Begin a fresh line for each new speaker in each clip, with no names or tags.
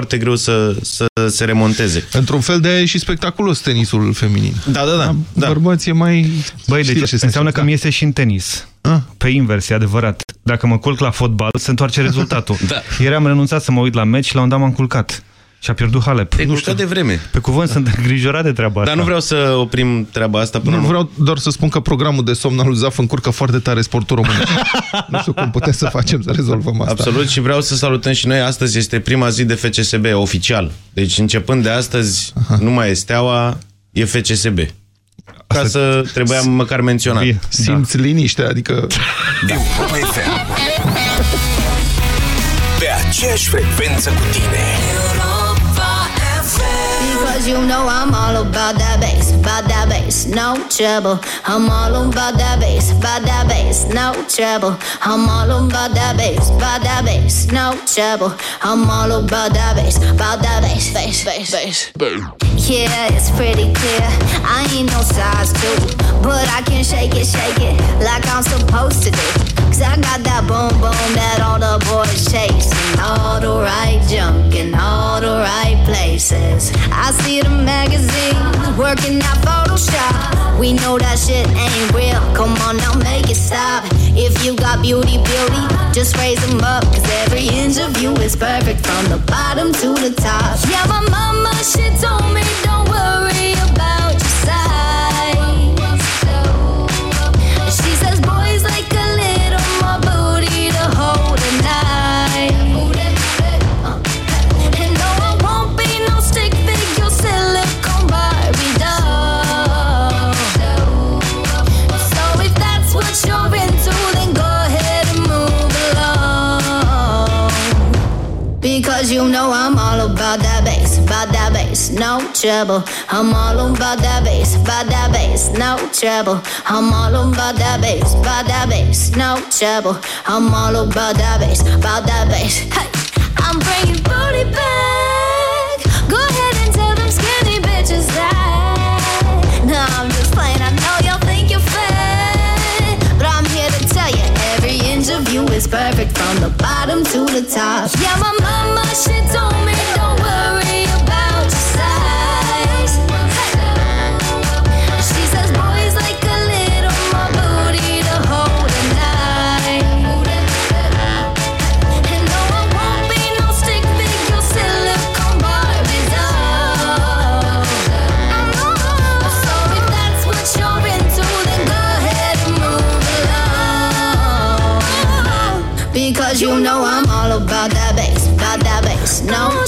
foarte greu să, să se remonteze.
Într-un fel de și spectaculos tenisul feminin.
Da, da, da. da.
Bărbații mai...
Băi, deci înseamnă că mi iese și în tenis. Ah. Pe invers, e adevărat. Dacă mă culc la fotbal, se întoarce rezultatul. da. Ieri am renunțat să mă uit la meci și la un dat m-am culcat. Și a pierdut Halep.
E nu știu de vreme.
Pe cuvânt sunt îngrijorat de treaba asta.
Dar nu vreau să oprim treaba asta până
nu. Nu vreau doar să spun că programul de somn al lui Zaf încurcă foarte tare sportul român. nu știu cum putem să facem să rezolvăm asta.
Absolut și vreau să salutăm și noi. Astăzi este prima zi de FCSB oficial. Deci începând de astăzi Aha. nu mai e Steaua, e FCSB. Ca asta... să trebuia măcar menționat.
Simți da. liniște, adică... Da. Pe aceeași frecvență cu tine. Cause you know I'm all about that bass, about that bass, no trouble. I'm all about that bass, about that bass, no trouble. I'm all about that bass, about that bass, no trouble. I'm all about that bass, about that bass, bass, bass, bass. Yeah, it's pretty clear. I ain't no size two, but I can shake it, shake it like I'm supposed to do. Cause I got that boom boom that all the boys chase. And all the right junk in all the right places. I see the magazine, working out Photoshop. We know that shit ain't real. Come on now, make it stop. If you got beauty, beauty, just raise them up. Cause every inch of you is perfect from the bottom to the top. Yeah, my mama, she told me, don't no trouble. I'm all about that bass, about that bass, no trouble. I'm all about that bass, about that bass, no trouble. I'm all about that bass, about that bass. Hey, I'm bringing booty back. Go ahead and tell them skinny bitches that. No, I'm just playing. I know y'all think you're fat, but I'm here to tell you every inch of you is perfect from the bottom to the top. Yeah, my mama, she told me don't worry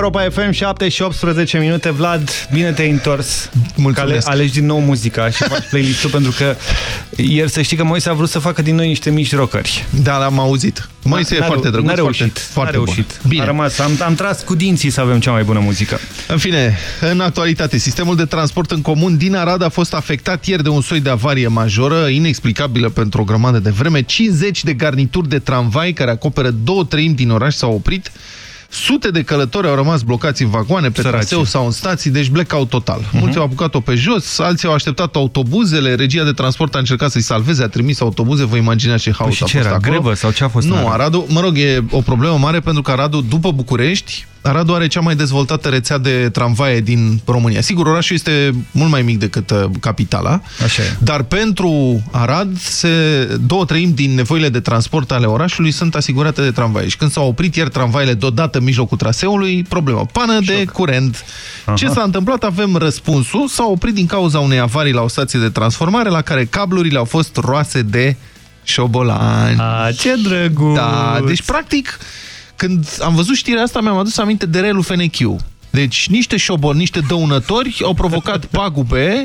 Europa FM 7 și 18 minute. Vlad, bine te-ai întors.
Mulțumesc.
Ale alegi din nou muzica și faci playlist-ul pentru că ieri să știi că Moise a vrut să facă din noi niște mici rockeri.
Da, l-am auzit. Moise e foarte drăguț,
N-a reușit.
foarte, foarte
N-a reușit.
bun. Bine.
A rămas, am, am tras cu dinții să avem cea mai bună muzică.
În fine, în actualitate, sistemul de transport în comun din Arad a fost afectat ieri de un soi de avarie majoră, inexplicabilă pentru o grămadă de vreme. 50 de garnituri de tramvai care acoperă două treimi din oraș s-au oprit. Sute de călători au rămas blocați în vagoane, pe
Săraci.
traseu sau în stații, deci blackout total. Mulți au apucat-o pe jos, alții au așteptat autobuzele, regia de transport a încercat să-i salveze, a trimis autobuze, vă imaginați ce haos
Păi și
a
ce
fost
era?
acolo.
Grevă sau ce a fost? în
Nu,
Arad?
Aradul, mă rog, e o problemă mare pentru că Aradul, după București,
Aradul are cea mai dezvoltată rețea de tramvaie din România. Sigur, orașul este mult mai mic decât uh, capitala,
Așa e.
dar pentru Arad, se, două treimi din nevoile de transport ale orașului sunt asigurate de tramvaie. Și când s-au oprit ieri tramvaiele deodată în mijlocul traseului, problemă. Pană Șoc. de curent. Aha. Ce s-a întâmplat? Avem răspunsul. S-au oprit din cauza unei avarii la o stație de transformare la care cablurile au fost roase de șobolani.
A, ce drăguț!
Da, deci practic când am văzut știrea asta, mi-am adus aminte de relul Fenechiu. Deci niște șobori, niște dăunători au provocat pagube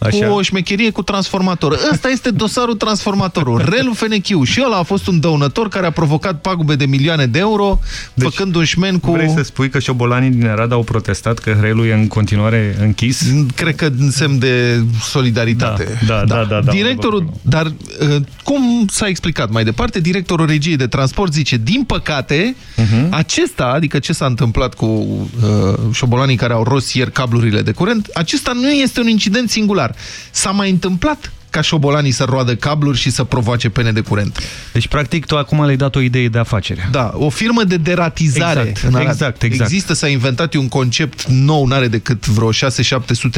Așa. cu o șmecherie cu transformator. Ăsta este dosarul transformatorul. Relu Fenechiu. Și ăla a fost un dăunător care a provocat pagube de milioane de euro, deci, făcând un șmen cu...
Vrei să spui că șobolanii din Arad au protestat că Relu e în continuare închis?
Cred că în semn de solidaritate.
Da, da, da. da, da
directorul, dar uh, cum s-a explicat mai departe? Directorul regiei de transport zice, din păcate, uh mhm. -huh. acesta, adică ce s-a întâmplat cu uh, șobolanii care au ros ieri cablurile de curent, acesta nu este un incident singular clar. S-a mai întâmplat ca șobolanii să roadă cabluri și să provoace pene de curent.
Deci, practic, tu acum le-ai dat o idee de afacere.
Da, o firmă de deratizare.
Exact, în exact, exact.
Există, s-a inventat un concept nou, n-are decât vreo 6-700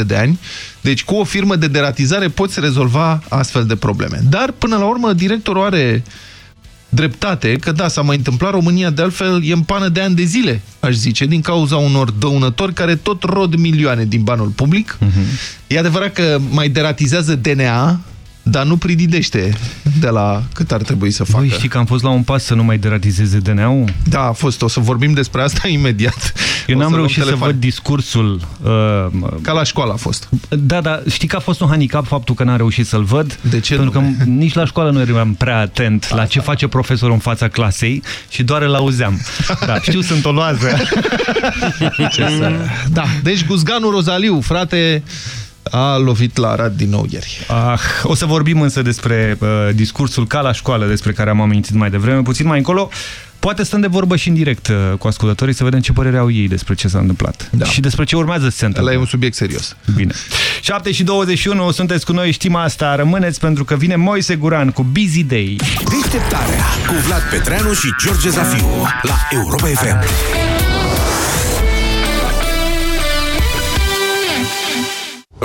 de ani. Deci, cu o firmă de deratizare poți rezolva astfel de probleme. Dar, până la urmă, directorul are dreptate, că da, s-a mai întâmplat, România de altfel e în pană de ani de zile, aș zice, din cauza unor dăunători care tot rod milioane din banul public. Uh mhm. -huh. E adevărat că mai deratizează DNA, dar nu prididește de la cât ar trebui să facă. Voi
știi că am fost la un pas să nu mai deratizeze DNA-ul?
Da, a fost. O să vorbim despre asta imediat.
Eu n-am reușit telefon. să văd discursul...
Uh, Ca la școală a fost.
Da, da. Știi că a fost un handicap faptul că n-am reușit să-l văd?
De ce
Pentru nu? că nici la școală nu eram prea atent asta. la ce face profesorul în fața clasei și doar îl auzeam. Da, știu, sunt o loază.
da, deci Guzganul Rozaliu, frate a lovit la Arad din nou ieri.
Ah, o să vorbim însă despre uh, discursul ca la școală despre care am amintit mai devreme, puțin mai încolo. Poate stăm de vorbă și în direct uh, cu ascultătorii să vedem ce părere au ei despre ce s-a întâmplat. Da. Și despre ce urmează să se întâmple.
Ăla e un subiect serios.
Bine. 7 și 21, sunteți cu noi, știm asta, rămâneți pentru că vine Moise Guran cu Busy Day.
Deșteptarea cu Vlad Petreanu și George Zafiu la Europa FM.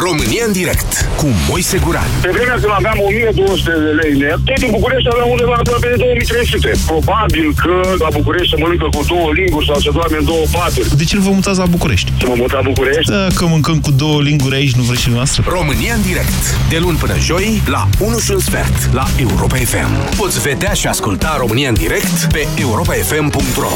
România în direct cu Moise Guran.
Pe vremea când aveam 1200 de lei net, tot în București aveam undeva aproape de 2300. Probabil că la București se mănâncă cu două linguri sau se doarme în două paturi.
De ce nu vă mutați la București?
Să mă mut la București?
Da, că mâncăm cu două linguri aici, nu vreți și noastră.
România în direct. De luni până joi, la 1 și un sfert, la Europa FM. Poți vedea și asculta România în direct pe europafm.ro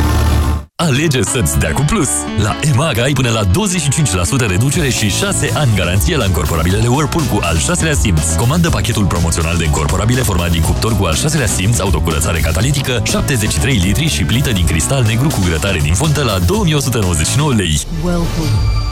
Alege să-ți dea cu plus! La EMAG ai până la 25% reducere și 6 ani garanție la încorporabilele Whirlpool cu al 6-lea simț. Comandă pachetul promoțional de încorporabile format din cuptor cu al 6-lea simț, autocurățare catalitică, 73 litri și plită din cristal negru cu grătare din fontă la 2199 lei. Whirlpool.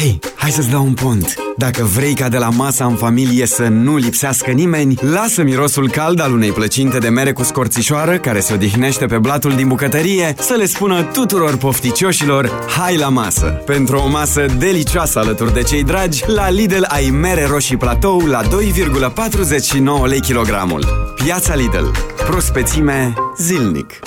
Hei, hai să-ți dau un pont. Dacă vrei ca de la masa în familie să nu lipsească nimeni, lasă mirosul cald al unei plăcinte de mere cu scorțișoară care se odihnește pe blatul din bucătărie să le spună tuturor pofticioșilor hai la masă. Pentru o masă delicioasă alături de cei dragi, la Lidl ai mere roșii platou la 2,49 lei kilogramul. Piața Lidl. Prospețime zilnic.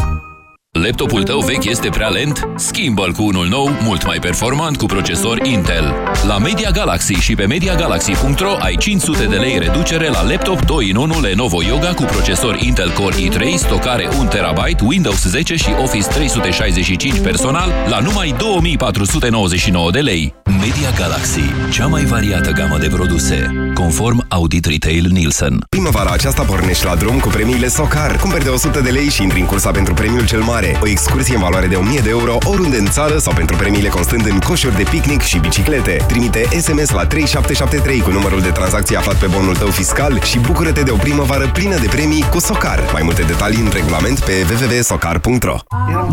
Laptopul tău vechi este prea lent? Schimbă-l cu unul nou, mult mai performant cu procesor Intel. La Media Galaxy și pe MediaGalaxy.ro ai 500 de lei reducere la laptop 2 in 1 Lenovo Yoga cu procesor Intel Core i3, stocare 1 TB, Windows 10 și Office 365 personal la numai 2499 de lei. Media Galaxy, cea mai variată gamă de produse, conform Audit Retail Nielsen.
Primăvara aceasta pornești la drum cu premiile Socar. Cumperi de 100 de lei și intri în cursa pentru premiul cel mare. O excursie în valoare de 1000 de euro oriunde în țară sau pentru premiile constând în coșuri de picnic și biciclete. Trimite SMS la 3773 cu numărul de tranzacție aflat pe bonul tău fiscal și bucură-te de o primăvară plină de premii cu Socar. Mai multe detalii în regulament pe www.socar.ro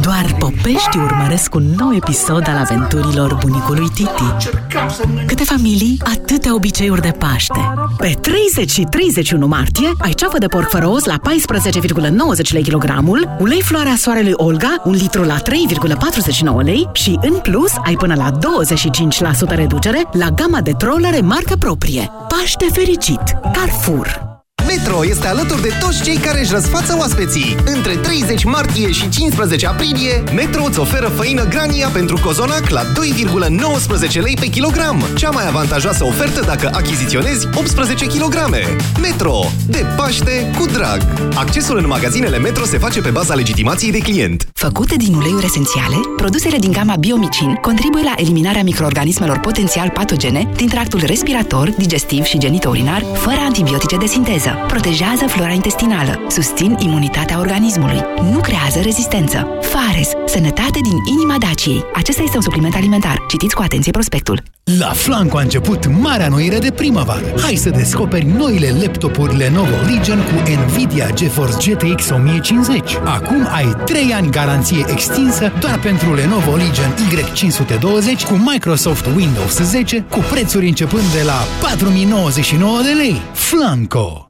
Doar popești urmăresc un nou episod al aventurilor bunicului Titi. Câte familii, atâtea obiceiuri de Paște. Pe 30 și 31 martie ai ceafă de porc fără os la 14,90 lei kilogramul, ulei floarea soarelui Olga, un litru la 3,49 lei și, în plus, ai până la 25% reducere la gama de trollere marcă proprie. Paște fericit! Carrefour!
Metro este alături de toți cei care își răsfață oaspeții. Între 30 martie și 15 aprilie, Metro îți oferă făină Grania pentru cozonac la 2,19 lei pe kilogram. Cea mai avantajoasă ofertă dacă achiziționezi 18 kg. Metro. De Paște cu drag. Accesul în magazinele Metro se face pe baza legitimației de client.
Făcute din uleiuri esențiale, produsele din gama Biomicin contribuie la eliminarea microorganismelor potențial patogene din tractul respirator, digestiv și genitourinar, fără antibiotice de sinteză. Protejează flora intestinală, susțin imunitatea organismului, nu creează rezistență. Fares, sănătate din inima Daciei. Acesta este un supliment alimentar. Citiți cu atenție prospectul.
La Flanco a început marea noire de primăvară. Hai să descoperi noile laptopuri Lenovo Legion cu Nvidia GeForce GTX 1050. Acum ai 3 ani garanție extinsă doar pentru Lenovo Legion Y520 cu Microsoft Windows 10 cu prețuri începând de la 4099 de lei. Flanco!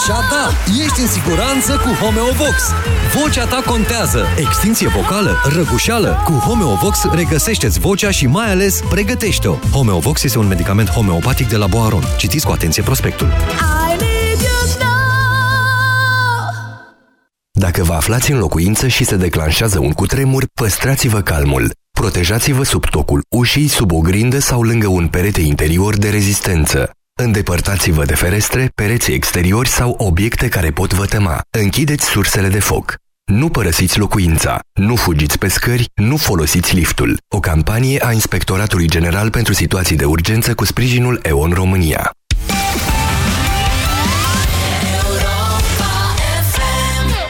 Așa da, ești în siguranță cu Homeovox. Vocea ta contează. Extinție vocală, răgușeală. Cu Homeovox regăsește-ți vocea și mai ales pregătește-o. Homeovox este un medicament homeopatic de la Boaron. Citiți cu atenție prospectul.
I need you now.
Dacă vă aflați în locuință și se declanșează un cutremur, păstrați-vă calmul. Protejați-vă sub tocul ușii, sub o grindă sau lângă un perete interior de rezistență. Îndepărtați-vă de ferestre, pereți exteriori sau obiecte care pot vătăma. Închideți sursele de foc. Nu părăsiți locuința, nu fugiți pe scări, nu folosiți liftul. O campanie a Inspectoratului General pentru Situații de Urgență cu sprijinul EON România.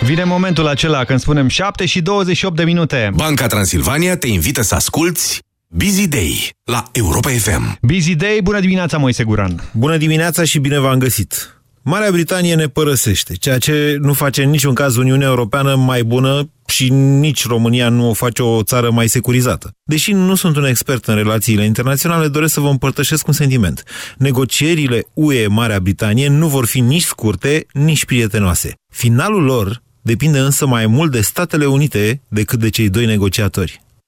Vine momentul acela când spunem 7 și 28 de minute.
Banca Transilvania te invită să asculti Busy Day la Europa FM.
Busy Day, bună dimineața, Moise Guran.
Bună dimineața și bine v-am găsit. Marea Britanie ne părăsește, ceea ce nu face în niciun caz Uniunea Europeană mai bună și nici România nu o face o țară mai securizată. Deși nu sunt un expert în relațiile internaționale, doresc să vă împărtășesc un sentiment. Negocierile UE-Marea Britanie nu vor fi nici scurte, nici prietenoase. Finalul lor depinde însă mai mult de Statele Unite decât de cei doi negociatori.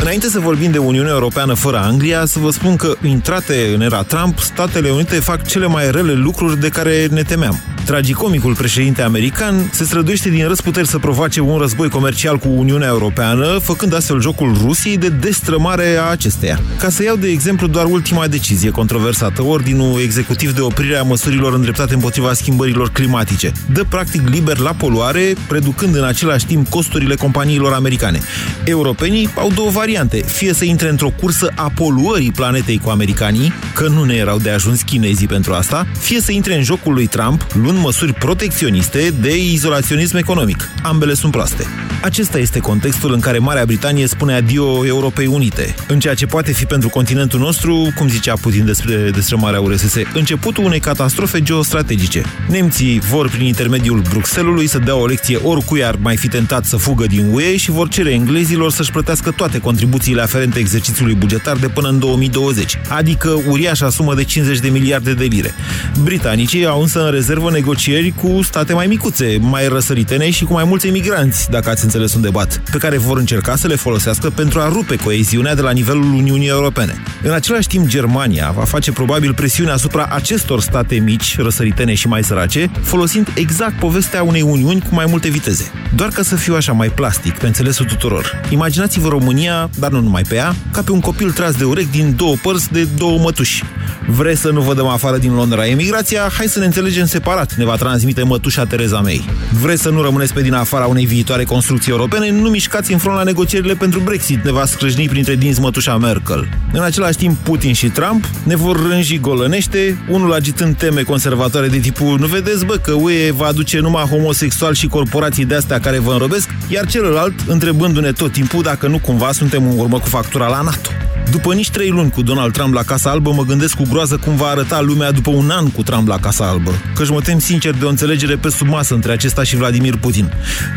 Înainte să vorbim de Uniunea Europeană fără Anglia, să vă spun că, intrate în era Trump, Statele Unite fac cele mai rele lucruri de care ne temeam. Tragicomicul președinte american se străduiește din răsputeri să provoace un război comercial cu Uniunea Europeană, făcând astfel jocul Rusiei de destrămare a acesteia. Ca să iau de exemplu doar ultima decizie controversată, ordinul executiv de oprire a măsurilor îndreptate împotriva schimbărilor climatice. Dă practic liber la poluare, reducând în același timp costurile companiilor americane. Europenii au două variante. Fie să intre într-o cursă a poluării planetei cu americanii, că nu ne erau de ajuns chinezii pentru asta, fie să intre în jocul lui Trump, luând măsuri protecționiste de izolaționism economic. Ambele sunt proaste. Acesta este contextul în care Marea Britanie spune adio Europei Unite, în ceea ce poate fi pentru continentul nostru, cum zicea Putin despre destrămarea URSS, începutul unei catastrofe geostrategice. Nemții vor, prin intermediul Bruxellesului, să dea o lecție oricui ar mai fi tentat să fugă din UE și vor cere englezilor să-și plătească toate contribuțiile aferente exercițiului bugetar de până în 2020, adică uriașa sumă de 50 de miliarde de lire. Britanicii au însă în rezervă negocieri cu state mai micuțe, mai răsăritene și cu mai mulți emigranți, dacă ați înțeles un debat, pe care vor încerca să le folosească pentru a rupe coeziunea de la nivelul Uniunii Europene. În același timp, Germania va face probabil presiune asupra acestor state mici, răsăritene și mai sărace, folosind exact povestea unei uniuni cu mai multe viteze. Doar ca să fiu așa mai plastic, pe înțelesul tuturor. Imaginați-vă România, dar nu numai pe ea, ca pe un copil tras de urechi din două părți de două mătuși. Vreți să nu vă dăm afară din Londra emigrația? Hai să ne înțelegem separat, ne va transmite mătușa Tereza May. Vreți să nu rămâneți pe din afara unei viitoare construcții europene? Nu mișcați în front la negocierile pentru Brexit, ne va scrâșni printre dinți mătușa Merkel. În același timp, Putin și Trump ne vor rânji golănește, unul agitând teme conservatoare de tipul nu vedeți, bă, că UE va aduce numai homosexual și corporații de astea care vă înrobesc, iar celălalt întrebându-ne tot timpul dacă nu cumva suntem în urmă cu factura la NATO. După nici trei luni cu Donald Trump la Casa Albă, mă gândesc cu groază cum va arăta lumea după un an cu Trump la Casa Albă. Căci mă tem sincer de o înțelegere pe sub masă între acesta și Vladimir Putin.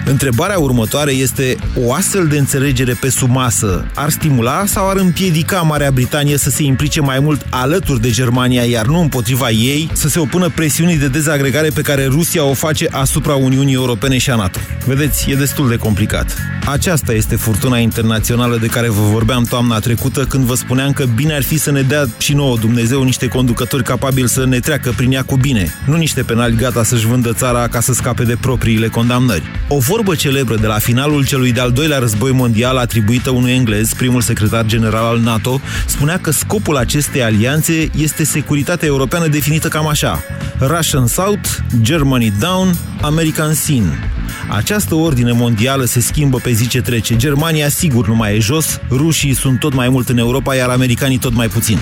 Întrebarea următoare este, o astfel de înțelegere pe sub masă ar stimula sau ar împiedica Marea Britanie să se implice mai mult alături de Germania, iar nu împotriva ei, să se opună presiunii de dezagregare pe care Rusia o face asupra Uniunii Europene și a NATO? Vedeți, e destul de complicat. Aceasta este furtuna internațională de care vă vorbeam toamna trecută când vă spuneam că bine ar fi să ne dea și nouă Dumnezeu niște conducători capabili să ne treacă prin ea cu bine, nu niște penali gata să-și vândă țara ca să scape de propriile condamnări. O vorbă celebră de la finalul celui de-al doilea război mondial atribuită unui englez, primul secretar general al NATO, spunea că scopul acestei alianțe este securitatea europeană definită cam așa. Russian South, Germany Down, American Sin. Această ordine mondială se schimbă pe zi ce trece. Germania sigur nu mai e jos, rușii sunt tot mai mult în Europa, iar americanii tot mai puțin.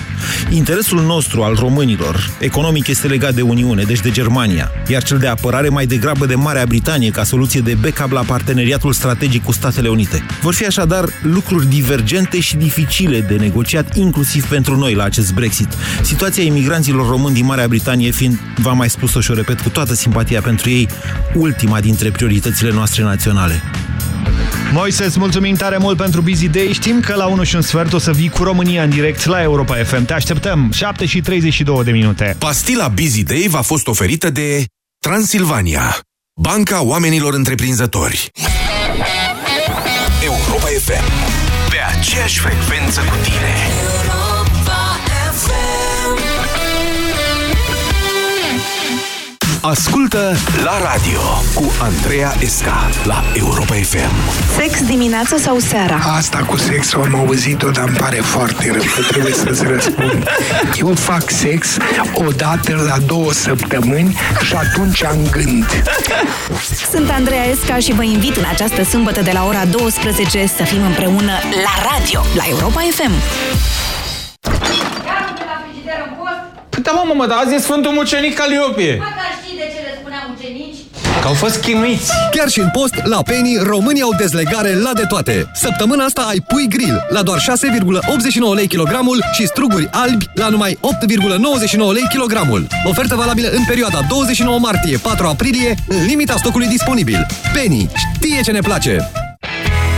Interesul nostru al românilor economic este legat de Uniune, deci de Germania, iar cel de apărare mai degrabă de Marea Britanie ca soluție de backup la parteneriatul strategic cu Statele Unite. Vor fi așadar lucruri divergente și dificile de negociat, inclusiv pentru noi la acest Brexit. Situația imigranților români din Marea Britanie fiind, v-am mai spus-o și o repet cu toată simpatia pentru ei, ultima dintre prioritățile noastre naționale.
Moise, îți mulțumim tare mult pentru Busy Day. Știm că la 1 și un sfert o să vii cu România în direct la Europa FM. Te așteptăm. 7 și 32 de minute.
Pastila Busy Day v-a fost oferită de Transilvania, Banca Oamenilor Întreprinzători. Europa FM. Pe aceeași frecvență cu tine. Ascultă la radio cu Andreea Esca la Europa FM.
Sex dimineața sau seara?
Asta cu sex am auzit-o, dar îmi pare foarte rău că trebuie să-ți răspund. Eu fac sex o dată la două săptămâni și atunci am gând.
Sunt Andreea Esca și vă invit în această sâmbătă de la ora 12 să fim împreună la radio, la Europa FM.
Păi da, mamă, mă, dar azi e Sfântul Mucenic Caliopie.
Mă, dar știi de ce le spuneam ucenici?
Că au fost chinuiți.
Chiar și în post, la Penny, România au dezlegare la de toate. Săptămâna asta ai pui grill la doar 6,89 lei kilogramul și struguri albi la numai 8,99 lei kilogramul. Ofertă valabilă în perioada 29 martie-4 aprilie, în limita stocului disponibil. Penny știe ce ne place!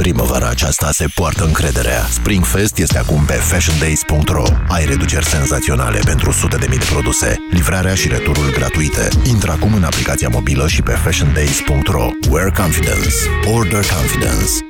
Primăvara aceasta se poartă încrederea. Springfest este acum pe fashiondays.ro. Ai reduceri senzaționale pentru sute de mii de produse, livrarea și returul gratuite. Intră acum în aplicația mobilă și pe fashiondays.ro. Wear confidence. Order confidence.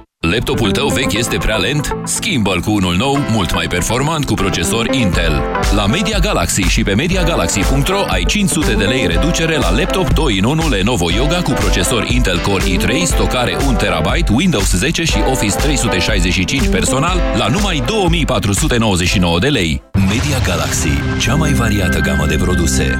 Laptopul tău vechi este prea lent? Schimbă-l cu unul nou, mult mai performant cu procesor Intel. La Media Galaxy și pe MediaGalaxy.ro ai 500 de lei reducere la laptop 2 in 1 Lenovo Yoga cu procesor Intel Core i3, stocare 1 TB, Windows 10 și Office 365 personal la numai 2499 de lei. Media Galaxy, cea mai variată gamă de produse,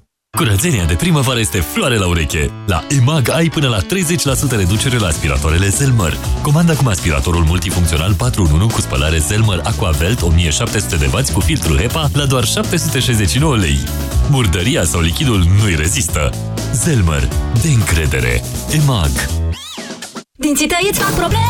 Curățenia de primăvară este floare la ureche. La EMAG ai până la 30% reducere la aspiratoarele Zelmer. Comanda acum aspiratorul multifuncțional 4 în 1 cu spălare Zelmer Aquavelt 1700 de W cu filtru HEPA la doar 769 lei. Murdăria sau lichidul nu-i rezistă. Zelmer. De încredere. EMAG.
Dinții tăi îți fac probleme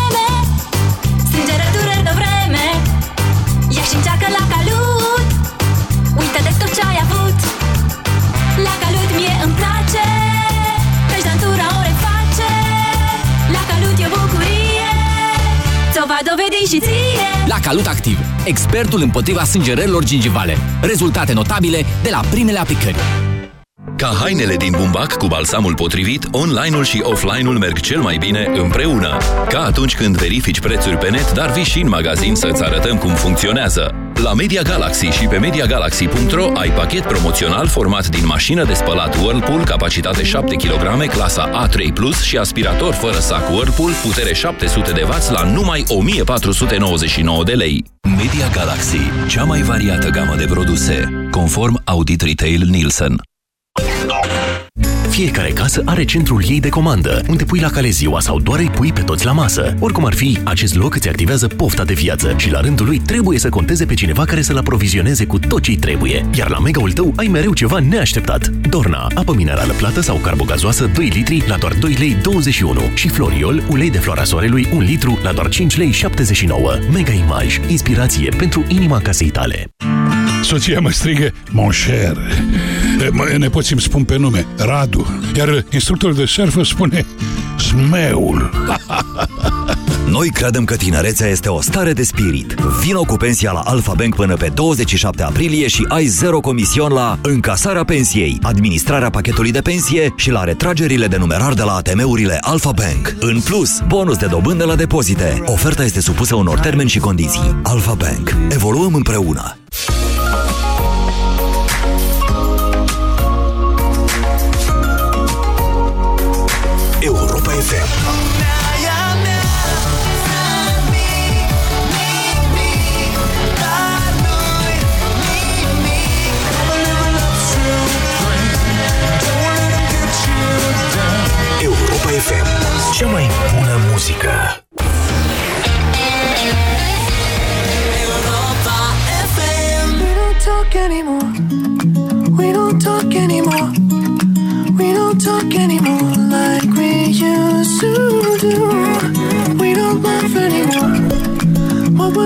ție
La Calut Activ, expertul împotriva sângerărilor gingivale. Rezultate notabile de la primele aplicări.
Ca hainele din bumbac cu balsamul potrivit, online-ul și offline-ul merg cel mai bine împreună. Ca atunci când verifici prețuri pe net, dar vii și în magazin să-ți arătăm cum funcționează. La Media Galaxy și pe MediaGalaxy.ro ai pachet promoțional format din mașină de spălat Whirlpool, capacitate 7 kg, clasa A3+, Plus și aspirator fără sac Whirlpool, putere 700 de W la numai 1499 de lei. Media Galaxy, cea mai variată gamă de produse, conform Audit Retail Nielsen.
Fiecare casă are centrul ei de comandă, unde pui la cale ziua sau doar îi pui pe toți la masă. Oricum ar fi, acest loc îți activează pofta de viață și la rândul lui trebuie să conteze pe cineva care să-l aprovizioneze cu tot ce trebuie. Iar la mega-ul tău ai mereu ceva neașteptat. Dorna, apă minerală plată sau carbogazoasă 2 litri la doar 2 lei 21 și Floriol, ulei de floarea soarelui 1 litru la doar 5 lei 79. Mega Image, inspirație pentru inima casei tale.
Soția mă strigă, mon cher. Mă- Nepoții îmi spun pe nume, Radu. Iar instructorul de surf îmi spune, Smeul.
Noi credem că tinerețea este o stare de spirit. Vino cu pensia la Alfa Bank până pe 27 aprilie și ai zero comision la încasarea pensiei, administrarea pachetului de pensie și la retragerile de numerar de la ATM-urile Alfa Bank. În plus, bonus de dobândă la depozite. Oferta este supusă unor termeni și condiții. Alfa Bank. Evoluăm împreună.
FM. Europa FM. Cea mai bună muzică.
We don't talk anymore.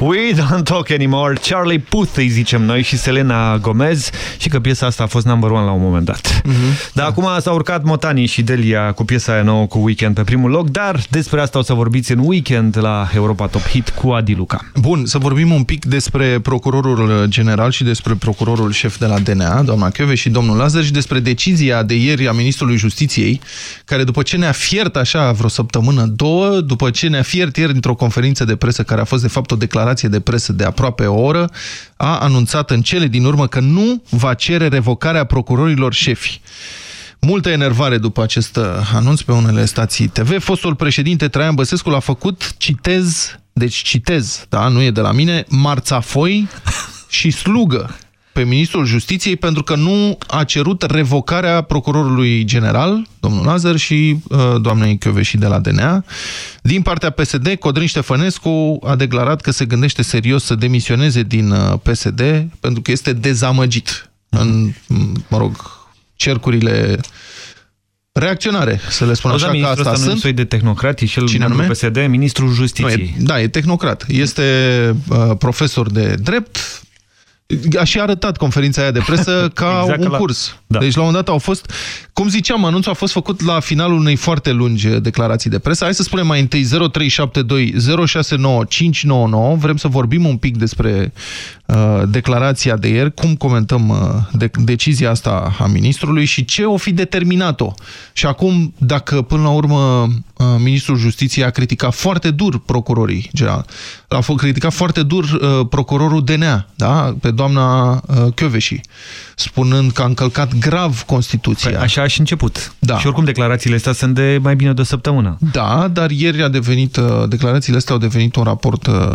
Anymore. We don't talk anymore.
Charlie Puth îi zicem noi și Selena Gomez și că piesa asta a fost number one la un moment dat. Mm -hmm. Dar acum s-a urcat Motani și Delia cu piesa aia nouă cu Weekend pe primul loc, dar despre asta o să vorbiți în weekend la Europa Top Hit cu Adi Luca.
Bun, să vorbim un pic despre procurorul general și despre procurorul șef de la DNA, doamna Chioveș și domnul Lazar și despre decizia de ieri a Ministrului Justiției, care după ce ne-a fiert așa vreo săptămână, două, după ce ne-a fiert ieri într-o conferință de presă care a fost de fapt o declarație de presă de aproape o oră, a anunțat în cele din urmă că nu va cere revocarea procurorilor șefi. Multă enervare după acest uh, anunț pe unele stații TV. Fostul președinte Traian Băsescu l-a făcut, citez, deci citez, da, nu e de la mine, marțafoi și slugă pe ministrul Justiției pentru că nu a cerut revocarea procurorului general, domnul Lazar, și uh, doamnei Chioveși de la DNA. Din partea PSD, Codrin Ștefănescu a declarat că se gândește serios să demisioneze din uh, PSD pentru că este dezamăgit în, mă rog, cercurile reacționare, să le spun
Auzi,
așa, că
ministrul
asta
ăsta nu e un
sunt.
soi de tehnocrat, e și el
Cine
membru
anume?
PSD, ministrul Justiției.
Nu, e, da, e tehnocrat. Este uh, profesor de drept. A și arătat conferința aia de presă ca
Exact
un
ca la-
curs.
Da.
Deci la un moment dat au fost, cum ziceam, anunțul a fost făcut la finalul unei foarte lungi declarații de presă. Hai să spunem mai întâi 0372 069 599. Vrem să vorbim un pic despre uh, declarația de ieri, cum comentăm uh, de, decizia asta a ministrului și ce o fi determinat-o. Și acum, dacă până la urmă uh, ministrul justiției a criticat foarte dur procurorii general, a fost criticat foarte dur uh, procurorul DNA, da? pe doamna uh, Chioveși, spunând că a încălcat grav Constituția.
Păi, așa a și început.
Da.
Și oricum declarațiile astea sunt de mai bine de o săptămână.
Da, dar ieri a devenit, uh, declarațiile astea au devenit un raport uh,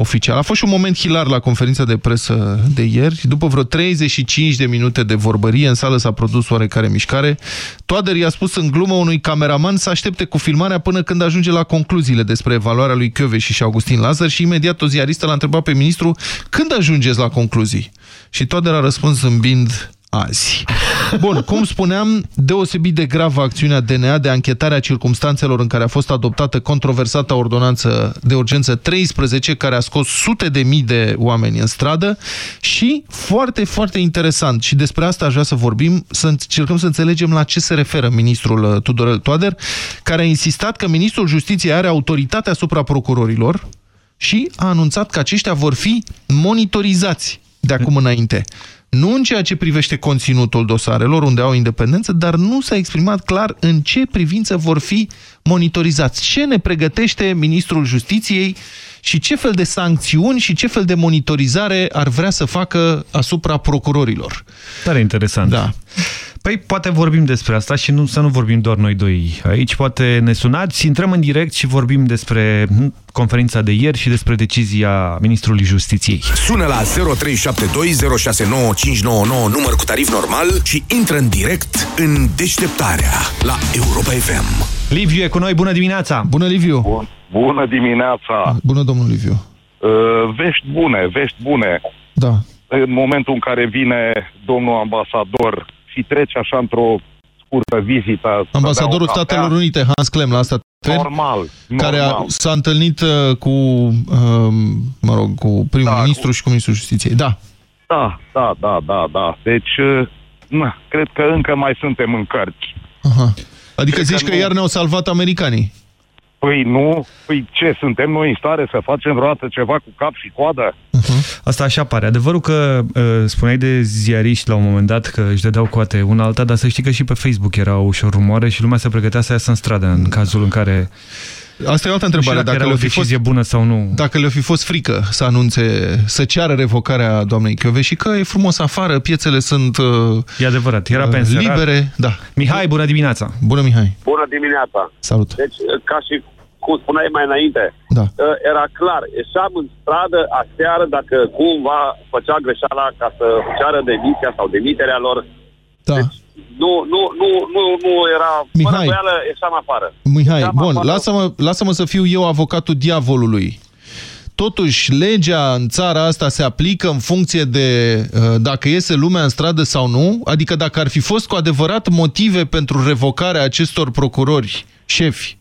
oficial. A fost și un moment hilar la conferința de presă de ieri. După vreo 35 de minute de vorbărie, în sală s-a produs oarecare mișcare. Toader i-a spus în glumă unui cameraman să aștepte cu filmarea până când ajunge la concluziile despre evaluarea lui Chioveși și Augustin Lazar și imediat o ziaristă l-a întrebat pe ministru când ajungeți la concluzii. Și Toader a răspuns zâmbind azi. Bun, cum spuneam, deosebit de gravă acțiunea DNA de anchetare a circumstanțelor în care a fost adoptată controversată ordonanță de urgență 13, care a scos sute de mii de oameni în stradă și, foarte, foarte interesant, și despre asta aș vrea să vorbim, să încercăm să înțelegem la ce se referă ministrul uh, Tudorel Toader, care a insistat că ministrul Justiției are autoritatea asupra procurorilor și a anunțat că aceștia vor fi monitorizați de acum înainte nu în ceea ce privește conținutul dosarelor, unde au independență, dar nu s-a exprimat clar în ce privință vor fi monitorizați. Ce ne pregătește Ministrul Justiției și ce fel de sancțiuni și ce fel de monitorizare ar vrea să facă asupra procurorilor.
Tare interesant.
Da.
Păi poate vorbim despre asta și nu, să nu vorbim doar noi doi aici. Poate ne sunați, intrăm în direct și vorbim despre hm, conferința de ieri și despre decizia Ministrului Justiției.
Sună la 0372069599 număr cu tarif normal și intră în direct în deșteptarea la Europa FM.
Liviu e cu noi, bună dimineața!
Bună, Liviu!
Bun. Bună dimineața!
Bună, domnul Liviu!
Uh, vești bune, vești bune.
Da.
În momentul în care vine domnul ambasador și trece așa într-o scurtă vizită...
Ambasadorul Statelor Unite, Hans Klem, la asta
Normal,
care
normal.
s-a întâlnit uh, cu, uh, mă rog, cu primul
Da,
ministru
cu-
și cu ministrul justiției. Da.
Da, da, da, da, da. Deci, uh, na, cred că încă mai suntem în cărți.
Aha. Adică
Cred
zici
că
că,
nu.
iar ne-au salvat americanii.
Păi nu, păi ce, suntem noi în stare să facem vreodată ceva cu cap și coadă?
Asta așa pare. Adevărul că uh, spuneai de ziariști la un moment dat că își dădeau coate una alta, dar să știi că și pe Facebook era o ușor rumoare și lumea se pregătea să iasă în stradă în cazul în care...
Asta e o altă
Nu știu
întrebare.
dacă era
le-o
o
fi
decizie
fost,
bună sau nu.
Dacă le-o fi fost frică să anunțe, să ceară revocarea doamnei Chiove și că e frumos afară, piețele sunt uh,
E adevărat, era pe
uh,
înserat.
libere. Da.
Mihai, bună dimineața!
Bună, Mihai!
Bună dimineața!
Salut!
Deci, ca și cum spuneai mai înainte,
Da.
era clar, ieșeam în stradă aseară dacă cumva făcea greșeala ca să ceară demisia sau demiterea lor.
Da.
Nu, nu, nu, nu, nu era... Fără
Mihai.
îndoială, ieșeam afară.
Mihai,
Ieșeam
bun,
afară.
lasă-mă lasă să fiu eu avocatul diavolului. Totuși, legea în țara asta se aplică în funcție de uh, dacă iese lumea în stradă sau nu? Adică dacă ar fi fost cu adevărat motive pentru revocarea acestor procurori șefi,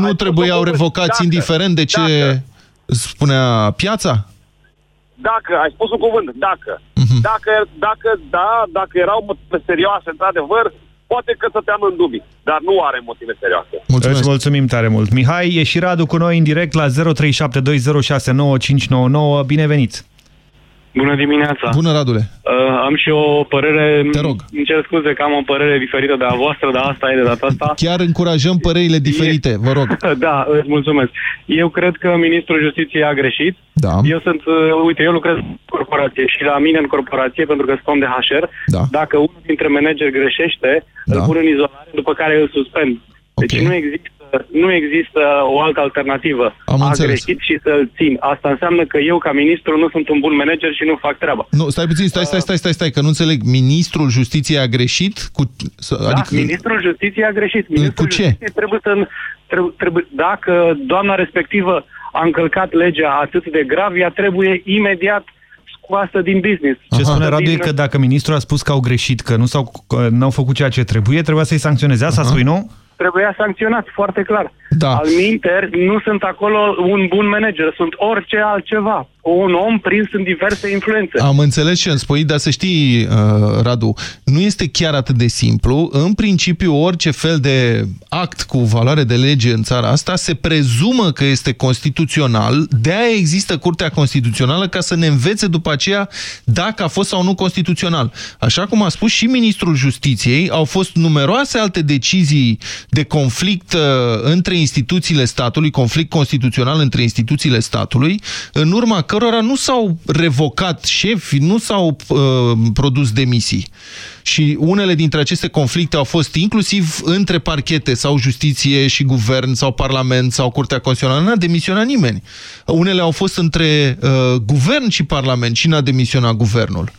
nu trebuiau revocați
dacă-
indiferent de ce spunea piața?
Dacă, ai spus un cuvânt, dacă.
Mhm.
Dacă, dacă, da, dacă erau motive serioase, într-adăvăr, poate că stăteam în dubii. Dar nu are motive serioase.
Mulțumesc. Îți mulțumim tare mult. Mihai, e și Radu cu noi în direct la 0372069599. Binevenit!
Bună dimineața!
Bună, Radule!
Uh, am și o părere...
Te rog.
Îmi cer scuze că am o părere diferită de a voastră, dar asta e de data asta.
Chiar încurajăm părerile diferite, vă rog.
da, îți mulțumesc. Eu cred că Ministrul Justiției a greșit.
Da.
Eu sunt, uh, uite, eu lucrez în corporație și la mine în corporație, pentru că sunt om de HR,
Da.
dacă unul dintre manageri greșește,
Da.
îl pun în izolare, după care îl suspend. Deci nu există, nu există o altă alternativă.
Am
a
înțeles.
greșit și să-l țin. Asta înseamnă că eu, ca ministru, nu sunt un bun manager și nu fac treaba.
Nu, stai puțin, stai, stai, stai, stai, stai, că nu înțeleg. Ministrul Justiției a greșit? Cu, să-
Da,
adică,
ministrul Justiției a greșit. Ministrul
cu ce?
Justiției trebuie să... Trebuie, trebuie, dacă doamna respectivă a încălcat legea atât de grav, ea trebuie imediat scoasă din business.
Ce spune
Scoasă
Radu e
din-
că dacă ministrul a spus că au greșit, că nu s-au, că n-au făcut ceea ce trebuie, trebuia să-i sancționeze. Asta spui, nu?
Trebuia sancționat, foarte clar.
Da.
Al minteri, nu sunt acolo un bun manager, sunt orice altceva. Un om prins în diverse influențe.
Am înțeles ce îmi spui, dar să știi, uh, Radu, nu este chiar atât de simplu. În principiu, orice fel de act cu valoare de lege în țara asta se prezumă că este constituțional, de-aia există Curtea Constituțională ca să ne învețe după aceea dacă a fost sau nu constituțional. Așa cum a spus și Ministrul Justiției, au fost numeroase alte decizii de conflict uh, între instituțiile statului, conflict constituțional între instituțiile statului, în urma cărora cărora nu s-au revocat șefi, nu s-au uh, produs demisii. Și unele dintre aceste conflicte au fost inclusiv între parchete sau justiție și guvern sau parlament sau Curtea Constituțională. N-a demisionat nimeni. Unele au fost între uh, guvern și parlament și n-a demisionat guvernul.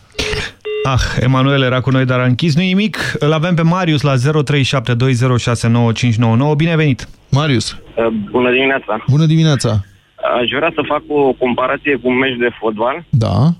Ah, Emanuel era cu noi, dar a închis. Nu nimic. Îl avem pe Marius la 0372069599. Bine venit!
Marius.
Uh, Bună dimineața!
Bună dimineața!
Aș vrea să fac o comparație cu un meci de fotbal.
Da.
Uh,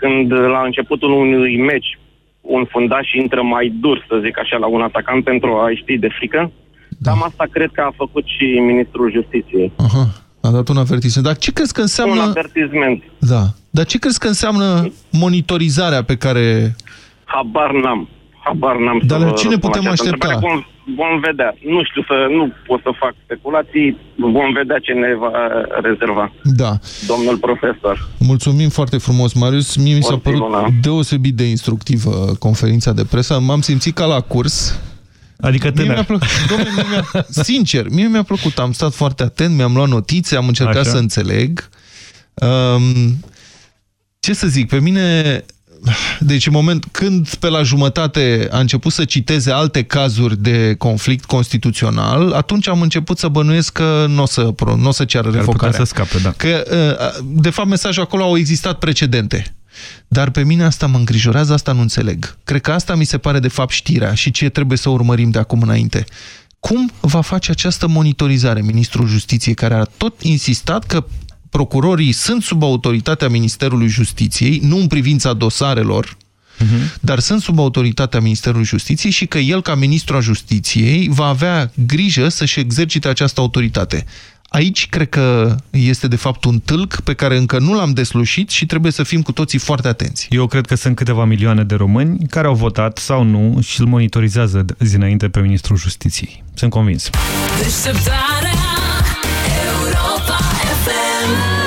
Când la începutul unui meci un fundaș intră mai dur, să zic așa, la un atacant pentru a-i ști de frică, da. cam asta cred că a făcut și Ministrul Justiției.
Aha, a dat un avertisment. Dar ce crezi că înseamnă...
Un avertisment.
Da. Dar ce crezi că înseamnă monitorizarea pe care...
Habar n-am. Habar n-am
Dar
să
la
vă
cine
răspund
putem
această
aștepta?
întrebare. Vom, vom vedea. Nu știu să... Nu pot să fac speculații. Vom vedea ce ne va rezerva
Da.
domnul profesor.
Mulțumim foarte frumos, Marius. Mie mi s-a
Mulțumim,
părut
da.
deosebit de instructivă conferința de presă. M-am simțit ca la curs.
Adică
Mie
tânăr.
mi-a plăcut, domnule, mie mi-a, sincer, mie mi-a plăcut. Am stat foarte atent, mi-am luat notițe, am încercat
Așa.
să înțeleg. Um, ce să zic, pe mine... Deci în moment când pe la jumătate a început să citeze alte cazuri de conflict constituțional, atunci am început să bănuiesc că nu o să, pro- n-o să ceară
Ar putea
revocarea.
să scape, da.
Că, uh, de fapt, mesajul acolo au existat precedente. Dar pe mine asta mă îngrijorează, asta nu înțeleg. Cred că asta mi se pare de fapt știrea și ce trebuie să urmărim de acum înainte. Cum va face această monitorizare Ministrul Justiției, care a tot insistat că procurorii sunt sub autoritatea Ministerului Justiției, nu în privința dosarelor, dar sunt sub autoritatea Ministerului Justiției și că el, ca ministru al Justiției, va avea grijă să-și exercite această autoritate. Aici cred că este de fapt un tâlc pe care încă nu l-am deslușit și trebuie să fim cu toții foarte atenți.
Eu cred că sunt câteva milioane de români care au votat sau nu și îl monitorizează zi înainte pe Ministrul Justiției. Sunt convins.
Deșteptarea Europa FM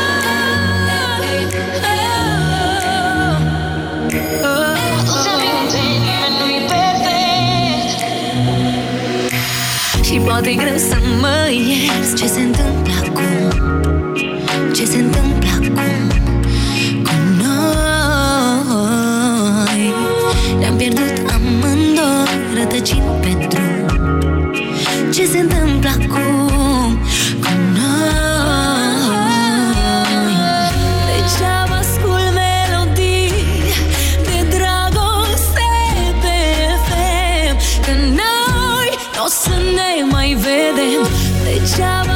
Și poate e greu să mă ierți Ce se întâmplă acum? Ce se întâmplă acum Cu noi? Ne-am pierdut amândoi Rătăcind pe drum. Ce se întâmplă acum Cu noi o să ne mai vedem. Degeaba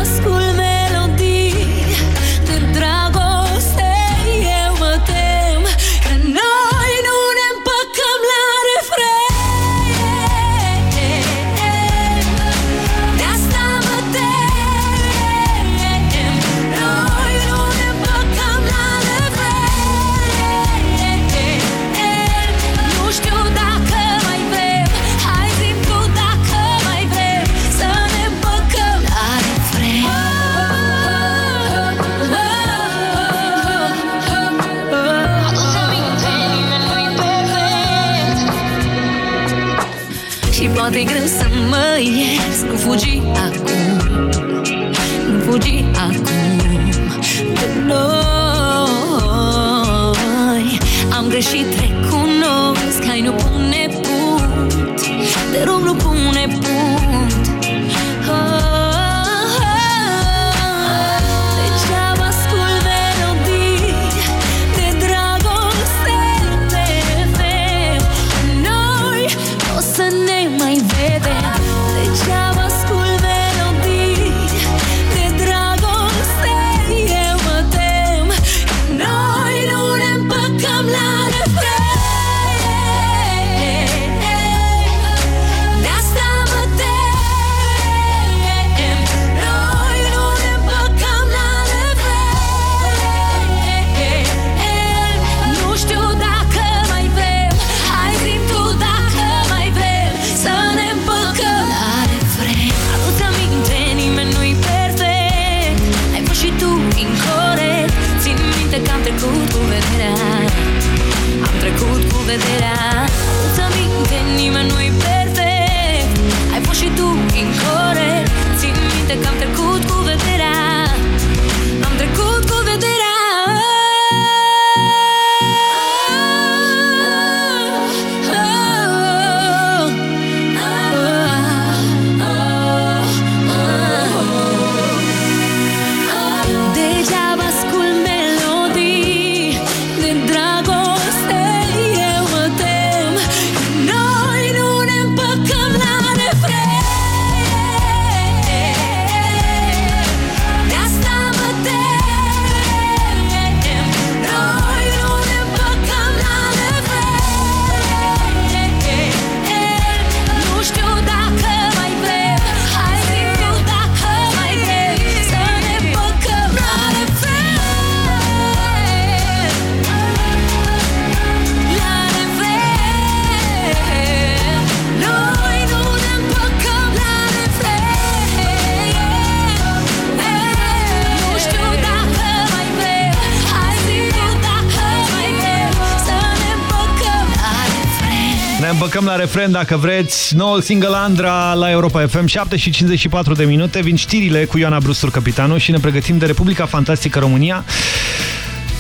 refren dacă
vreți. Noul single Andra la Europa FM, 7 și 54 de minute. Vin știrile cu Ioana Brustur, capitanul, și ne pregătim de Republica Fantastică România.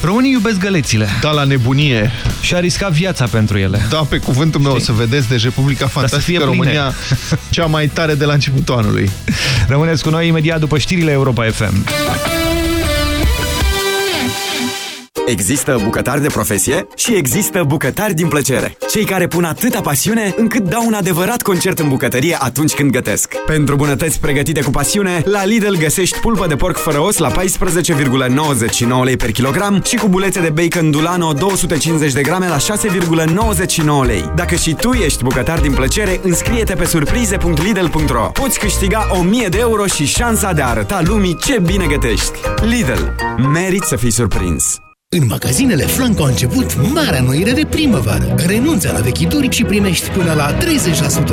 Românii iubesc gălețile.
Da, la nebunie.
Și a riscat viața pentru ele.
Da, pe cuvântul meu, o să vedeți, de Republica Fantastică România, cea mai tare de la începutul anului.
Rămâneți cu noi imediat după știrile Europa FM.
Există bucătari de profesie și există bucătari din plăcere. Cei care pun atâta pasiune încât dau un adevărat concert în bucătărie atunci când gătesc. Pentru bunătăți pregătite cu pasiune, la Lidl găsești pulpă de porc fără os la 14,99 lei per kilogram și cubulețe de bacon Dulano 250 de grame la 6,99 lei. Dacă și tu ești bucătar din plăcere, înscrie-te pe surprize.lidl.ro. Poți câștiga 1000 de euro și șansa de a arăta lumii ce bine gătești. Lidl. Merit să fii surprins.
În magazinele Flanco a început marea noire de primăvară. Renunță la vechituri și primești până la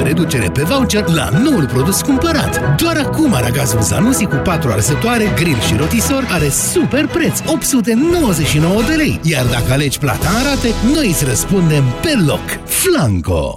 30% reducere pe voucher la noul produs cumpărat. Doar acum aragazul Zanussi cu 4 arsătoare, grill și rotisor are super preț, 899 de lei. Iar dacă alegi plata în rate, noi îți răspundem pe loc. Flanco!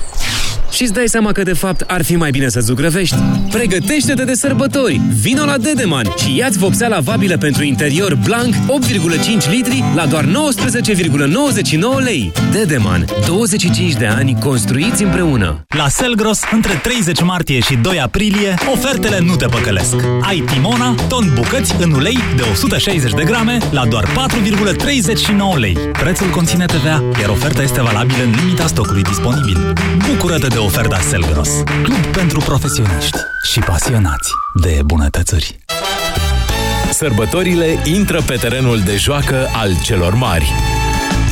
Și îți dai seama că de fapt ar fi mai bine să zugrăvești. Pregătește-te de sărbători! Vino la Dedeman și ia-ți vopsea lavabilă pentru interior blanc 8,5 litri la doar 19,99 lei. Dedeman. 25 de ani construiți împreună.
La Selgros, între 30 martie și 2 aprilie, ofertele nu te păcălesc. Ai Timona, ton bucăți în ulei de 160 de grame la doar 4,39 lei. Prețul conține TVA, iar oferta este valabilă în limita stocului disponibil. Bucură-te de oferta Selgros. Club pentru profesioniști și pasionați de bunătățuri.
Sărbătorile intră pe terenul de joacă al celor mari.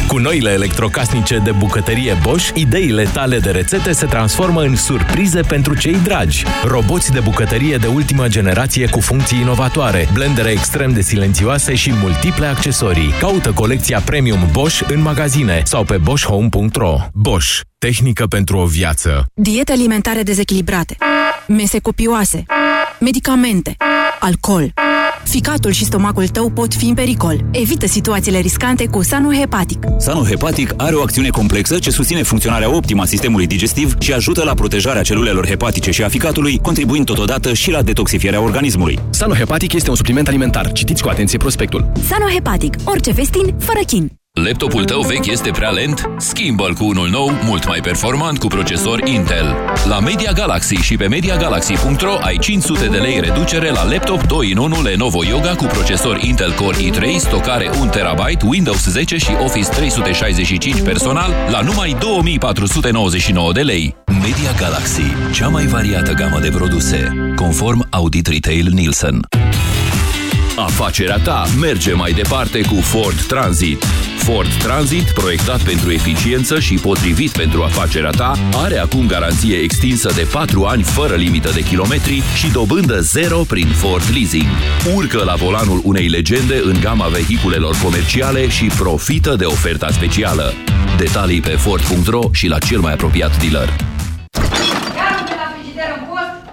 Cu noile electrocasnice de bucătărie Bosch, ideile tale de rețete se transformă în surprize pentru cei dragi. Roboți de bucătărie de ultimă generație cu funcții inovatoare, blendere extrem de silențioase și multiple accesorii. Caută colecția premium Bosch în magazine sau pe boschhome.ro. Bosch. Tehnică pentru o viață.
Diete alimentare dezechilibrate, mese copioase, medicamente, alcool. Ficatul și stomacul tău pot fi în pericol. Evită situațiile riscante cu Sanohepatic.
Sanohepatic are o acțiune complexă ce susține funcționarea optimă a sistemului digestiv și ajută la protejarea celulelor hepatice și a ficatului, contribuind totodată și la detoxifierea organismului.
Sanohepatic este un supliment alimentar. Citiți cu atenție prospectul.
Sanohepatic. Orice vestin, fără chin.
Laptopul tău vechi este prea lent? Schimbă-l cu unul nou, mult mai performant cu procesor Intel. La Media Galaxy și pe MediaGalaxy.ro ai 500 de lei reducere la laptop 2 in 1 Lenovo Yoga cu procesor Intel Core i3, stocare 1 TB, Windows 10 și Office 365 personal la numai 2499 de lei. Media Galaxy, cea mai variată gamă de produse, conform Audit Retail Nielsen. Afacerea ta merge mai departe cu Ford Transit. Ford Transit, proiectat pentru eficiență și potrivit pentru afacerea ta, are acum garanție extinsă de 4 ani fără limită de kilometri și dobândă zero prin Ford Leasing. Urcă la volanul unei legende în gama vehiculelor comerciale și profită de oferta specială. Detalii pe Ford.ro și la cel mai apropiat dealer.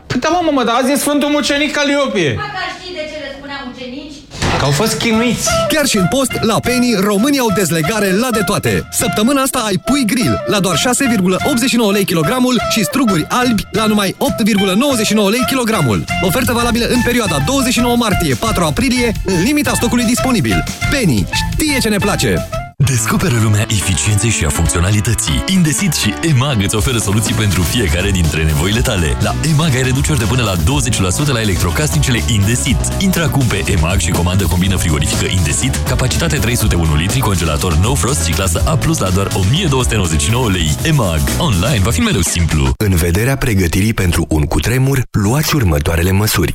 Păi da, mamă, mă, dar azi e Sfântul Mucenic Caliopie.
Mă, dar știi de ce le spuneam ucenici?
Că au fost chinuiți.
Chiar și în post, la Penny, românii au dezlegare la de toate. Săptămâna asta ai pui grill la doar 6,89 lei kilogramul și struguri albi la numai 8,99 lei kilogramul. Ofertă valabilă în perioada 29 martie-4 aprilie, în limita stocului disponibil. Penny știe ce ne place!
Descoperă lumea eficienței și a funcționalității. Indesit și EMAG îți oferă soluții pentru fiecare dintre nevoile tale. La EMAG ai reduceri de până la 20% la electrocasnicele Indesit. Intră acum pe EMAG și comandă combină frigorifică Indesit, capacitate 301 litri, congelator No Frost și clasă A+, la doar 1299 lei. EMAG. Online va fi mereu simplu.
În vederea pregătirii pentru un cutremur, luați următoarele măsuri.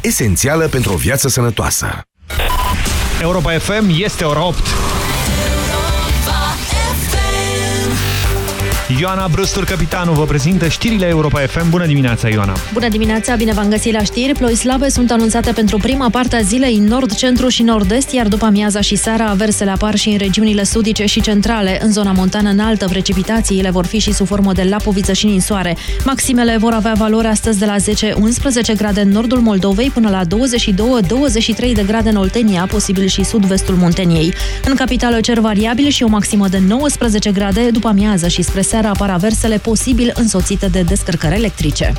esențială pentru o viață sănătoasă.
Europa FM este ora 8. Ioana Brustur, capitanul, vă prezintă știrile Europa FM. Bună dimineața, Ioana!
Bună dimineața, bine v-am găsit la știri. Ploi slabe sunt anunțate pentru prima parte a zilei în nord, centru și nord-est, iar după amiaza și seara, aversele apar și în regiunile sudice și centrale. În zona montană înaltă, precipitațiile vor fi și sub formă de lapoviță și ninsoare. Maximele vor avea valoare astăzi de la 10-11 grade în nordul Moldovei până la 22-23 de grade în Oltenia, posibil și sud-vestul Munteniei. În capitală cer variabil și o maximă de 19 grade după amiază și spre seara apar aversele posibil însoțite de descărcări electrice.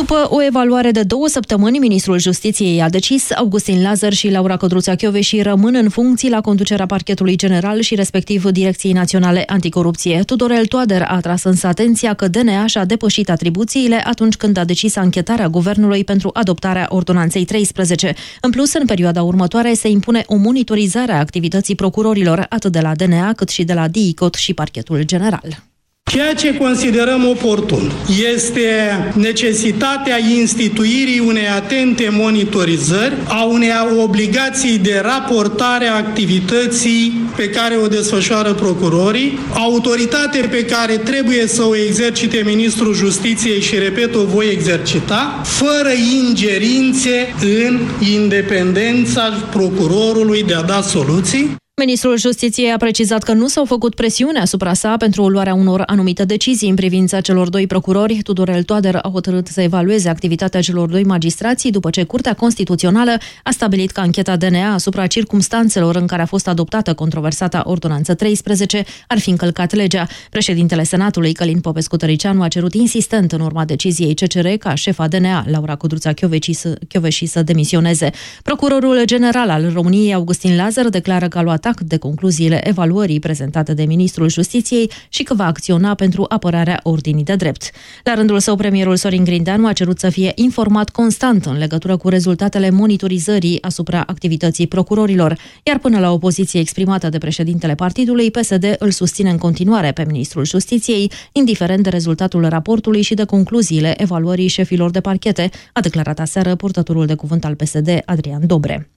După o evaluare de două săptămâni, ministrul Justiției a decis Augustin Lazar și Laura Codruța și rămân în funcții la conducerea parchetului general și respectiv Direcției Naționale Anticorupție. Tudorel Toader a tras însă atenția că DNA și-a depășit atribuțiile atunci când a decis anchetarea guvernului pentru adoptarea ordonanței 13. În plus, în perioada următoare se impune o monitorizare a activității procurorilor, atât de la DNA cât și de la DICOT și parchetul general.
Ceea ce considerăm oportun este necesitatea instituirii unei atente monitorizări, a unei obligații de raportare a activității pe care o desfășoară procurorii, autoritate pe care trebuie să o exercite Ministrul Justiției și, repet, o voi exercita, fără ingerințe în independența procurorului de a da soluții.
Ministrul Justiției a precizat că nu s-au făcut presiune asupra sa pentru luarea unor anumite decizii în privința celor doi procurori. Tudorel Toader a hotărât să evalueze activitatea celor doi magistrații după ce Curtea Constituțională a stabilit că ancheta DNA asupra circumstanțelor în care a fost adoptată controversată Ordonanță 13 ar fi încălcat legea. Președintele Senatului, Călin Popescu Tăricianu, a cerut insistent în urma deciziei CCR ca șefa DNA, Laura Codruța Chioveși, să demisioneze. Procurorul general al României, Augustin Lazar, declară că a luat act de concluziile evaluării prezentate de Ministrul Justiției și că va acționa pentru apărarea ordinii de drept. La rândul său, premierul Sorin Grindeanu a cerut să fie informat constant în legătură cu rezultatele monitorizării asupra activității procurorilor, iar până la opoziție exprimată de președintele partidului, PSD îl susține în continuare pe Ministrul Justiției, indiferent de rezultatul raportului și de concluziile evaluării șefilor de parchete, a declarat aseară purtătorul de cuvânt al PSD, Adrian Dobre.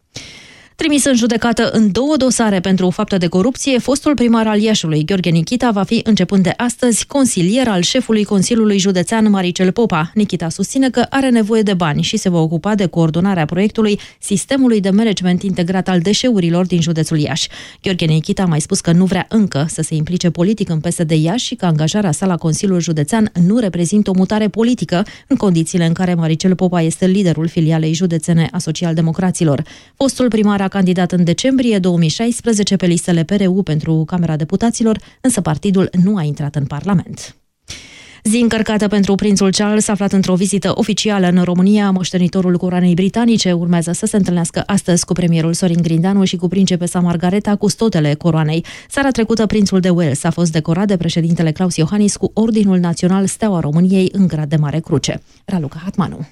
Trimis în judecată în două dosare pentru faptă de corupție, fostul primar al Iașului, Gheorghe Nichita, va fi începând de astăzi consilier al șefului Consiliului Județean Maricel Popa. Nichita susține că are nevoie de bani și se va ocupa de coordonarea proiectului Sistemului de Management Integrat al Deșeurilor din județul Iași. Gheorghe Nichita a mai spus că nu vrea încă să se implice politic în PSD Iași și că angajarea sa la Consiliul Județean nu reprezintă o mutare politică în condițiile în care Maricel Popa este liderul filialei județene a socialdemocraților. Fostul primar a candidat în decembrie 2016 pe listele PRU pentru Camera Deputaților, însă partidul nu a intrat în Parlament. Zi încărcată pentru prințul Charles, aflat într-o vizită oficială în România, moștenitorul coroanei britanice urmează să se întâlnească astăzi cu premierul Sorin Grindanu și cu principesa Margareta, custodele coroanei. Seara trecută, prințul de Wales a fost decorat de președintele Claus Iohannis cu Ordinul Național Steaua României în grad de mare cruce. Raluca Hatmanu.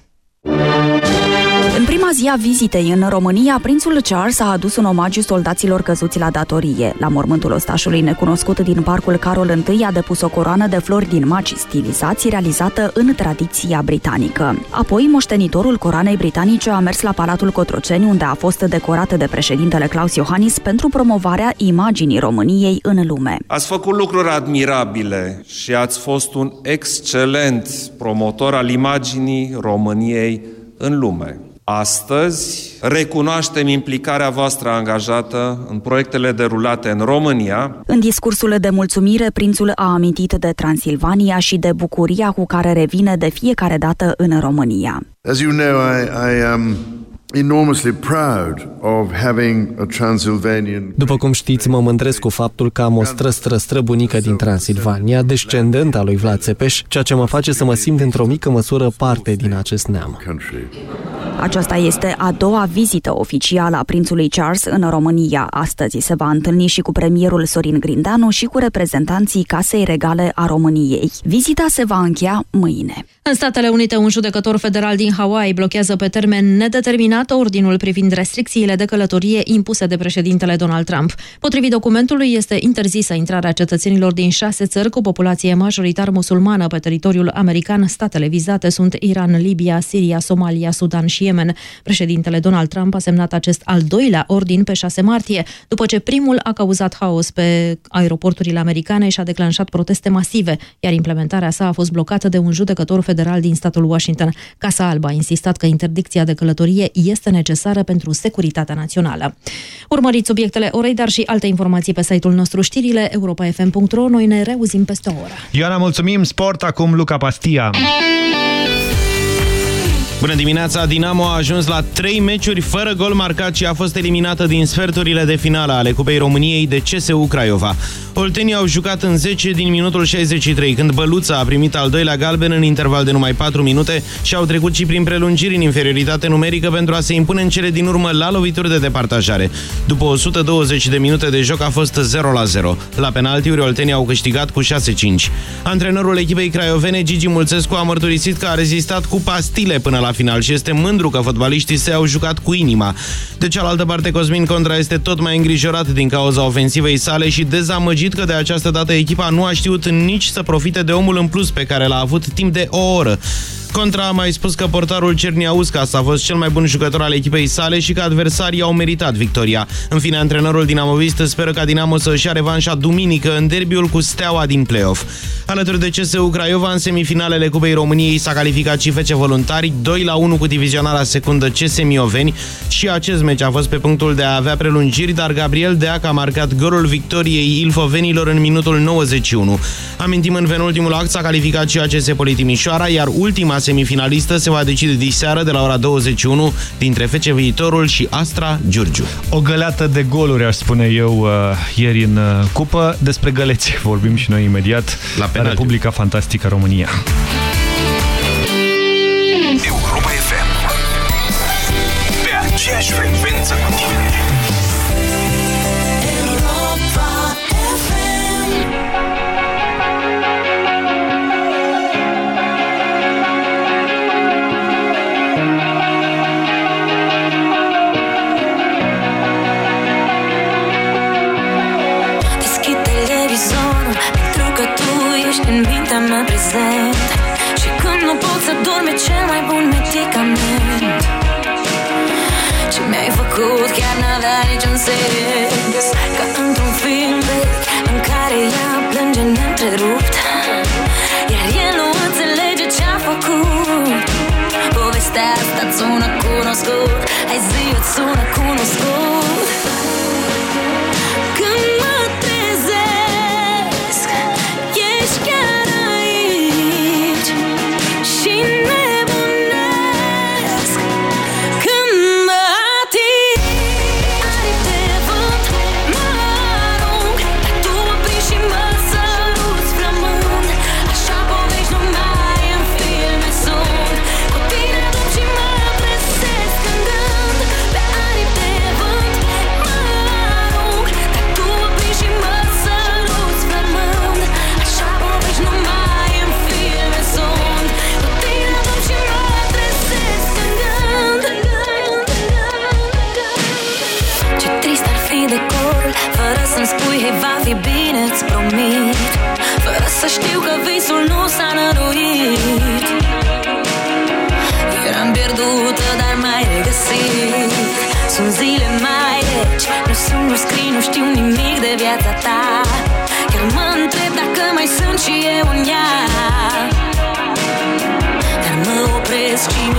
În prima zi a vizitei în România, prințul Charles a adus un omagiu soldaților căzuți la datorie. La mormântul ostașului necunoscut din parcul Carol I a depus o coroană de flori din maci stilizați realizată în tradiția britanică. Apoi, moștenitorul coroanei britanice a mers la Palatul Cotroceni, unde a fost decorată de președintele Claus Iohannis pentru promovarea imaginii României în lume.
Ați făcut lucruri admirabile și ați fost un excelent promotor al imaginii României în lume.
Astăzi recunoaștem implicarea voastră angajată în proiectele derulate în România.
În discursul de mulțumire, prințul a amintit de Transilvania și de bucuria cu care revine de fiecare dată în România.
As you know, I, I am enormously proud of having a Transylvanian...
După cum știți, mă mândresc cu faptul că am o stră străbunică din Transilvania, descendent al lui Vlad Țepeș, ceea ce mă face să mă simt într-o mică măsură parte din acest neam.
Aceasta este a doua vizită oficială a prințului Charles în România. Astăzi se va întâlni și cu premierul Sorin Grindanu și cu reprezentanții Casei Regale a României. Vizita se va încheia mâine.
În Statele Unite, un judecător federal din Hawaii blochează pe termen nedeterminat ordinul privind restricțiile de călătorie impuse de președintele Donald Trump. Potrivit documentului, este interzisă intrarea cetățenilor din șase țări cu populație majoritar musulmană pe teritoriul american. Statele vizate sunt Iran, Libia, Siria, Somalia, Sudan și Yemen. Președintele Donald Trump a semnat acest al doilea ordin pe 6 martie, după ce primul a cauzat haos pe aeroporturile americane și a declanșat proteste masive, iar implementarea sa a fost blocată de un judecător federal din statul Washington. Casa Alba a insistat că interdicția de călătorie este necesară pentru securitatea națională. Urmăriți subiectele orei, dar și alte informații pe site-ul nostru știrile europa.fm.ro. Noi ne reuzim peste o oră.
Ioana, mulțumim! Sport, acum Luca Pastia.
Bună dimineața! Dinamo a ajuns la 3 meciuri fără gol marcat și a fost eliminată din sferturile de finală ale Cupei României de CSU Craiova. Oltenii au jucat în 10 din minutul 63, când Băluța a primit al doilea galben în interval de numai 4 minute și au trecut și prin prelungiri în inferioritate numerică pentru a se impune în cele din urmă la lovituri de departajare. După 120 de minute de joc a fost 0 la 0. La penaltiuri, Oltenii au câștigat cu 6-5. Antrenorul echipei craiovene, Gigi Mulțescu, a mărturisit că a rezistat cu pastile până la final și este mândru că fotbaliștii se au jucat cu inima. De cealaltă parte, Cosmin Contra este tot mai îngrijorat din cauza ofensivei sale și dezamăgit că de această dată echipa nu a știut nici să profite de omul în plus pe care l-a avut timp de o oră. Contra a mai spus că portarul Cerniauskas a fost cel mai bun jucător al echipei sale și că adversarii au meritat victoria. În fine, antrenorul dinamovist speră ca Dinamo să își ia revanșa duminică în derbiul cu Steaua din play-off. Alături de CSU Craiova, în semifinalele Cupei României s-a calificat și FC Voluntari 2 la 1 cu divizionala secundă CS Mioveni și acest meci a fost pe punctul de a avea prelungiri, dar Gabriel Deac a marcat golul victoriei ilfovenilor în minutul 91. Amintim, în penultimul act s-a calificat și ACS Politimișoara, iar ultima semifinalistă se va decide diseară de la ora 21 dintre FC Viitorul și Astra Giurgiu.
O găleată de goluri, aș spune eu, uh, ieri în uh, cupă. Despre găleți vorbim și noi imediat la penalti. Republica Fantastică România.
Pe aceeași
chiar n-avea niciun sens. Ca într-un film vechi în care ea plânge neîntrerupt. Iar el nu înțelege ce-a făcut. Povestea asta sună cunoscut. Hai zi, îți sună cunoscut și eu în ea Dar mă opresc și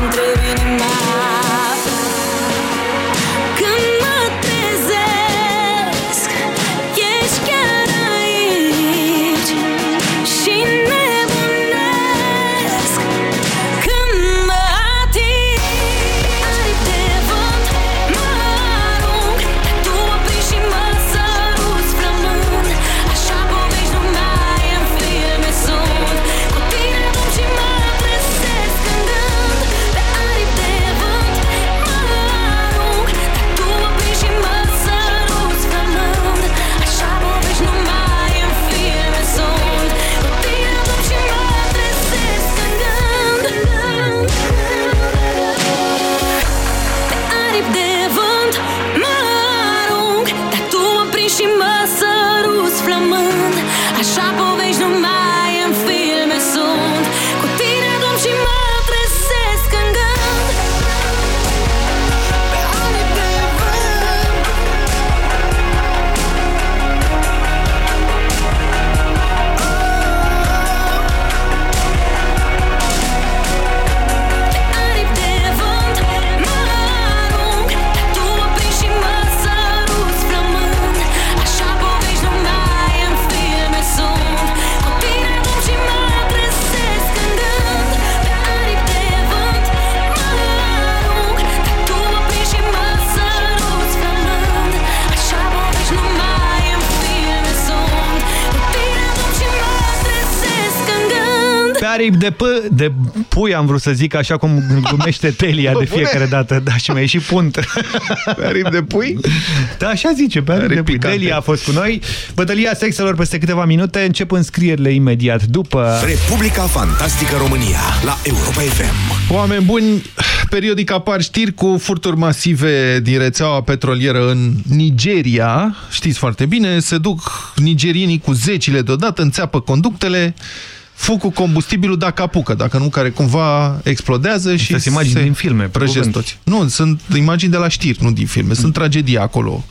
Aripi de, p de pui, am vrut să zic, așa cum glumește Telia de fiecare dată. Da, și mi-a ieșit punt.
Aripi de pui?
Da, așa zice, pe aripi de pui. Telia a fost cu noi. Bătălia sexelor peste câteva minute. Încep înscrierile imediat după...
Republica Fantastică România la Europa FM.
Oameni buni, periodic apar știri cu furturi masive din rețeaua petrolieră în Nigeria. Știți foarte bine, se duc nigerienii cu zecile deodată, înțeapă conductele, fug cu combustibilul dacă apucă, dacă nu, care cumva explodează și
se imagini din filme,
prăjesc toți. Nu, sunt imagini de la știri, nu din filme, sunt tragedii acolo.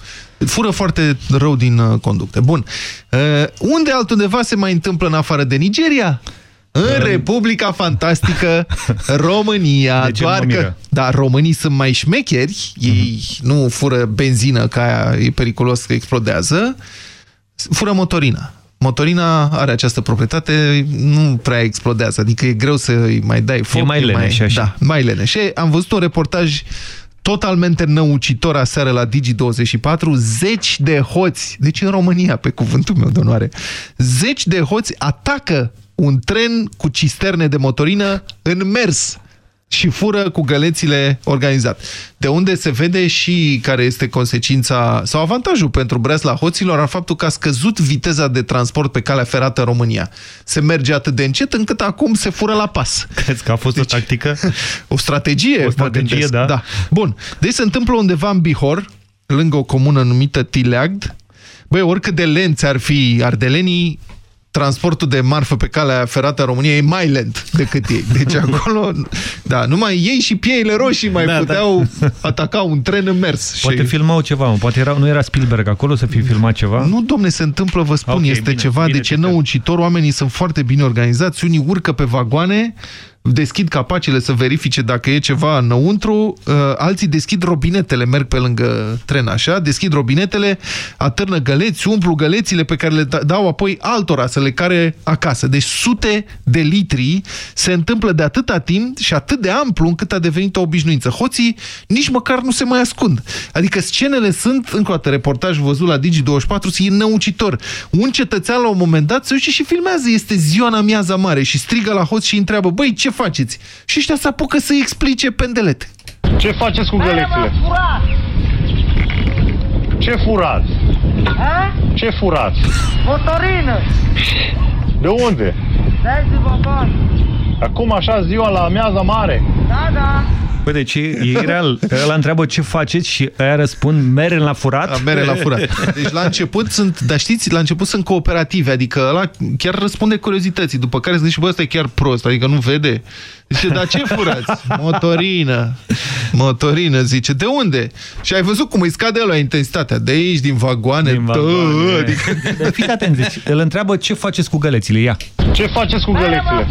Fură foarte rău din uh, conducte. Bun. Uh, unde altundeva se mai întâmplă în afară de Nigeria? În Republica Fantastică România.
De ce
doar că, da, românii sunt mai șmecheri, ei nu fură benzină, ca aia e periculos că explodează, fură motorina. Motorina are această proprietate, nu prea explodează, adică e greu să-i mai dai foc.
E mai leneș,
mai,
așa.
Da, mai leneș. Am văzut un reportaj totalmente năucitor aseară la Digi24, zeci de hoți, deci în România, pe cuvântul meu de onoare, zeci de hoți atacă un tren cu cisterne de motorină în mers și fură cu gălețile organizat. De unde se vede și care este consecința sau avantajul pentru Bresla hoților al faptul că a scăzut viteza de transport pe calea ferată în România. Se merge atât de încet încât acum se fură la pas.
Crezi că a fost deci, o tactică?
O strategie,
o strategie da.
da. Bun. Deci se întâmplă undeva în Bihor, lângă o comună numită Tileagd. Băi, oricât de lenți ar fi ardelenii, transportul de marfă pe calea ferată a României e mai lent decât ei. Deci acolo, da, numai ei și pieile roșii mai da, puteau da. ataca un tren în mers.
Poate și... filmau ceva, mă. poate era, nu era Spielberg acolo să fi filmat ceva?
Nu, domne, se întâmplă, vă spun, okay, este bine, ceva, bine, de ce năucitor, oamenii sunt foarte bine organizați, unii urcă pe vagoane, deschid capacele să verifice dacă e ceva înăuntru, uh, alții deschid robinetele, merg pe lângă tren așa, deschid robinetele, atârnă găleți, umplu gălețile pe care le da, dau apoi altora să le care acasă. Deci sute de litri se întâmplă de atâta timp și atât de amplu încât a devenit o obișnuință. Hoții nici măcar nu se mai ascund. Adică scenele sunt, încă o dată, reportaj văzut la Digi24, e năucitor. Un cetățean la un moment dat se duce și filmează, este ziua în amiaza mare și strigă la hoți și întreabă, băi, ce faceți? Și ăștia se apucă să-i explice pendelete.
Ce faceți cu gălețile? Ce furați? A? Ce furați?
Motorină.
De unde?
De vagon.
Acum așa ziua la amiaza mare?
Da, da.
Păi deci e real. Ăla întreabă ce faceți și aia răspund mere la furat.
A, mere la furat. Deci la început sunt, dar știți, la început sunt cooperative, adică ăla chiar răspunde curiozității, după care se zice, bă, ăsta e chiar prost, adică nu vede. Zice, dar ce furați? Motorină. Motorină, zice. De unde? Și ai văzut cum îi scade la intensitatea. De aici, din vagoane. Din vagoane.
Adică... Fiți atent, deci, îl întreabă ce faceți cu gălețile. Ia.
Ce faceți cu gălețile?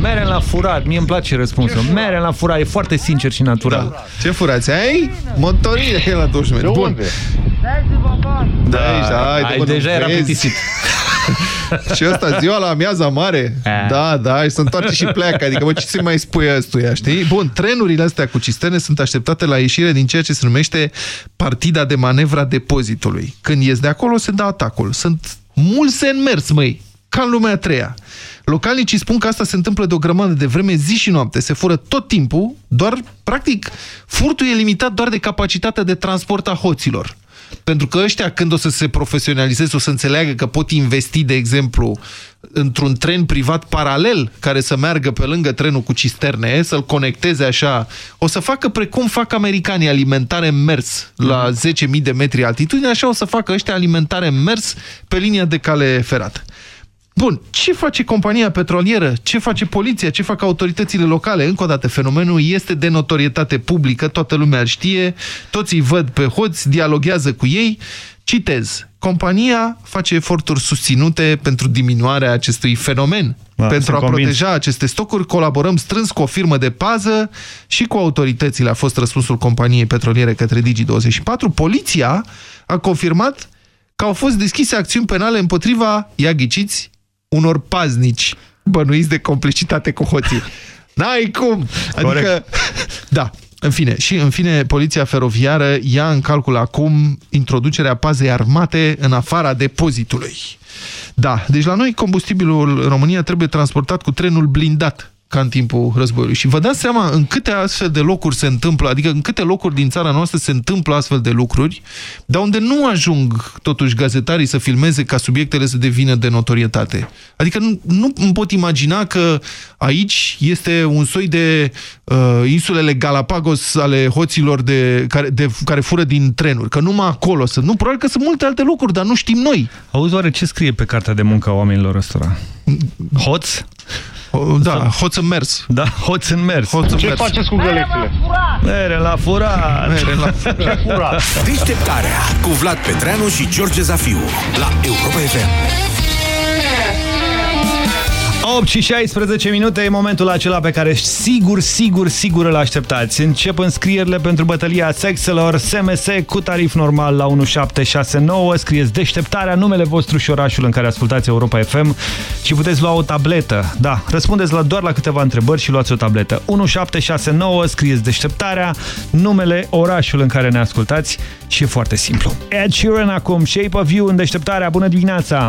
Mere la furat. Mie îmi place răspunsul. Mere la furat. E foarte sincer și natural. Da.
Ce furați? Ai? Motorină e la 12
metri. De unde?
Da, aici, da,
ai, ai deja era plictisit.
și ăsta ziua la amiaza mare. A. Da, da, și se întoarce și pleacă. Adică, bă, ce se mai spui ăstuia, știi? Bun, trenurile astea cu cisterne sunt așteptate la ieșire din ceea ce se numește partida de manevra depozitului. Când ies de acolo, se dă atacul. Sunt mulți în mers, măi, ca în lumea a treia. Localnicii spun că asta se întâmplă de o grămadă de vreme, zi și noapte. Se fură tot timpul, doar, practic, furtul e limitat doar de capacitatea de transport a hoților. Pentru că ăștia, când o să se profesionalizeze, o să înțeleagă că pot investi, de exemplu, într-un tren privat paralel care să meargă pe lângă trenul cu cisterne, să-l conecteze așa, o să facă precum fac americanii alimentare în mers la 10.000 mhm. de metri altitudine, așa o să facă ăștia alimentare în mers pe linia de cale ferată. Bun, ce face compania petrolieră? Ce face poliția? Ce fac autoritățile locale? Încă o dată, fenomenul este de notorietate publică, toată lumea îl știe, toți îi văd pe hoți, dialoghează cu ei. Citez, compania face eforturi susținute pentru diminuarea acestui fenomen. Da, pentru a convins. proteja aceste stocuri, colaborăm strâns cu o firmă de pază și cu autoritățile. A fost răspunsul companiei petroliere către Digi24. Poliția a confirmat că au fost deschise acțiuni penale împotriva, ia ghiciți, unor paznici bănuiți de complicitate cu hoții. N-ai cum! Adică, Corect. da, În fine, și în fine, poliția feroviară ia în calcul acum introducerea pazei armate în afara depozitului. Da, deci la noi combustibilul în România trebuie transportat cu trenul blindat ca în timpul războiului. Și vă dați seama în câte astfel de locuri se întâmplă, adică în câte locuri din țara noastră se întâmplă astfel de lucruri, dar unde nu ajung totuși gazetarii să filmeze ca subiectele să devină de notorietate. Adică nu, nu îmi pot imagina că aici este un soi de uh, insulele Galapagos ale hoților de, care, de, care fură din trenuri, că numai acolo sunt. Nu, probabil că sunt multe alte locuri, dar nu știm noi.
Auzi oare ce scrie pe cartea de muncă a oamenilor ăstora? Hoț?
Da, hoț în mers.
Da, hoț în mers.
Hoț în
Ce
mers.
faceți cu gălețile?
Mere la furat.
Mere la furat.
Ce furat?
Deșteptarea cu Vlad Petreanu și George Zafiu la Europa FM.
8 și 16 minute e momentul acela pe care sigur, sigur, sigur îl așteptați. Încep înscrierile pentru bătălia sexelor SMS cu tarif normal la 1769. Scrieți deșteptarea, numele vostru și orașul în care ascultați Europa FM și puteți lua o tabletă. Da, răspundeți la doar la câteva întrebări și luați o tabletă. 1769, scrieți deșteptarea, numele, orașul în care ne ascultați și e foarte simplu. Ed Sheeran acum, Shape of You în deșteptarea. Bună dimineața!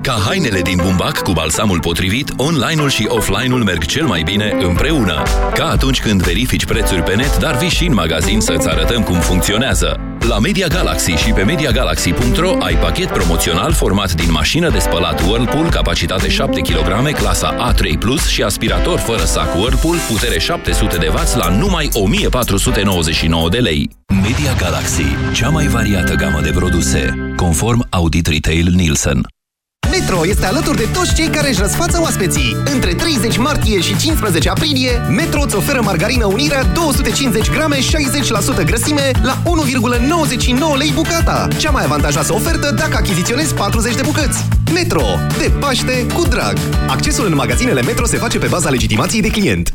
Ca hainele din bumbac cu balsamul potrivit, online-ul și offline-ul merg cel mai bine împreună. Ca atunci când verifici prețuri pe net, dar vii și în magazin să-ți arătăm cum funcționează. La Media Galaxy și pe MediaGalaxy.ro ai pachet promoțional format din mașină de spălat Whirlpool, capacitate 7 kg, clasa A3+, Plus și aspirator fără sac Whirlpool, putere 700 de W la numai 1499 de lei. Media Galaxy, cea mai variată gamă de produse, conform Audit Retail Nielsen.
Metro este alături de toți cei care își răsfață oaspeții. Între 30 martie și 15 aprilie, Metro îți oferă margarină unirea 250 grame, 60% grăsime la 1,99 lei bucata. Cea mai avantajoasă ofertă dacă achiziționezi 40 de bucăți. Metro. De Paște cu drag. Accesul în magazinele Metro se face pe baza legitimației de client.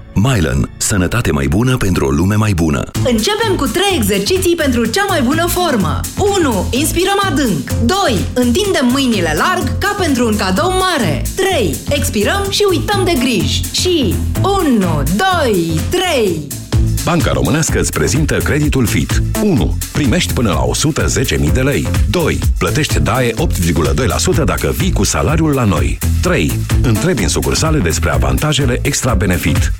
Mylan. Sănătate mai bună pentru o lume mai bună.
Începem cu 3 exerciții pentru cea mai bună formă. 1. Inspirăm adânc. 2. Întindem mâinile larg ca pentru un cadou mare. 3. Expirăm și uităm de griji. Și 1, 2, 3.
Banca Românească îți prezintă creditul FIT. 1. Primești până la 110.000 de lei. 2. Plătești DAE 8,2% dacă vii cu salariul la noi. 3. Întrebi în sucursale despre avantajele extra benefit.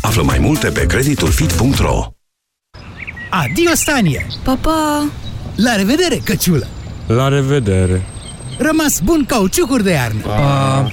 Află mai multe pe creditulfit.ro
Adio, Stanie!
Papa!
La revedere, căciulă!
La revedere!
Rămas bun cauciucuri de iarnă!
Pa.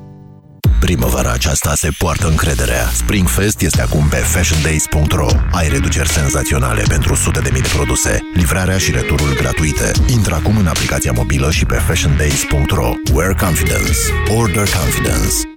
Primăvara aceasta se poartă încrederea. Springfest este acum pe fashiondays.ro. Ai reduceri senzaționale pentru sute de mii de produse, livrarea și returul gratuite. Intră acum în aplicația mobilă și pe fashiondays.ro. Wear confidence. Order confidence.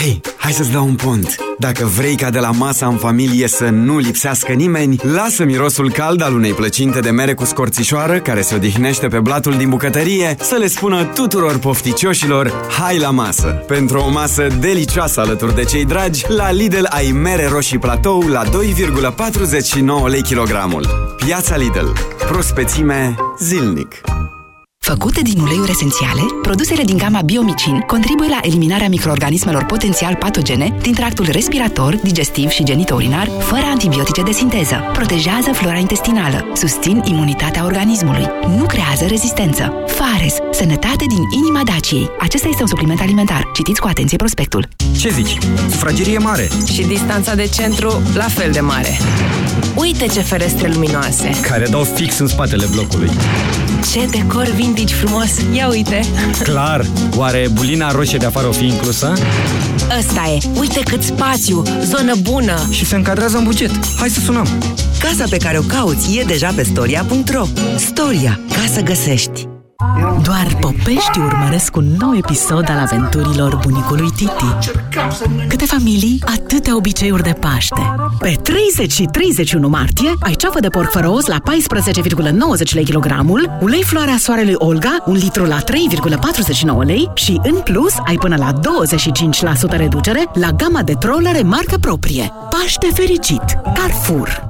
Hei, hai să-ți dau un pont! Dacă vrei ca de la masa în familie să nu lipsească nimeni, lasă mirosul cald al unei plăcinte de mere cu scorțișoară care se odihnește pe blatul din bucătărie să le spună tuturor pofticioșilor hai la masă! Pentru o masă delicioasă alături de cei dragi, la Lidl ai mere roșii platou la 2,49 lei kilogramul. Piața Lidl. Prospețime zilnic.
Făcute din uleiuri esențiale, produsele din gama Biomicin contribuie la eliminarea microorganismelor potențial patogene din tractul respirator, digestiv și genitourinar, fără antibiotice de sinteză. Protejează flora intestinală, susțin imunitatea organismului, nu creează rezistență. Fares, sănătate din inima Daciei. Acesta este un supliment alimentar. Citiți cu atenție prospectul.
Ce zici? Sufragerie mare.
Și distanța de centru la fel de mare. Uite ce ferestre luminoase.
Care dau fix în spatele blocului.
Ce decor vintage frumos! Ia uite!
Clar! Oare bulina roșie de afară o fi inclusă?
Ăsta e! Uite cât spațiu! Zonă bună!
Și se încadrează în buget. Hai să sunăm!
Casa pe care o cauți e deja pe storia.ro Storia. Ca să găsești!
Doar popești urmăresc un nou episod al aventurilor bunicului Titi. Câte familii, atâtea obiceiuri de Paște. Pe 30 și 31 martie ai ceafă de porc fără os la 14,90 lei kilogramul, ulei floarea soarelui Olga, un litru la 3,49 lei și, în plus, ai până la 25% reducere la gama de trollere marcă proprie. Paște fericit! Carrefour!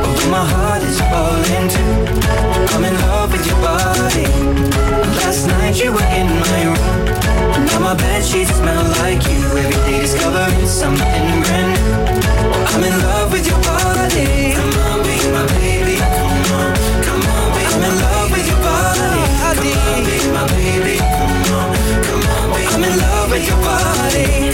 my heart is falling too. I'm in love with your body. Last night you were in my room. Now my bed sheets smell like you. Every day discovering something new. I'm in love with your body. Come on, be my baby. Come on, come on, be I'm in love with your body. Come on, be my baby. Come on, come on, be I'm in love with your body.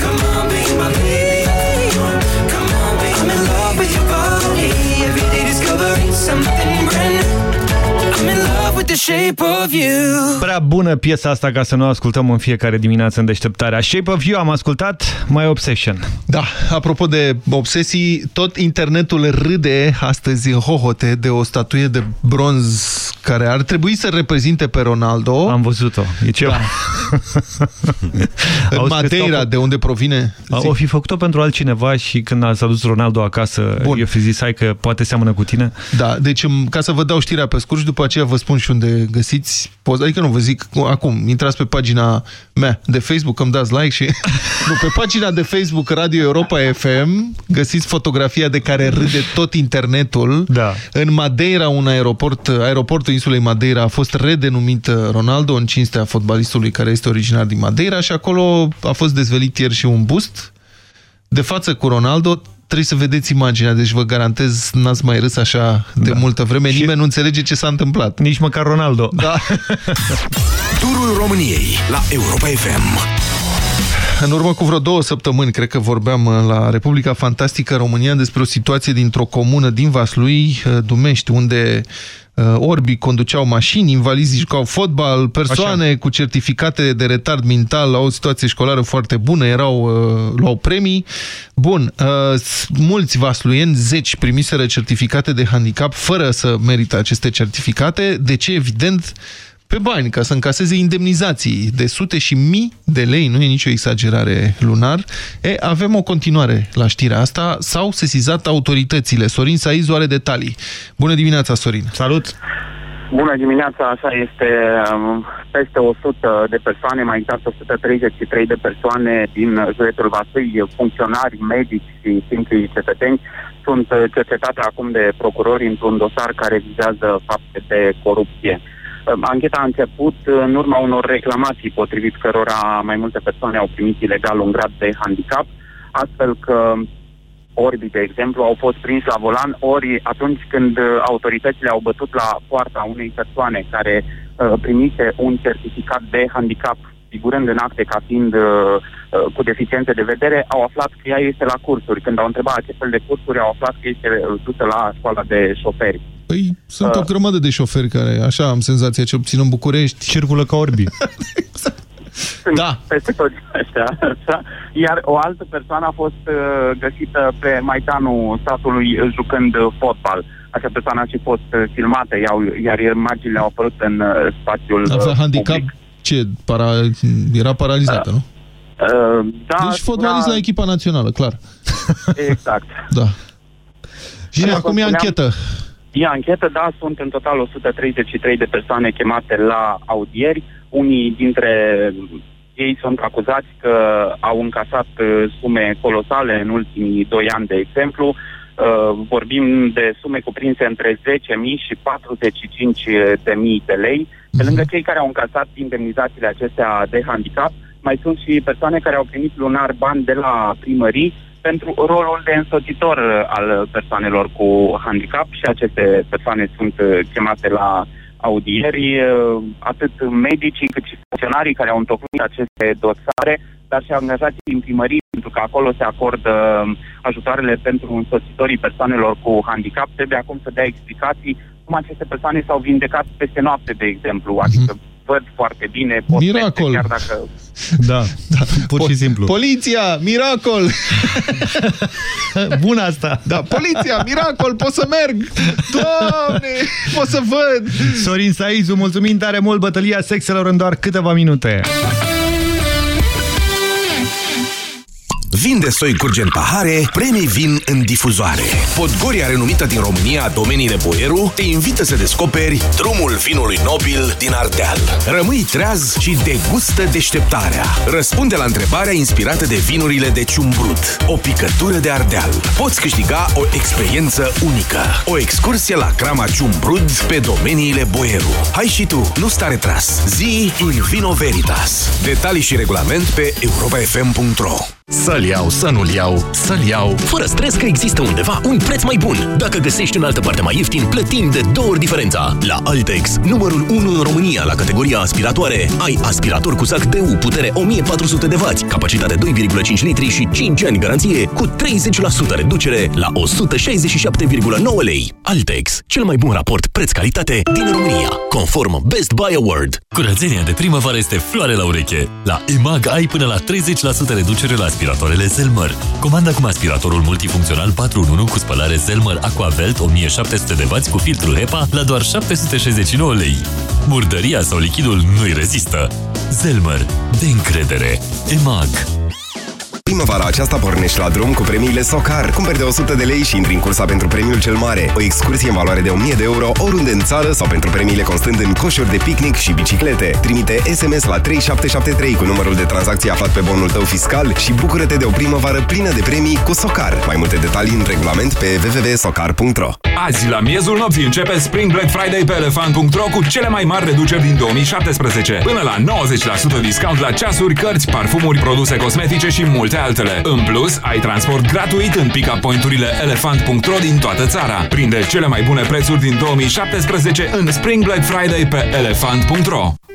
Prea bună piesa asta ca să nu o ascultăm în fiecare dimineață în deșteptarea. Shape of You am ascultat, My Obsession.
Da, apropo de obsesii, tot internetul râde astăzi în hohote de o statuie de bronz care ar trebui să reprezinte pe Ronaldo.
Am văzut-o. E ceva.
Da. în Madeira, de unde provine?
O fi făcut-o pentru altcineva și când s-a dus Ronaldo acasă, Bun. eu fi zis, hai că poate seamănă cu tine.
Da, deci ca să vă dau știrea pe scurt și după aceea vă spun și unde găsiți poza. Adică nu vă zic acum, intrați pe pagina mea de Facebook, îmi dați like și... nu, pe pagina de Facebook Radio Europa FM găsiți fotografia de care râde tot internetul.
Da.
În Madeira, un aeroport, aeroportul insulei Madeira a fost redenumit Ronaldo în cinstea fotbalistului care este originar din Madeira și acolo a fost dezvelit ieri și un bust de față cu Ronaldo, trebuie să vedeți imaginea, deci vă garantez n-ați mai râs așa de da. multă vreme, și nimeni nu înțelege ce s-a întâmplat.
Nici măcar Ronaldo.
Da.
Turul României la Europa FM.
În urmă cu vreo două săptămâni, cred că vorbeam la Republica Fantastică România despre o situație dintr-o comună din Vaslui, Dumești, unde Uh, orbi conduceau mașini, invalizii jucau fotbal, persoane Așa. cu certificate de retard mental au o situație școlară foarte bună, erau, uh, luau premii. Bun, uh, mulți vasluieni, zeci, primiseră certificate de handicap fără să merită aceste certificate. De ce? Evident, pe bani, ca să încaseze indemnizații de sute și mii de lei, nu e nicio exagerare lunar. E, avem o continuare la știrea asta. S-au sesizat autoritățile. Sorin Saizu are detalii. Bună dimineața, Sorin!
Salut!
Bună dimineața, așa este um, peste 100 de persoane, mai exact 133 de persoane din județul Vasui, funcționari, medici și simpli cetățeni, sunt cercetate acum de procurori într-un dosar care vizează fapte de corupție. Ancheta a început în urma unor reclamații potrivit cărora mai multe persoane au primit ilegal un grad de handicap, astfel că orbi, de exemplu, au fost prins la volan, ori atunci când autoritățile au bătut la poarta unei persoane care uh, primise un certificat de handicap figurând în acte ca fiind uh, uh, cu deficiențe de vedere, au aflat că ea este la cursuri. Când au întrebat ce fel de cursuri, au aflat că este dusă la școala de șoferi.
Păi sunt uh. o grămadă de șoferi care, așa am senzația, cel puțin în București, circulă ca orbi.
exact. da. peste tot ăștia. Iar o altă persoană a fost uh, găsită pe Maidanul statului uh, jucând uh, fotbal. Acea persoană a și fost uh, filmată, iau, iar imaginile au apărut în uh, spațiul
Avea uh, handicap? Public. Ce? Para... Era paralizată, uh, nu?
Uh, da,
deci fotbalist da. la echipa națională, clar.
Exact.
da. Și acum e anchetă.
E anchetă, da, sunt în total 133 de persoane chemate la audieri. Unii dintre ei sunt acuzați că au încasat uh, sume colosale în ultimii doi ani, de exemplu. Uh, vorbim de sume cuprinse între 10.000 și 45.000 de lei. Pe lângă mhm. cei care au încasat indemnizațiile acestea de handicap, mai sunt și persoane care au primit lunar bani de la primării pentru rolul de însoțitor uh, al persoanelor cu handicap și aceste persoane sunt uh, chemate la audieri, uh, atât medicii cât și funcționarii care au întocmit aceste dosare, dar și angajații din primării, pentru că acolo se acordă ajutoarele pentru însoțitorii persoanelor cu handicap, trebuie acum să dea explicații cum aceste persoane s-au vindecat peste noapte, de exemplu, adică văd foarte bine, pot
Miracol!
chiar dacă...
Da, da pur și simplu.
Poliția, miracol!
Bună asta!
Da, poliția, miracol, pot să merg! Doamne, pot să văd!
Sorin Saizu, mulțumim tare mult, bătălia sexelor în doar câteva minute.
Vin de soi curge în pahare, premii vin în difuzoare. Podgoria renumită din România, domeniile Boieru, te invită să descoperi drumul vinului nobil din Ardeal. Rămâi treaz și degustă deșteptarea. Răspunde la întrebarea inspirată de vinurile de ciumbrut. O picătură de Ardeal. Poți câștiga o experiență unică. O excursie la crama ciumbrud pe domeniile Boieru. Hai și tu, nu sta retras. Zi in vino veritas. Detalii și regulament pe europafm.ro
Să-l iau, să nu-l iau, să-l iau, fără stres că există undeva un preț mai bun. Dacă găsești în altă parte mai ieftin, plătim de două ori diferența. La Altex, numărul 1 în România la categoria aspiratoare, ai aspirator cu sac DU, putere 1400 de W, capacitate 2,5 litri și 5 ani garanție, cu 30% reducere la 167,9 lei. Altex, cel mai bun raport preț-calitate din România, conform Best Buy Award.
Curățenia de primăvară este floare la ureche. La EMAG ai până la 30% reducere la aspiratoarele Zelmer. Comanda acum aspiratorul multifuncțional 4 în 1 cu spălare Zelmer Aquavelt 1700 de W cu filtru HEPA la doar 769 lei. Murdăria sau lichidul nu-i rezistă. Zelmer. De încredere. EMAG.
Primăvara aceasta pornești la drum cu premiile Socar. Cumperi de 100 de lei și intri în cursa pentru premiul cel mare. O excursie în valoare de 1000 de euro oriunde în țară sau pentru premiile constând în coșuri de picnic și biciclete. Trimite SMS la 3773 cu numărul de tranzacție aflat pe bonul tău fiscal și bucură-te de o primăvară plină de premii cu Socar. Mai multe detalii în regulament pe www.socar.ro
Azi, la miezul nopții, începe Spring Black Friday pe elefant.ro cu cele mai mari reduceri din 2017. Până la 90% discount la ceasuri, cărți, parfumuri, produse cosmetice și multe altele. În plus, ai transport gratuit în pick-up point-urile elefant.ro din toată țara. Prinde cele mai bune prețuri din 2017 în Spring Black Friday pe elefant.ro.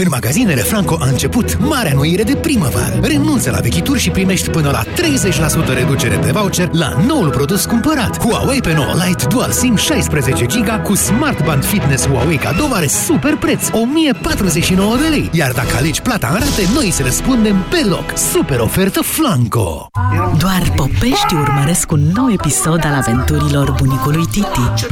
În magazinele Franco a început marea noire de primăvară. Renunță la vechituri și primești până la 30% reducere pe voucher la noul produs cumpărat. Huawei pe 9 Lite Dual SIM 16 GB cu Smart Band Fitness Huawei cadou are super preț, 1049 de lei. Iar dacă alegi plata în rate, noi se răspundem pe loc. Super ofertă Flanco!
Doar popești urmăresc un nou episod al aventurilor bunicului Titi.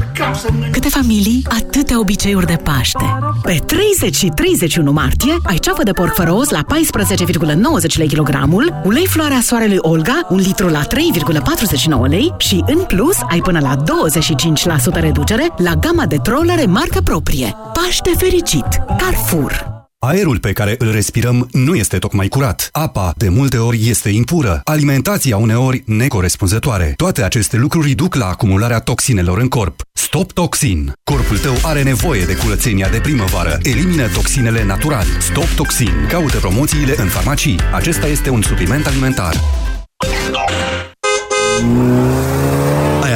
Câte familii, atâtea obiceiuri de Paște. Pe 30 și 31 martie ai ceapă de porc fără os la 14,90 lei kilogramul, ulei floarea soarelui Olga, un litru la 3,49 lei și, în plus, ai până la 25% reducere la gama de trollere marcă proprie. Paște fericit! Carrefour!
Aerul pe care îl respirăm nu este tocmai curat. Apa, de multe ori, este impură. Alimentația, uneori, necorespunzătoare. Toate aceste lucruri duc la acumularea toxinelor în corp. Stop Toxin. Corpul tău are nevoie de curățenia de primăvară. Elimină toxinele natural. Stop Toxin. Caută promoțiile în farmacii. Acesta este un supliment alimentar.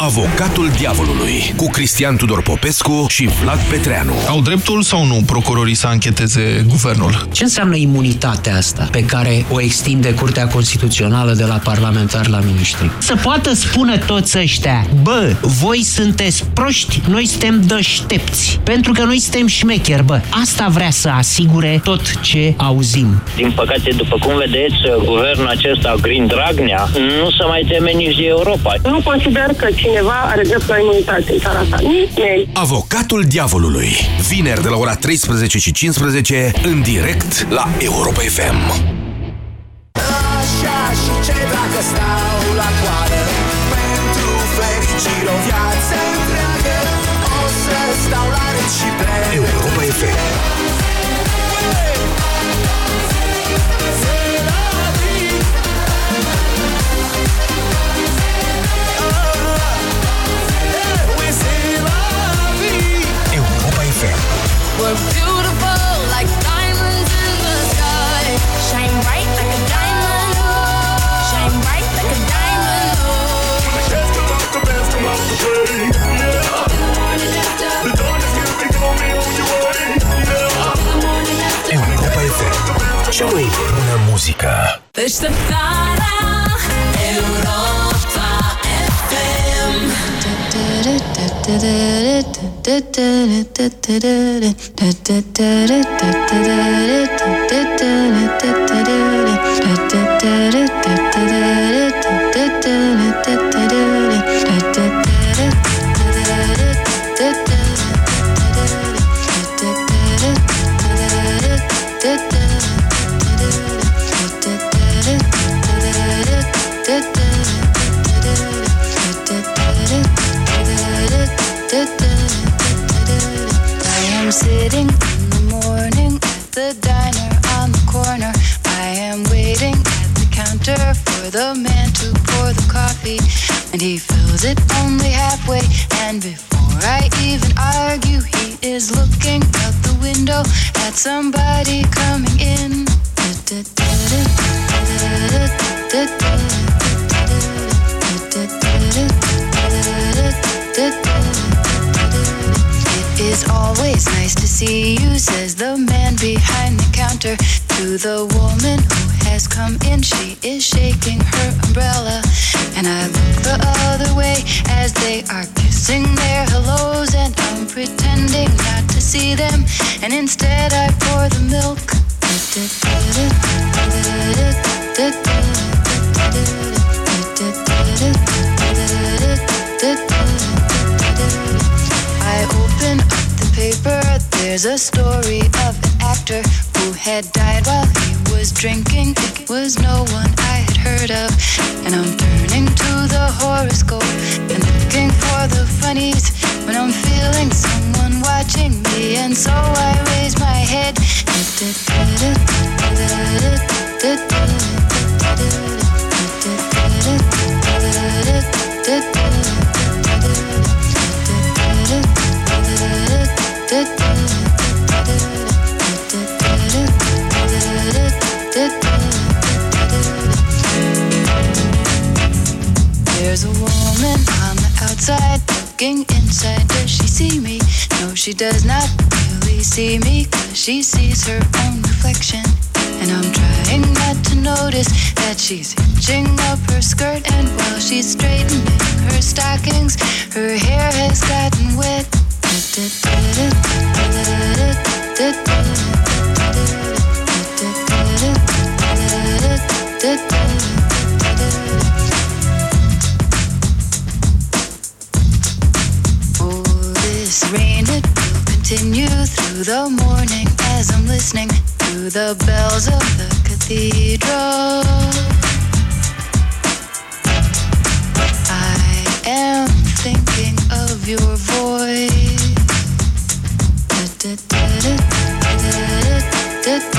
Avocatul Diavolului cu Cristian Tudor Popescu și Vlad Petreanu.
Au dreptul sau nu procurorii să ancheteze guvernul?
Ce înseamnă imunitatea asta pe care o extinde Curtea Constituțională de la parlamentar la miniștri? Să poată spune toți ăștia, bă, voi sunteți proști, noi suntem deștepți, pentru că noi suntem șmecheri, bă. Asta vrea să asigure tot ce auzim.
Din păcate, după cum vedeți, guvernul acesta, Green Dragnea, nu se mai teme nici de Europa.
Nu consider că cineva are drept la imunitate în țara asta. Nimeni.
Avocatul Diavolului. Vineri de la ora 13 și 15 în direct la Europa FM.
Așa și ce dacă stau la coadă Pentru fericire o viață întreagă O să stau la rând și plec
Europa FM Cea mai bună muzică
Deșteptarea Europa FM.
The man to pour the coffee, and he fills it only halfway. And before I even argue, he is looking out the window at somebody coming in. It is always nice to see you, says the man behind the counter to the woman who has come in. She is shaking umbrella, and I look the other way as they are kissing their hellos, and I'm pretending not to see them, and instead I pour the milk. I open up the paper. There's a story of an actor who had died while he was drinking. It was no one I heard of. And I'm turning to the horoscope and looking for the funnies when I'm feeling someone watching me. And so I raise my head. There's a woman on the outside looking inside. Does she see me? No, she does not really see me because she sees her own reflection. And I'm trying not to notice that she's hitching up her skirt. And while she's straightening her stockings, her hair has gotten wet. this rain it will continue through the morning as I'm listening to the bells of the cathedral. I am thinking of your voice.
Și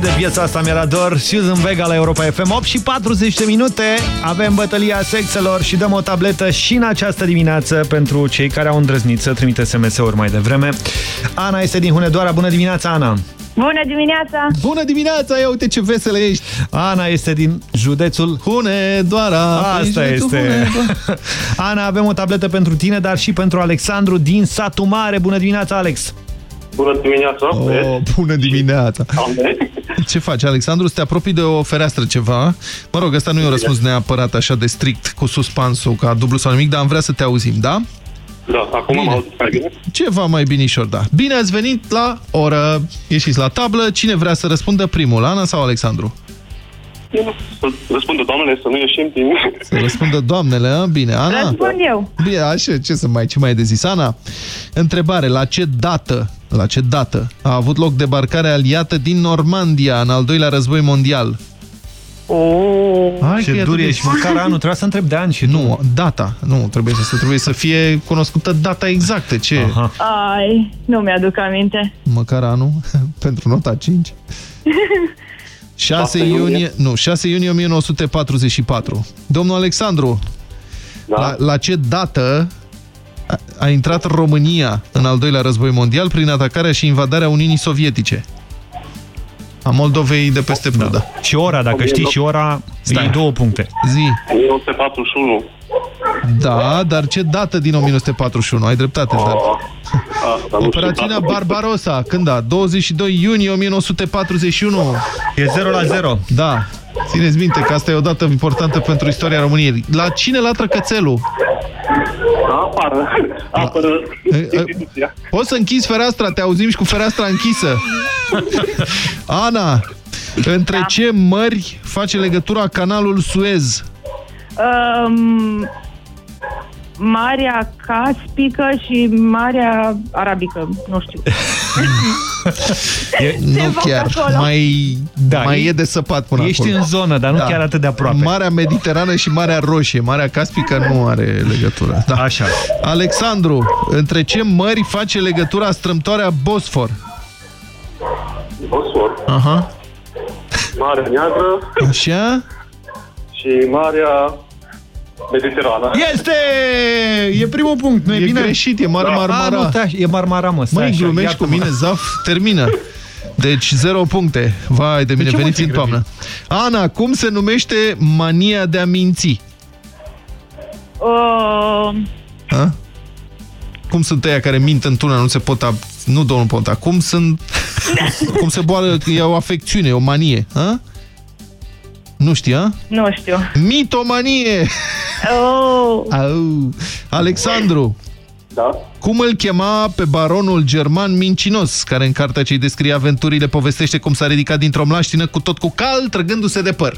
de piața asta mi-era dor Susan Vega la Europa FM 8 și 40 de minute Avem bătălia sexelor Și dăm o tabletă și în această dimineață Pentru cei care au îndrăznit să trimite SMS-uri mai devreme Ana este din Hunedoara Bună dimineața, Ana!
Bună dimineața!
Bună dimineața! Ia uite ce veselă ești!
Ana este din județul
Hunedoara.
Asta
Ești
este.
Hunedoara.
Ana, avem o tabletă pentru tine, dar și pentru Alexandru din Satu Mare. Bună dimineața, Alex!
Bună dimineața!
Oh, bună dimineața! Ce faci, Alexandru? Să te apropii de o fereastră ceva? Mă rog, ăsta nu e un răspuns neapărat așa de strict, cu suspansul, ca dublu sau nimic, dar am vrea să te auzim, da?
Da, acum
Bine.
mă aud mai bine.
Ceva mai binișor, da. Bine ați venit la oră. Ieșiți la tablă. Cine vrea să răspundă primul, Ana sau Alexandru?
Să răspundă doamnele să nu ieșim din...
Să răspundă doamnele, a? Bine, Ana?
Răspund eu.
Bine, așa, ce să mai, ce mai e de zis? Ana, întrebare, la ce dată, la ce dată a avut loc debarcarea aliată din Normandia în al doilea război mondial?
Oh.
Hai că e
Ce
atât
dur
de-
ești, măcar anul, trebuia să întreb de ani și
Nu, data, nu, trebuie să, trebuie să fie cunoscută data exactă, ce?
Aha.
Ai, nu mi-aduc aminte.
Măcar anul, pentru nota 5. 6
iunie.
iunie, nu, 6 iunie 1944. Domnul Alexandru,
Da.
la, la ce dată a, a intrat România în al doilea război mondial prin atacarea și invadarea Uniunii Sovietice? A Moldovei de peste Prudă. Da.
Și ora, dacă știi și ora,
Stai.
e două puncte.
Zi.
1941.
Da, dar ce dată din 1941? Ai dreptate, dar...
Asta, nu
Operațiunea
știu, data.
Barbarossa, când da? 22 iunie 1941.
E 0 la 0.
Da. Țineți minte că asta e o dată importantă pentru istoria României. La cine latră cățelul?
Apară. Apără
E, e,
instituția.
Poți să închizi fereastra, te auzim și cu fereastra închisă. Ana, între
Da.
ce mări face legătura canalul Suez?
Um, Marea Caspică și Marea Arabică, nu știu.
E,
Nu
Ceva
chiar,
pe acolo.
mai,
Da,
mai
e-
e de săpat până
Ești
acolo.
în zonă, dar nu chiar atât de aproape.
Marea Mediterană și Marea Roșie. Marea Caspică nu are legătură. Da.
Așa.
Alexandru, între ce mări face legătura strâmtoarea Bosfor?
Bosfor,
Aha.
Marea Neagră
Așa?
și Marea Mediterană.
Este! E primul punct, nu e,
E
bine?
greșit, e Marea
Da.
Marmara.
A, nu, stai, e Marmara, mă. Stai
Măi,
așa,
glumești cu
iartă-mă.
mine, Zaf, termină. Deci, 0 puncte. Vai, de bine
ce mă
veniți în
ți-ai
toamnă. Ana, cum se numește mania de a minți?
Uh,
Ha? Cum sunt ăia care mint într-una, nu se pot... ab- Nu, domnul Ponta. Cum sunt... cum se boală, e o afecțiune, o manie. Ha? Nu știi, ha?
nu știu.
Mitomanie!
Oh,
Au. Alexandru,
Da?
cum îl chema pe baronul german mincinos, care în cartea ce-i descrie aventurile povestește cum s-a ridicat dintr-o mlaștină cu tot cu cal, trăgându-se de păr?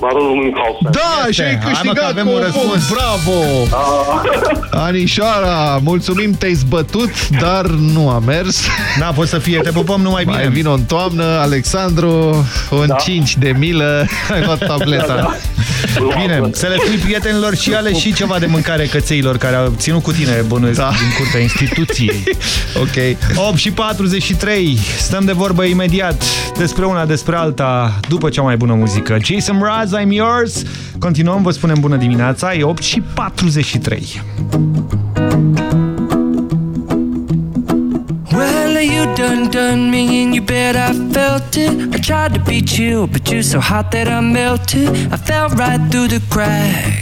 Baronul Münchhausen.
Da,
Este.
și ai
Hai, mă, că
câștigat
avem
cu
un
un
răspuns.
punct. Bravo! Anișoara, mulțumim, te-ai zbătut, dar nu a mers.
Da, poți să fie, te pupăm numai bine.
Mai vin în toamnă, Alexandru, un da. 5 de milă, ai luat tableta. Da, da.
Bine, să le spui prietenilor și ale și ceva de mâncare cățeilor care au ținut cu tine, bănuiesc, da. din curtea instituției.
ok.
8 și 43, stăm de vorbă imediat despre una, despre alta, după cea mai bună muzică. Jason Mraz, I'm Yours. Continuăm, vă spunem bună dimineața, e 8 și 43.
Well, you done done me and you bet I felt it. I tried to be chill, but you're so hot that I melted. I fell right through the cracks.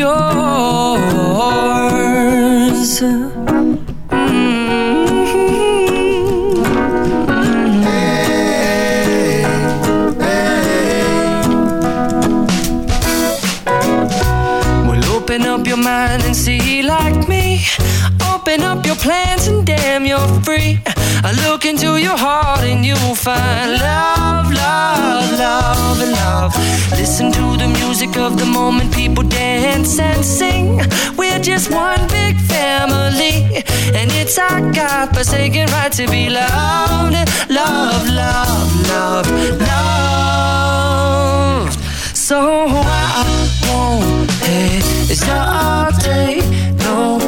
I'm yours. Well, open up your mind and see like me. Open up your plans and damn, you're free. I look into your heart and you'll find love, love, love. love. Listen to the music of the moment, people dance and sing. We're just one big family, and it's our God forsaken right to be loved. Love, love, love, love. So I won't hesitate no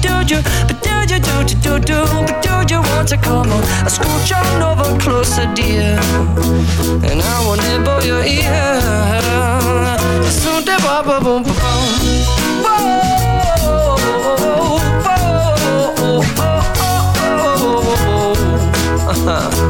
Do do do, but do you do do do do, you want to come on? I scooch on over closer, dear, and I will nibble your ear. Soon, da ba ba boom ba boom. I've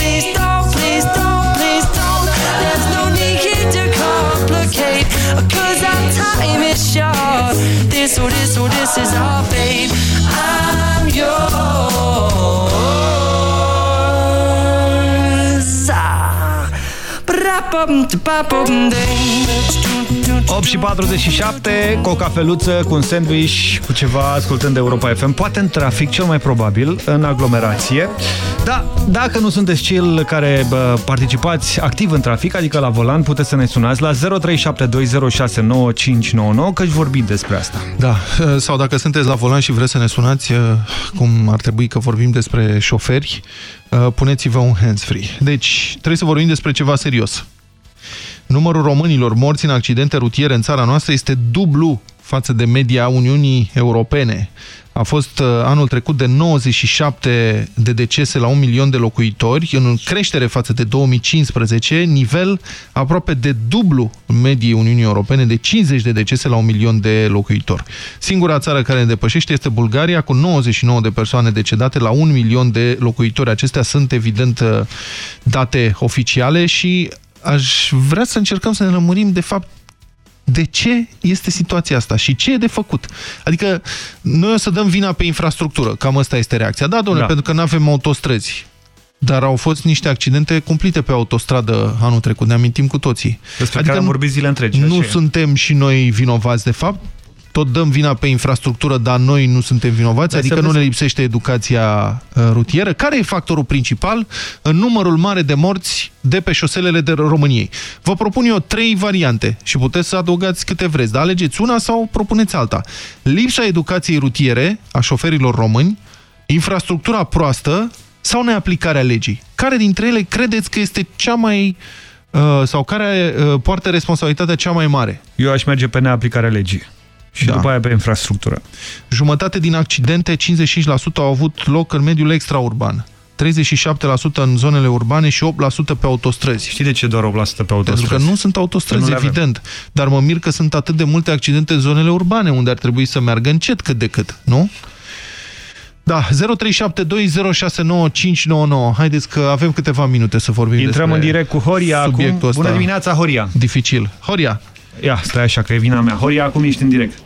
time is short. This or this or this is our fate. I'm yours.
8 și 47, cu o cafeluță, cu un sandwich, cu ceva, ascultând Europa FM, poate în trafic, cel mai probabil, în aglomerație. Da, dacă nu sunteți cel care bă, participați activ în trafic, adică la volan, puteți să ne sunați la 0372069599, căci vorbim despre asta.
Da, sau dacă sunteți la volan și vreți să ne sunați, cum ar trebui că vorbim despre șoferi, puneți-vă un hands-free. Deci, trebuie să vorbim despre ceva serios. Numărul românilor morți în accidente rutiere în țara noastră este dublu față de media Uniunii Europene. A fost uh, anul trecut de 97 de decese la un milion de locuitori, în creștere față de 2015, nivel aproape de dublu mediei Uniunii Europene, de 50 de decese la un milion de locuitori. Singura țară care ne depășește este Bulgaria, cu 99 de persoane decedate la un milion de locuitori. Acestea sunt, evident, uh, date oficiale și aș vrea să încercăm să ne lămurim, de fapt, de ce este situația asta și ce e de făcut. Adică noi o să dăm vina pe infrastructură, cam asta este reacția. Da, domnule, da. pentru că nu avem autostrăzi. Dar au fost niște accidente cumplite pe autostradă anul trecut, ne amintim cu toții.
Despre adică care am vorbit zile întregi.
Nu
aceea.
suntem și noi vinovați, de fapt, tot dăm vina pe infrastructură, dar noi nu suntem vinovați,
Dar
adică
să
nu
vezi-
ne lipsește educația uh, rutieră. Care e factorul principal în numărul mare de morți de pe șoselele de României? Vă propun eu trei variante și puteți să adăugați câte vreți, dar alegeți una sau propuneți alta. Lipsa educației rutiere a șoferilor români, infrastructura proastă sau neaplicarea legii. Care dintre ele credeți că este cea mai... uh, sau care uh, poartă responsabilitatea cea mai mare?
Eu aș merge pe neaplicarea legii. Și
Da.
după aia pe infrastructură.
Jumătate din accidente, 55% au avut loc în mediul extraurban. 37% în zonele urbane și 8% pe autostrăzi.
Știi de ce doar 8% pe autostrăzi?
Pentru că nu sunt
Că
autostrăzi,
nu le avem.
evident. Dar mă mir că sunt atât de multe accidente în zonele urbane, unde ar trebui să meargă încet cât de cât, nu? Da, 0372069599. Haideți că avem câteva minute să vorbim
Intrăm
despre
în direct cu Horia acum.
subiectul ăsta
Bună dimineața, Horia.
Dificil. Horia.
Ia, stai așa, că e vina mea. Horia, acum ești în direct.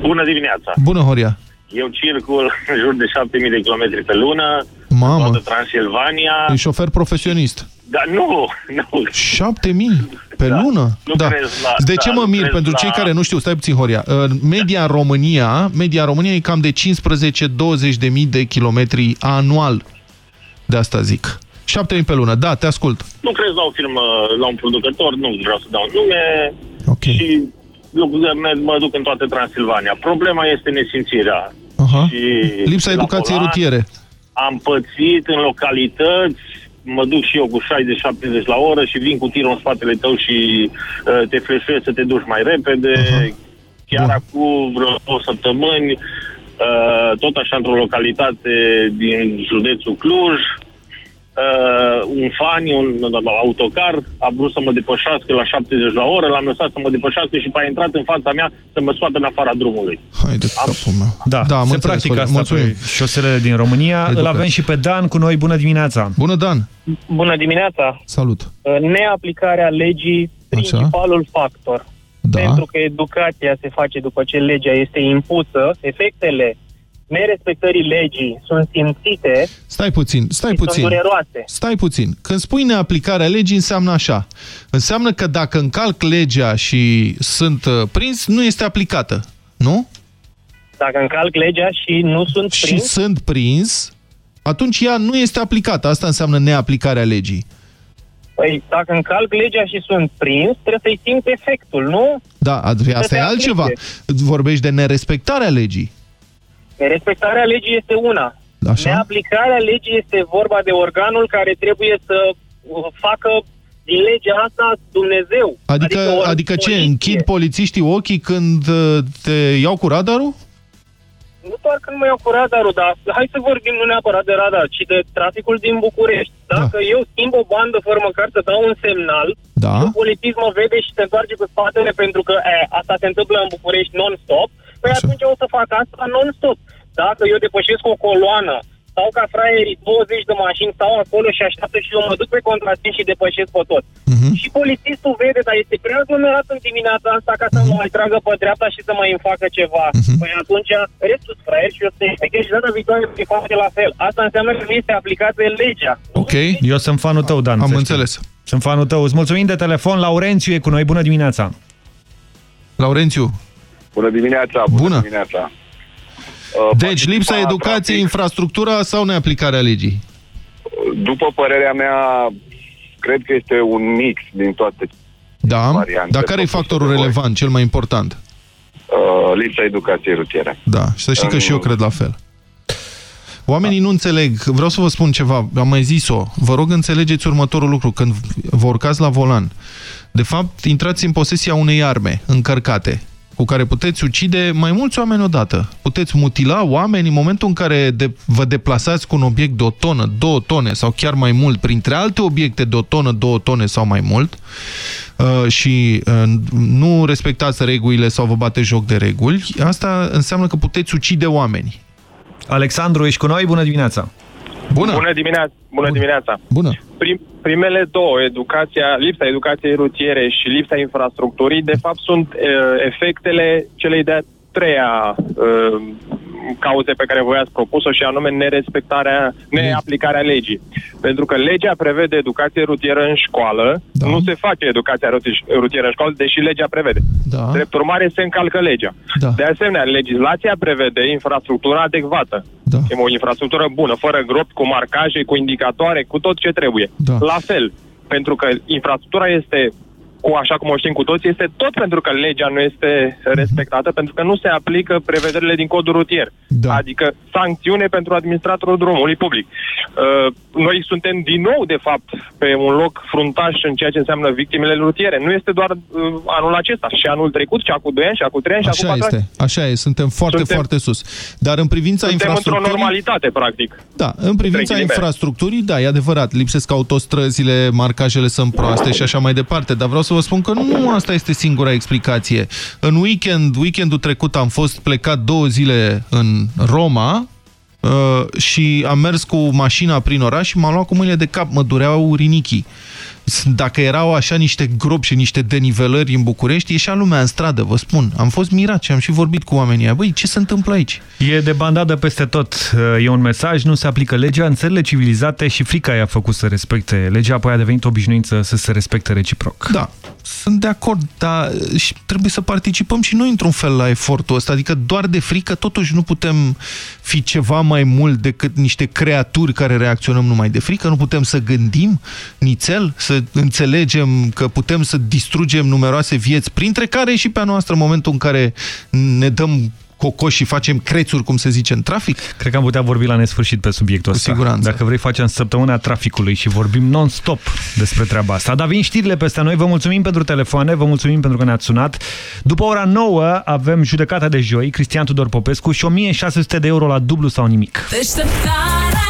Bună dimineața!
Bună, Horia.
Eu circul în jur de 7000 de kilometri pe lună,
Mamă.
toată Transilvania.
E șofer profesionist.
Dar nu, nu.
7000 pe
Da.
lună?
Lucrez la-
de
da,
ce mă mir?
lucrez
Pentru
la-
cei care nu știu, stai puțin, Horia. În Media în România, media în România e cam de 15-20 de mii de kilometri anual. De asta zic. 7000 pe lună. Da, te ascult.
Nu,
lucrez la o firmă, la un producător, nu vreau să dau nume,
okay.
și lucrurile mă duc în toată Transilvania. Problema este nesimțirea.
Aha.
Și
Lipsa
la
educației
volan
rutiere.
Am pățit în localități, mă duc și eu cu 60-70 la oră și vin cu tirul în spatele tău și uh, te fleșuiesc să te duci mai repede. Chiar acum vreo două săptămâni, uh, tot așa într-o localitate din județul Cluj, uh, un fan, un, un autocar, a vrut să mă depășească la 70 la oră, l-am lăsat să mă depășească și a intrat în fața mea să mă scoată în afara drumului.
Hai de capul meu.
Da,
Da, am
se
înțeles,
practică
Florin.
asta
Mulțumim.
pe șoselele din România. Îl
Educație.
avem și pe Dan cu noi. Bună dimineața!
Bună, Dan!
Bună dimineața!
Salut!
Neaplicarea legii, principalul factor.
Da.
Pentru că educația se face după ce legea este impusă, efectele nerespectării legii sunt simțite
Stai puțin, stai
și
puțin.
sunt dureroase.
Stai puțin. Când spui neaplicarea legii, înseamnă așa. Înseamnă că dacă încalc legea și sunt uh, prins, nu este aplicată. Nu?
Dacă încalc legea și nu sunt
Și
prins,
sunt prins, atunci ea nu este aplicată. Asta înseamnă neaplicarea legii.
păi, dacă încalc legea și sunt prins, trebuie să-i simt efectul, nu?
Da, ad- asta
te
e altceva.
aplice.
Vorbești de nerespectarea legii.
Respectarea legii este una.
Așa?
Neaplicarea legii este vorba de organul care trebuie să uh, facă din legea asta Dumnezeu.
Adică,
o
adică ce?
poliție.
Închid polițiștii ochii când uh, te iau cu radarul?
Nu doar când mă iau cu radarul, dar hai să vorbim nu neapărat de radar, ci de traficul din București. Dacă da. eu schimb o bandă fără măcar să dau un semnal,
da.
și un polițist mă vede și se întoarce cu spatele pentru că e, asta se întâmplă în București non-stop, păi atunci o să fac asta non-stop. Dacă eu depășesc o coloană, stau ca fraierii 20 de mașini, stau acolo și așteaptă și eu mă duc pe contrasens și depășesc pe tot.
Mhm.
Și polițistul vede, dar este prea aglomerat în dimineața asta ca să mă mai tragă pe dreapta și să mai îmi facă ceva.
Mhm.
Păi atunci restul fraieri și eu să te și data viitoare să face la fel. Asta înseamnă că nu este aplicată legea.
Ok.
Eu sunt fanul tău, Dan.
Am
să știi.
înțeles.
Sunt fanul tău. Îți mulțumim de telefon. Laurențiu e cu noi. Bună dimineața!
Laurențiu.
Bună dimineața! Bună,
Bună.
dimineața!
Deci lipsa educației, infrastructura sau neaplicarea legii?
După părerea mea, cred că este un mix din toate
Da,
variante
dar care e
propuse
factorul
de voi.
relevant, cel mai important?
uh, lipsa educației rutiere.
Da, și să știi că
În-
și eu cred la fel. Oamenii nu înțeleg, vreau să vă spun ceva, am mai zis-o, vă rog înțelegeți următorul lucru, când vă urcați la volan, de fapt intrați în posesia unei arme încărcate, cu care puteți ucide mai mulți oameni odată. Puteți mutila oameni în momentul în care de, vă deplasați cu un obiect de o tonă, două tone sau chiar mai mult, printre alte obiecte de o tonă, două tone sau mai mult, uh, și uh, nu respectați regulile sau vă bate joc de reguli, asta înseamnă că puteți ucide oameni.
Alexandru, ești cu noi? Bună dimineața!
Bună!
Bună dimineața! Bună dimineața!
Bună!
Prim, primele două, educația, lipsa educației rutiere și lipsa infrastructurii, de fapt sunt uh, efectele celei de-a treia uh, cauze pe care voi ați propus-o și anume nerespectarea, neaplicarea legii. Pentru că legea prevede educație rutieră în școală, da. nu se face educația ruti- rutieră în școală, deși legea prevede.
Da.
Drept urmare, se încalcă legea.
Da.
De asemenea, legislația prevede infrastructura adecvată.
Da.
O infrastructură bună, fără gropi, cu marcaje, cu indicatoare, cu tot ce trebuie.
Da.
La fel, pentru că infrastructura este cu așa cum o știm cu toți, este tot pentru că legea nu este respectată, pentru că nu se aplică prevederile din codul rutier.
Da.
Adică sancțiune pentru administratorul drumului public. Uh, noi suntem din nou, de fapt, pe un loc fruntaș în ceea ce înseamnă victimele rutiere. Nu este doar uh, anul acesta, și anul trecut, și acum 2 ani, și acum 3 ani, și acum
Așa
4 ani.
este, așa e, suntem foarte,
Suntem-
foarte sus. Dar în privința
Suntem într-o
infrastructurii...
normalitate, practic.
Da, în privința
ghilimele.
infrastructurii, da, e adevărat, lipsesc autostrăzile, marcajele sunt proaste și așa mai departe, dar vreau să vă spun că nu asta este singura explicație. În weekend, weekendul trecut am fost plecat două zile în Roma uh, și am mers cu mașina prin oraș și m-am luat cu mâinile de cap, mă dureau rinichii. Dacă erau așa niște gropi și niște denivelări în București, ieșea lumea în stradă, vă spun. Am fost mirat și am și vorbit cu oamenii ăia. Băi, ce se întâmplă aici?
E de bandadă peste tot. E un mesaj, nu se aplică legea în țările civilizate și frica i-a făcut să respecte legea, apoi a devenit obișnuință să se respecte reciproc.
Da. Sunt de acord, dar și trebuie să participăm și noi într-un fel la efortul ăsta. Adică doar de frică totuși nu putem fi ceva mai mult decât niște creaturi care reacționăm numai de frică. Nu putem să gândim nițel, să înțelegem că putem să distrugem numeroase vieți, printre care și pe a noastră în momentul în care ne dăm cocoși și facem crețuri, cum se zice, în trafic?
Cred că am putea vorbi la nesfârșit pe subiectul ăsta.
Cu siguranță.
Dacă vrei, facem săptămâna traficului și vorbim non-stop despre treaba asta. Dar vin știrile peste noi. Vă mulțumim pentru telefoane, vă mulțumim pentru că ne-ați sunat. După ora 9 avem judecata de joi, Cristian Tudor Popescu și 1600 de euro la dublu sau nimic.
Deșteptarea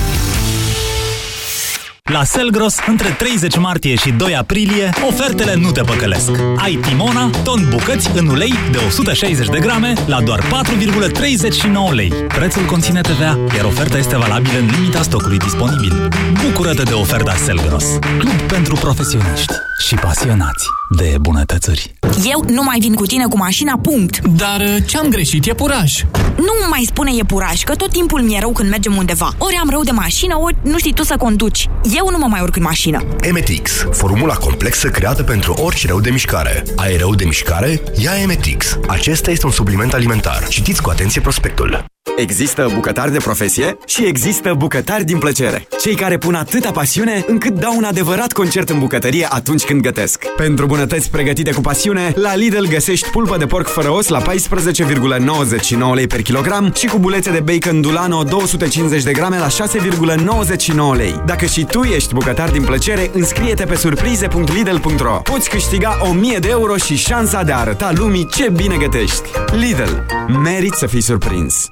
La Selgros, între 30 martie și 2 aprilie, ofertele nu te păcălesc. Ai Timona, ton bucăți în ulei de 160 de grame la doar 4,39 lei. Prețul conține TVA, iar oferta este valabilă în limita stocului disponibil. Bucură-te de oferta Selgros, club pentru profesioniști și pasionați de bunătățuri.
Eu nu mai vin cu tine cu mașina, punct.
Dar ce-am greșit e puraj.
Nu mai spune e puraj, că tot timpul mi-e rău când mergem undeva. Ori am rău de mașină, ori nu știi tu să conduci. Eu nu mă mai urc în mașină.
Emetix, formula complexă creată pentru orice rău de mișcare. Ai rău de mișcare? Ia Emetix. Acesta este un supliment alimentar. Citiți cu atenție prospectul.
Există bucătari de profesie și există bucătari din plăcere. Cei care pun atâta pasiune încât dau un adevărat concert în bucătărie atunci când gătesc. Pentru bunătăți pregătite cu pasiune, la Lidl găsești pulpă de porc fără os la 14,99 lei per kilogram și cubulețe de bacon Dulano 250 de grame la 6,99 lei. Dacă și tu ești bucătar din plăcere, înscrie-te pe surprize.lidl.ro. Poți câștiga 1000 de euro și șansa de a arăta lumii ce bine gătești. Lidl. Merit să fii surprins.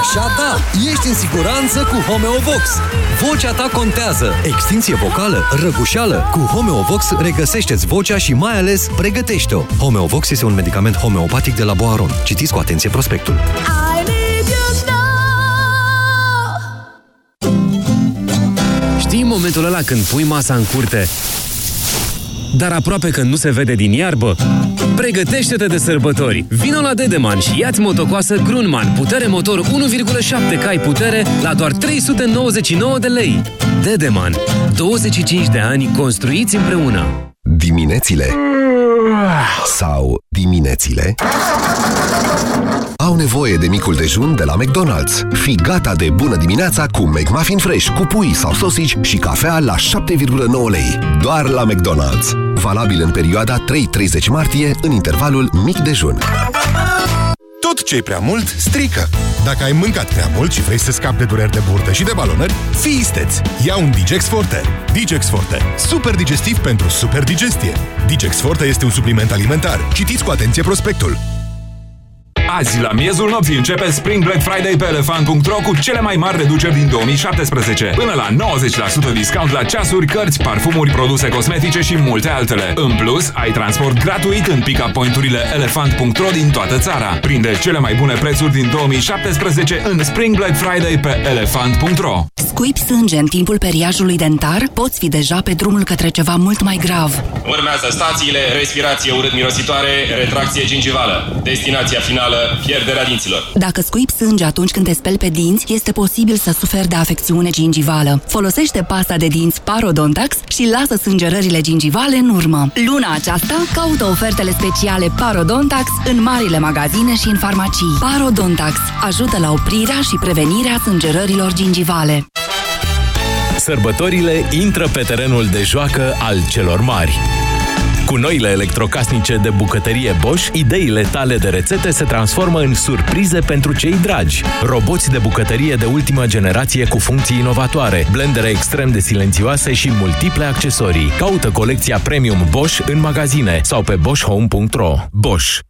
Așa da, ești în siguranță cu Homeovox. Vocea ta contează. Extinție vocală, răgușeală. Cu Homeovox regăsește-ți vocea și mai ales pregătește-o. Homeovox este un medicament homeopatic de la Boaron. Citiți cu atenție prospectul.
I need you now
Știi momentul ăla când pui masa în curte, dar aproape că nu se vede din iarbă? Pregătește-te de sărbători! Vino la Dedeman și ia-ți motocoasă Grunman, putere motor 1,7 cai putere la doar 399 de lei. Dedeman. 25 de ani construiți împreună.
Diminețile sau diminețile au nevoie de micul dejun de la McDonald's. Fii gata de bună dimineața cu McMuffin Fresh, cu pui sau sosici și cafea la 7,9 lei. Doar la McDonald's. Valabil în perioada 3-30 martie, în intervalul mic dejun.
Tot ce e prea mult, strică. Dacă ai mâncat prea mult și vrei să scapi de dureri de burtă și de balonări, fii isteț! Ia un Digex Forte. Digex Forte. Super digestiv pentru super digestie. Digex Forte este un supliment alimentar. Citiți cu atenție prospectul.
Azi, la miezul nopții, începe Spring Black Friday pe elefant.ro cu cele mai mari reduceri din 2017. Până la 90% discount la ceasuri, cărți, parfumuri, produse cosmetice și multe altele. În plus, ai transport gratuit în pick-up point-urile elefant.ro din toată țara. Prinde cele mai bune prețuri din 2017 în Spring Black Friday pe elefant.ro.
Scuipi sânge în timpul periajului dentar, poți fi deja pe drumul către ceva mult mai grav.
Urmează stațiile, respirație urât-mirositoare, retracție gingivală. Destinația finală, pierderea dinților.
Dacă scuipi sânge atunci când te speli pe dinți, este posibil să suferi de afecțiune gingivală. Folosește pasta de dinți Parodontax și lasă sângerările gingivale în urmă. Luna aceasta caută ofertele speciale Parodontax în marile magazine și în farmacii. Parodontax ajută la oprirea și prevenirea sângerărilor gingivale.
Sărbătorile intră pe terenul de joacă al celor mari.
Cu noile electrocasnice de bucătărie Bosch, ideile tale de rețete se transformă în surprize pentru cei dragi. Roboți de bucătărie de ultimă generație cu funcții inovatoare, blendere extrem de silențioase și multiple accesorii. Caută colecția Premium Bosch în magazine sau pe boschhome.ro. Bosch.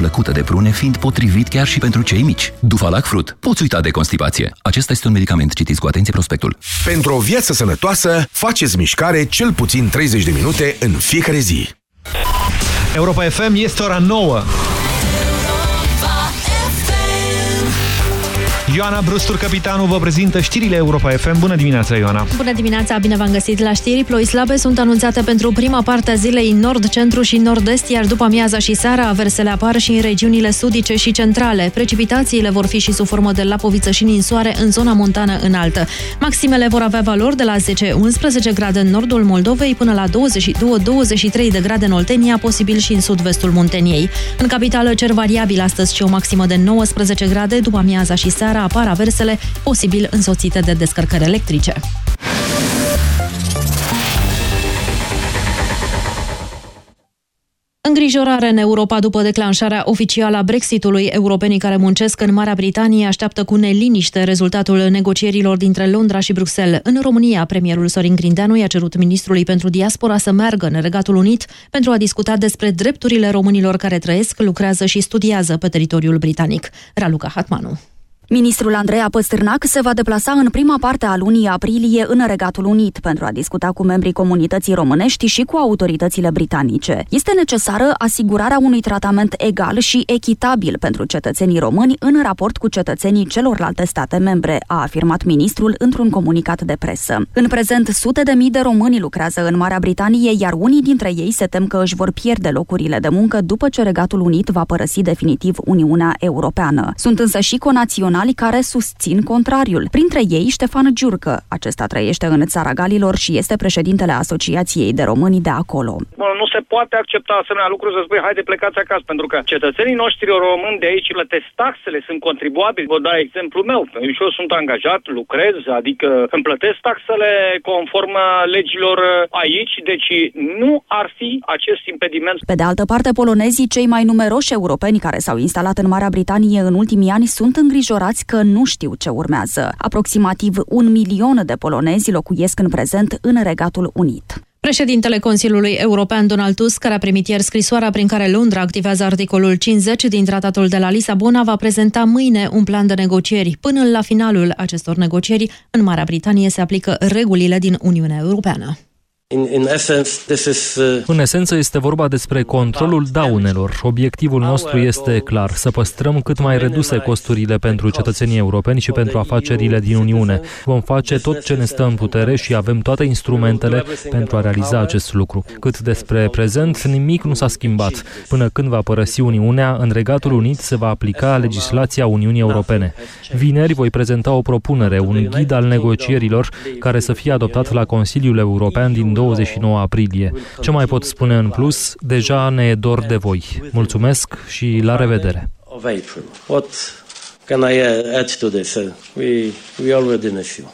plăcută de prune, fiind potrivit chiar și pentru cei mici. Dufalac Fruit. Poți uita de constipație. Acesta este un medicament. Citiți cu atenție prospectul.
Pentru o viață sănătoasă, faceți mișcare cel puțin 30 de minute în fiecare zi.
Europa FM este ora 9. Ioana Brustur, capitanul, vă prezintă știrile Europa FM. Bună dimineața, Ioana!
Bună dimineața, bine v-am găsit la știri. Ploi slabe sunt anunțate pentru prima parte a zilei nord, centru și nord-est, iar după amiaza și seara aversele apar și în regiunile sudice și centrale. Precipitațiile vor fi și sub formă de lapoviță și ninsoare în zona montană înaltă. Maximele vor avea valori de la 10-11 grade în nordul Moldovei până la 22-23 de grade în Oltenia, posibil și în sud-vestul Munteniei. În capitală cer variabil astăzi și o maximă de 19 grade, după amiaza și seara apar aversele, posibil însoțite de descărcări electrice. Îngrijorare în Europa după declanșarea oficială a Brexitului. Europenii care muncesc în Marea Britanie așteaptă cu neliniște rezultatul negocierilor dintre Londra și Bruxelles. În România, premierul Sorin Grindeanu i-a cerut ministrului pentru diaspora să meargă în Regatul Unit pentru a discuta despre drepturile românilor care trăiesc, lucrează și studiază pe teritoriul britanic. Raluca Hatmanu.
Ministrul Andreea Păstârnac se va deplasa în prima parte a lunii aprilie în Regatul Unit pentru a discuta cu membrii comunității românești și cu autoritățile britanice. Este necesară asigurarea unui tratament egal și echitabil pentru cetățenii români în raport cu cetățenii celorlalte state membre, a afirmat ministrul într-un comunicat de presă. În prezent, sute de mii de români lucrează în Marea Britanie, iar unii dintre ei se tem că își vor pierde locurile de muncă după ce Regatul Unit va părăsi definitiv Uniunea Europeană. Sunt însă și conaționali care susțin contrariul. Printre ei, Ștefan Giurcă. Acesta trăiește în țara Galilor și este președintele Asociației de Români de acolo.
Bă, nu se poate accepta asemenea lucruri să spui, haide plecați acasă, pentru că cetățenii noștri români de aici plătesc taxele, sunt contribuabili. Vă dau exemplul meu. Eu sunt angajat, lucrez, adică îmi plătesc taxele conform legilor aici, deci nu ar fi acest impediment.
Pe de altă parte, polonezii, cei mai numeroși europeni care s-au instalat în Marea Britanie în ultimii ani, sunt îngrijorați că nu știu ce urmează. Aproximativ un milion de polonezi locuiesc în prezent în Regatul Unit.
Președintele Consiliului European Donald Tusk, care a primit ieri scrisoarea prin care Londra activează articolul 50 din tratatul de la Lisabona, va prezenta mâine un plan de negocieri. Până la finalul acestor negocieri, în Marea Britanie se aplică regulile din Uniunea Europeană.
În esență este vorba despre controlul daunelor. Obiectivul nostru este clar, să păstrăm cât mai reduse costurile pentru cetățenii europeni și pentru afacerile din Uniune. Vom face tot ce ne stă în putere și avem toate instrumentele pentru a realiza acest lucru. Cât despre prezent, nimic nu s-a schimbat. Până când va părăsi Uniunea, în Regatul Unit se va aplica legislația Uniunii Europene. Vineri voi prezenta o propunere, un ghid al negocierilor care să fie adoptat la Consiliul European din 29 aprilie. Ce mai pot spune în plus? Deja ne e dor de voi. Mulțumesc și la revedere!
of April. What can I uh, add to this? Uh, we we already miss you.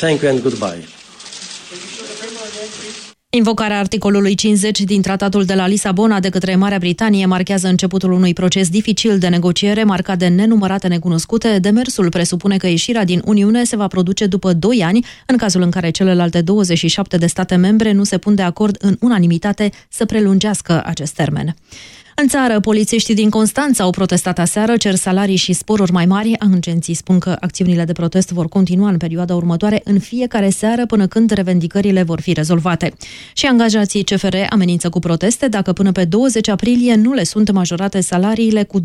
Thank you and goodbye.
Invocarea articolului 50 din tratatul de la Lisabona de către Marea Britanie marchează începutul unui proces dificil de negociere marcat de nenumărate necunoscute. Demersul presupune că ieșirea din Uniune se va produce după 2 ani, în cazul în care celelalte 27 de state membre nu se pun de acord în unanimitate să prelungească acest termen. În țară, polițiștii din Constanța au protestat aseară, cer salarii și sporuri mai mari. Agenții spun că acțiunile de protest vor continua în perioada următoare în fiecare seară până când revendicările vor fi rezolvate. Și angajații CFR amenință cu proteste dacă până pe 20 aprilie nu le sunt majorate salariile cu 25%.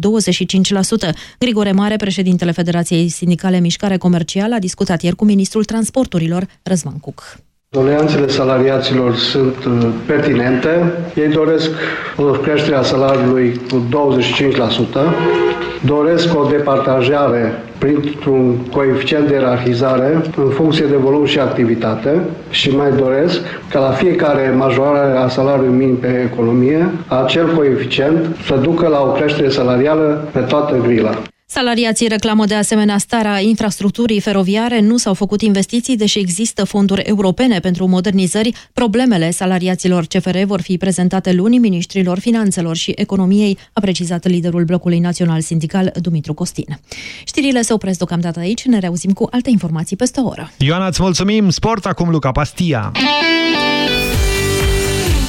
Grigore Mare, președintele Federației Sindicale Mișcare Comercială, a discutat ieri cu ministrul transporturilor, Răzvan Cuc.
Doleanțele salariaților sunt uh, pertinente. Ei doresc o creștere a salariului cu 25%, doresc o departajare printr-un coeficient de ierarhizare în funcție de volum și activitate și mai doresc ca la fiecare majorare a salariului minim pe economie, acel coeficient să ducă la o creștere salarială pe toată grila.
Salariații reclamă de asemenea starea infrastructurii feroviare, nu s-au făcut investiții, deși există fonduri europene pentru modernizări. Problemele salariaților CFR vor fi prezentate luni ministrilor finanțelor și economiei, a precizat liderul blocului național sindical Dumitru Costin. Știrile se opresc deocamdată aici, ne reauzim cu alte informații peste o oră.
Ioana, îți mulțumim! Sport acum Luca Pastia!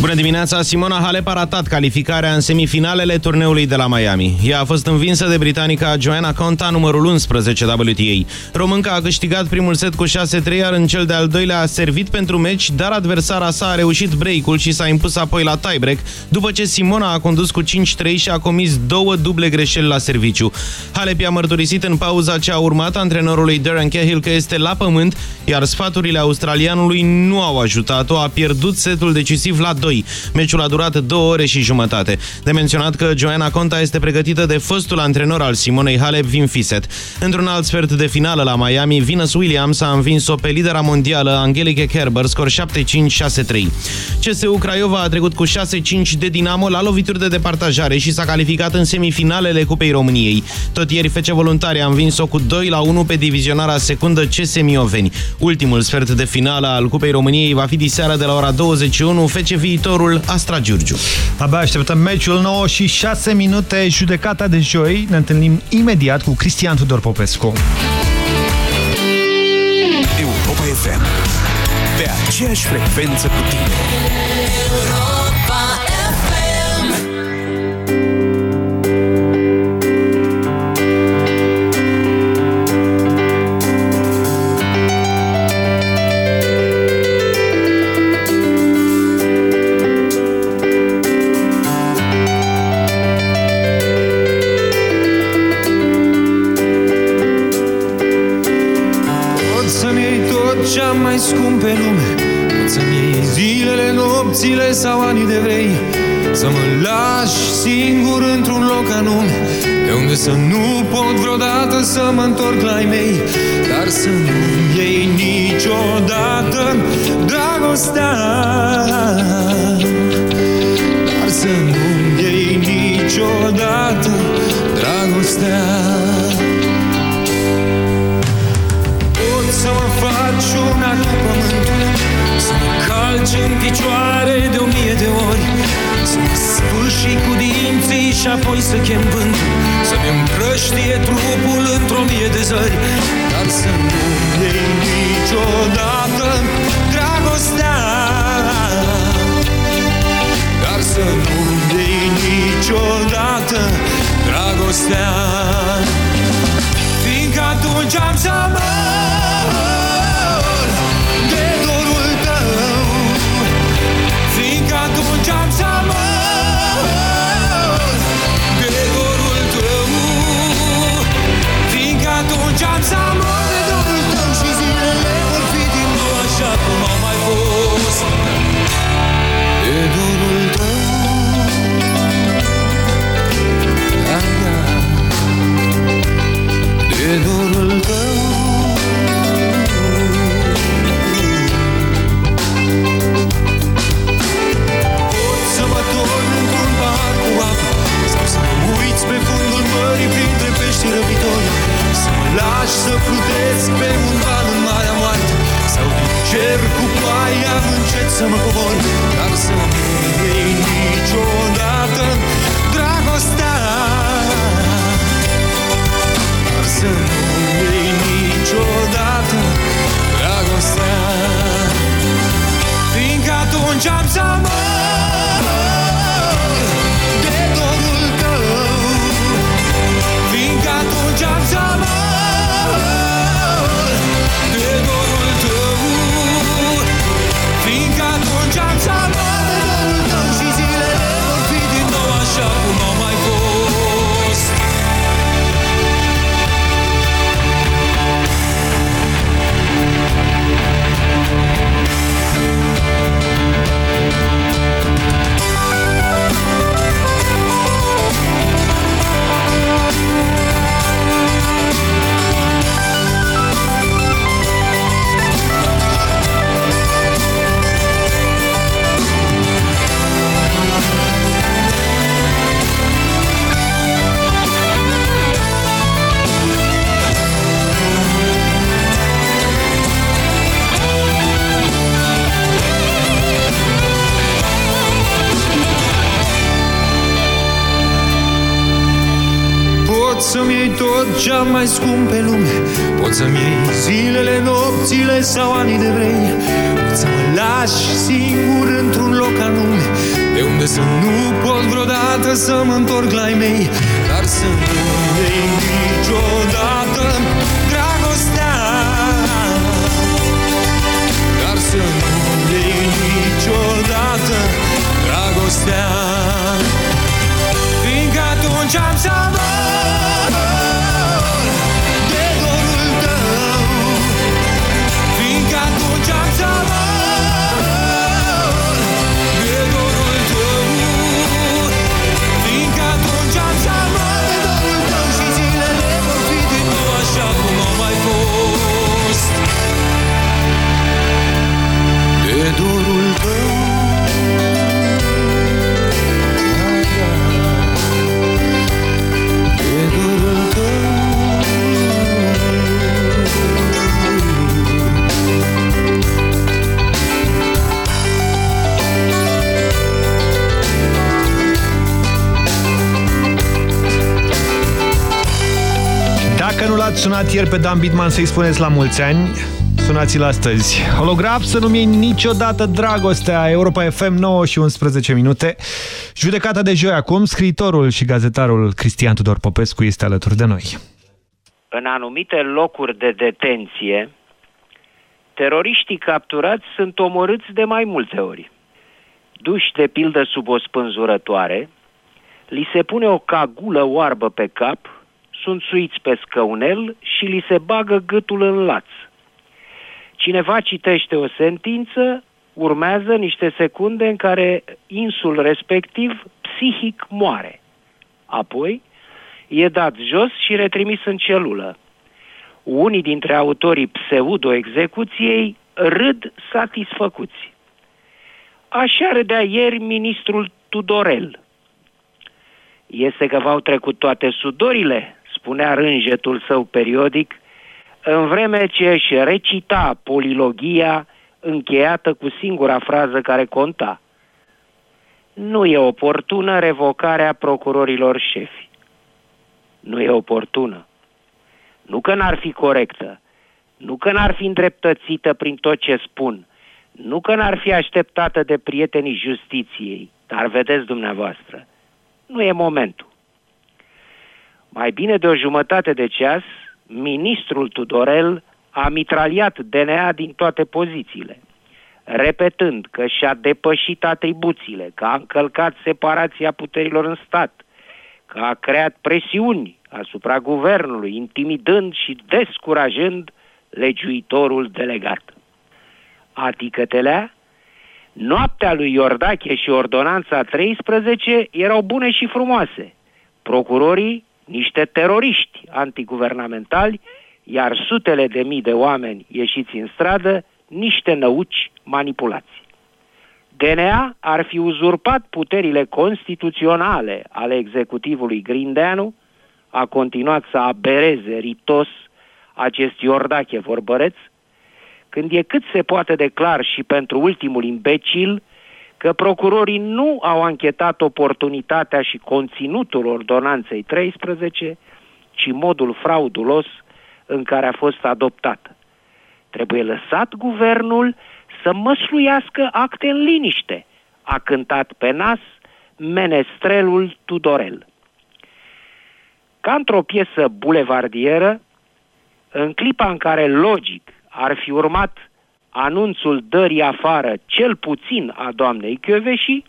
Bună dimineața! Simona Halep a ratat calificarea în semifinalele turneului de la Miami. Ea a fost învinsă de britanica Joanna Conta, numărul 11 WTA. Românca a câștigat primul set cu 6-3, iar în cel de-al doilea a servit pentru meci, dar adversara sa a reușit break-ul și s-a impus apoi la tiebreak, după ce Simona a condus cu 5-3 și a comis două duble greșeli la serviciu. Halep i-a mărturisit în pauza ce a urmat antrenorului Darren Cahill că este la pământ, iar sfaturile australianului nu au ajutat-o, a pierdut setul decisiv la 2. Meciul a durat două ore și jumătate. De menționat că Joanna Conta este pregătită de fostul antrenor al Simonei Halep, Vin Fiset. Într-un alt sfert de finală la Miami, Venus Williams a învins-o pe lidera mondială Angelique Kerber, scor 7-5-6-3. CSU Craiova a trecut cu 6-5 de Dinamo la lovituri de departajare și s-a calificat în semifinalele Cupei României. Tot ieri FC Voluntari a învins-o cu 2-1 pe divizionarea secundă CS Mioveni. Ultimul sfert de finală al Cupei României va fi diseară de la ora 21 FC viitorul Astra Giurgiu.
Abia așteptăm meciul 9 și 6 minute, judecata de joi. Ne întâlnim imediat cu Cristian Tudor Popescu.
Europa FM. Pe aceeași frecvență cu tine.
Zilele, nopțile sau anii de vrei Să mă lași singur într-un loc anume De unde să nu pot vreodată să mă întorc la ei mei. Dar să nu-mi iei niciodată dragostea. Dar să nu-mi iei niciodată dragostea. Pot să mă faci una cu pământul Să mă calci în picioare de o mie de ori. Să mă sfârși cu dinții și apoi să chem vântul Să-mi împrăștie trupul într-o mie de zări. Dar să nu iei niciodată dragostea. Dar să nu iei niciodată dragostea. Fiindcă atunci am să mor
ieri pe Dan Bitman să-i spuneți la mulți ani, sunați-l astăzi. Holograf să nu-mi iei niciodată dragostea. Europa FM 9 și 11 minute. Judecata de joi acum, scriitorul și gazetarul Cristian Tudor Popescu este alături de noi.
În anumite locuri de detenție, teroriștii capturați sunt omorâți de mai multe ori. Duși de pildă sub o spânzurătoare, li se pune o cagulă oarbă pe cap, sunt suiți pe scăunel și li se bagă gâtul în laț. Cineva citește o sentință, urmează niște secunde în care insul respectiv psihic moare. Apoi e dat jos și retrimis în celulă. Unii dintre autorii pseudo-execuției râd satisfăcuți. Așa râdea ieri ministrul Tudorel. Este că v-au trecut toate sudorile, spunea rânjetul său periodic, în vreme ce își recita polilogia încheiată cu singura frază care conta. Nu e oportună revocarea procurorilor șefi. Nu e oportună. Nu că n-ar fi corectă, nu că n-ar fi îndreptățită prin tot ce spun, nu că n-ar fi așteptată de prietenii justiției, dar vedeți dumneavoastră, nu e momentul. Mai bine de o jumătate de ceas, ministrul Tudorel a mitraliat DNA din toate pozițiile, repetând că și-a depășit atribuțiile, că a încălcat separația puterilor în stat, că a creat presiuni asupra guvernului, intimidând și descurajând legiuitorul delegat. Aticătelea, noaptea lui Iordache și ordonanța 13 erau bune și frumoase. Procurorii, niște teroriști antiguvernamentali, iar sutele de mii de oameni ieșiți în stradă, niște năuci manipulați. DNA ar fi uzurpat puterile constituționale ale executivului Grindeanu, a continuat să abereze ritos acest Iordache vorbăreț, când e cât se poate de clar și pentru ultimul imbecil că procurorii nu au anchetat oportunitatea și conținutul ordonanței 13, ci modul fraudulos în care a fost adoptată. Trebuie lăsat guvernul să măsluiască acte în liniște, a cântat pe nas menestrelul Tudorel. Ca într-o piesă bulevardieră, în clipa în care logic ar fi urmat anunțul dării afară cel puțin a doamnei Chioveși,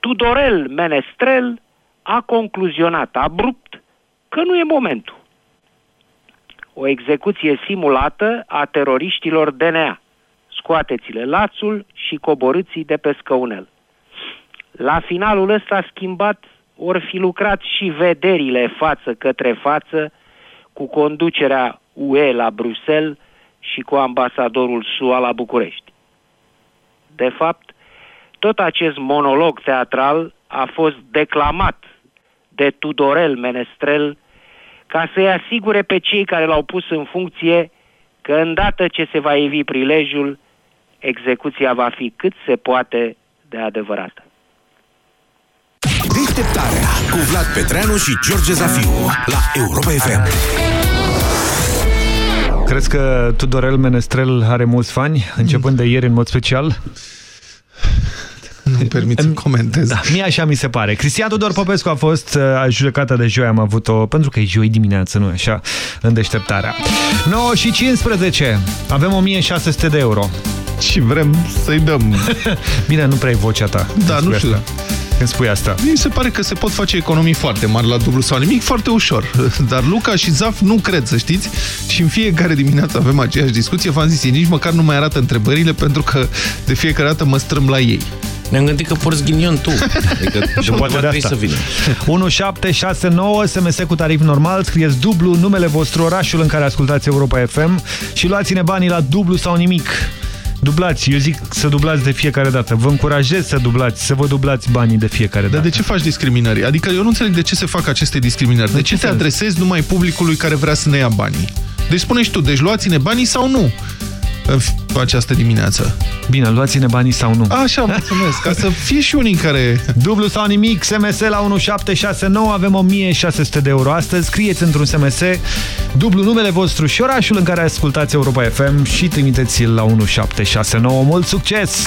Tudorel Menestrel a concluzionat abrupt că nu e momentul. O execuție simulată a teroriștilor DNA. Scoateți-le lațul și coborâți de pe scăunel. La finalul ăsta schimbat ori fi lucrat și vederile față către față cu conducerea UE la Bruxelles și cu ambasadorul SUA la București. De fapt, tot acest monolog teatral a fost declamat de Tudorel Menestrel ca să-i asigure pe cei care l-au pus în funcție că îndată ce se va evi prilejul, execuția va fi cât se poate de adevărată.
Deșteptarea cu Vlad Petreanu și George Zafiu la Europa FM.
Crezi că Tudorel Menestrel are mulți fani, începând de ieri în mod special?
Nu-mi permit să comentez.
Da, mie așa mi se pare. Cristian Tudor Popescu a fost uh, judecată de joi, am avut-o, pentru că e joi dimineață, nu așa, în deșteptarea. 9 și 15, avem 1600 de euro.
Și vrem să-i dăm.
Bine, nu prea e vocea ta.
Da, nu știu.
Asta. Când spui asta.
Mi se pare că se pot face economii foarte mari la dublu sau nimic, foarte ușor. Dar Luca și Zaf nu cred, să știți. Și în fiecare dimineață avem aceeași discuție. V-am zis, ei nici măcar nu mai arată întrebările pentru că de fiecare dată mă strâm la ei.
Ne-am gândit că porți ghinion tu. Adică și poate trebui să vină.
1769 SMS cu tarif normal, scrieți dublu numele vostru, orașul în care ascultați Europa FM și luați-ne banii la dublu sau nimic. Dublați, eu zic să dublați de fiecare dată. Vă încurajez să dublați, să vă dublați banii de fiecare dată.
Dar de ce faci discriminări? Adică eu nu înțeleg de ce se fac aceste discriminări. De ce te adresezi numai publicului care vrea să ne ia banii? Deci spune și tu, deci luați-ne banii sau nu? În această dimineață.
Bine, luați-ne banii sau nu.
Așa, mulțumesc. Ca să fie și unii care...
Dublu sau nimic, SMS la 1769, avem 1600 de euro astăzi. Scrieți într-un SMS dublu numele vostru și orașul în care ascultați Europa FM și trimiteți-l la 1769. Mult succes!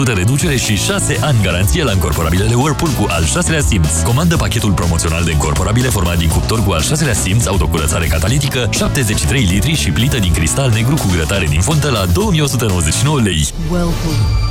reducere și 6 ani garanție la încorporabilele Whirlpool cu al șaselea simț. Comandă pachetul promoțional de încorporabile format din cuptor cu al șaselea simț, autocurățare catalitică, 73 litri și plită din cristal negru cu grătare din fontă la 2199 lei.
Whirlpool.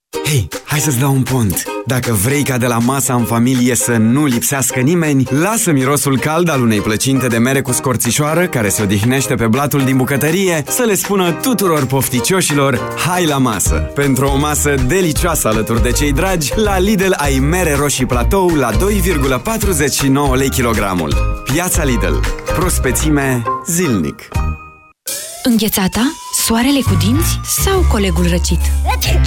Hei, hai să-ți dau un pont. Dacă vrei ca de la masa în familie să nu lipsească nimeni, lasă mirosul cald al unei plăcinte de mere cu scorțișoară care se odihnește pe blatul din bucătărie să le spună tuturor pofticioșilor hai la masă. Pentru o masă delicioasă alături de cei dragi, la Lidl ai mere roșii platou la 2,49 lei kilogramul. Piața Lidl. Prospețime zilnic.
Înghețata? Soarele cu dinți? Sau colegul răcit?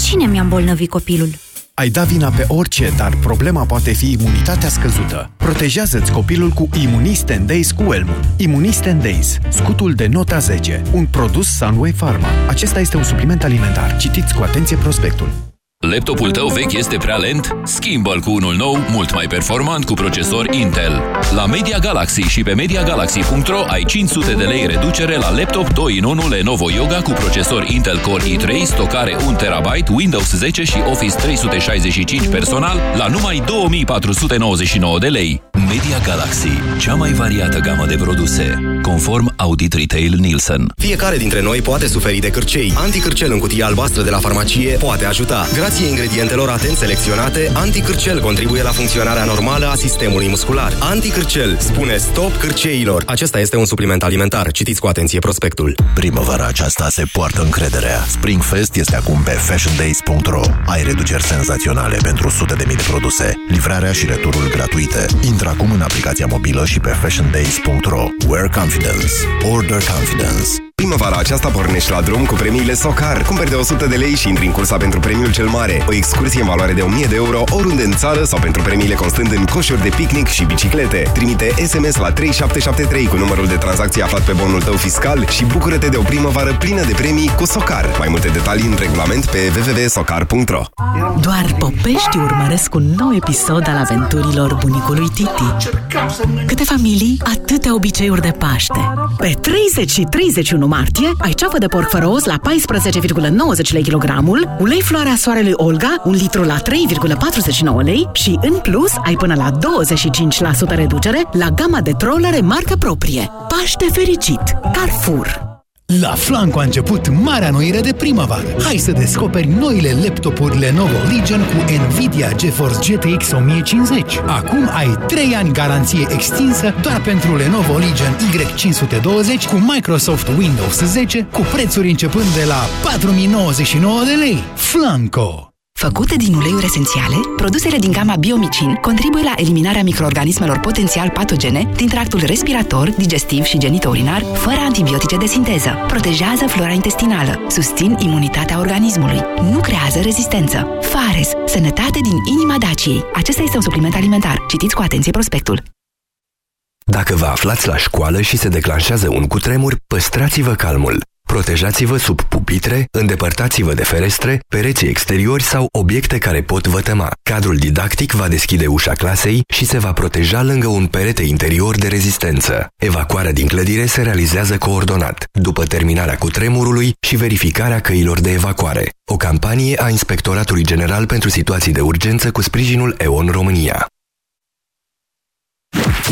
Cine mi-a îmbolnăvit copilul?
Ai da vina pe orice, dar problema poate fi imunitatea scăzută. Protejează-ți copilul cu Immunisten Days cu Elmun. Immunisten Days, scutul de nota 10, un produs Sunway Pharma. Acesta este un supliment alimentar. Citiți cu atenție prospectul.
Laptopul tău vechi este prea lent? Schimbă-l cu unul nou, mult mai performant cu procesor Intel. La Media Galaxy și pe MediaGalaxy.ro ai 500 de lei reducere la laptop 2 in 1 Lenovo Yoga cu procesor Intel Core i3, stocare 1 TB, Windows 10 și Office 365 personal la numai 2499 de lei. Media Galaxy, cea mai variată gamă de produse, conform Audit Retail Nielsen.
Fiecare dintre noi poate suferi de cârcei. Anticârcel în cutie albastră de la farmacie poate ajuta. Grație ingredientelor atent selecționate, anticârcel contribuie la funcționarea normală a sistemului muscular. Anticârcel spune stop cârceilor. Acesta este un supliment alimentar. Citiți cu atenție prospectul.
Primăvara aceasta se poartă încrederea. Springfest este acum pe fashiondays.ro. Ai reduceri senzaționale pentru sute de mii de produse, livrarea și returul gratuite. Intră acum în aplicația mobilă și pe fashiondays.ro. Wear confidence. Order confidence.
Primăvara aceasta pornești la drum cu premiile Socar. Cumperi de 100 de lei și intri în cursa pentru premiul cel mare. O excursie în valoare de 1000 de euro oriunde în țară sau pentru premiile constând în coșuri de picnic și biciclete. Trimite SMS la 3773 cu numărul de tranzacție aflat pe bonul tău fiscal și bucură-te de o primăvară plină de premii cu Socar. Mai multe detalii în regulament pe www.socar.ro
Doar popești urmăresc un nou episod al aventurilor bunicului Titi. Câte familii, atâtea obiceiuri de Paște. Pe 30 și 31 martie ai ceafă de porc fără os la 14,90 lei kilogramul, ulei floarea soarelui Olga, un litru la 3,49 lei și, în plus, ai până la 25% reducere la gama de trollere marcă proprie. Paște fericit! Carrefour!
La Flanco a început marea noire de primăvară. Hai să descoperi noile laptopuri Lenovo Legion cu Nvidia GeForce GTX 1050. Acum ai 3 ani garanție extinsă doar pentru Lenovo Legion Y520 cu Microsoft Windows 10 cu prețuri începând de la 4099 de lei. Flanco!
Făcute din uleiuri esențiale, produsele din gama Biomicin contribuie la eliminarea microorganismelor potențial patogene din tractul respirator, digestiv și genitourinar, fără antibiotice de sinteză. Protejează flora intestinală, susțin imunitatea organismului, nu creează rezistență. Fares, sănătate din inima Daciei. Acesta este un supliment alimentar. Citiți cu atenție prospectul.
Dacă vă aflați la școală și se declanșează un cutremur, păstrați-vă calmul. Protejați-vă sub pupitre, îndepărtați-vă de ferestre, pereții exteriori sau obiecte care pot vătăma. Cadrul didactic va deschide ușa clasei și se va proteja lângă un perete interior de rezistență. Evacuarea din clădire se realizează coordonat, după terminarea cutremurului și verificarea căilor de evacuare. O campanie a Inspectoratului General pentru Situații de Urgență cu sprijinul EON România.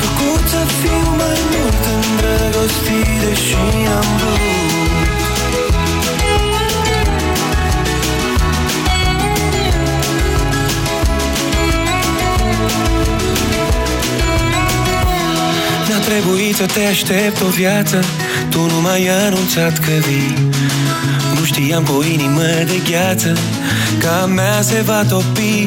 făcut să fiu mai mult îndrăgostit Deși am vrut. Mi-a trebuit să te aștept o viață Tu nu m-ai anunțat că vii. Nu știam cu o inimă de gheață Că a mea se va topi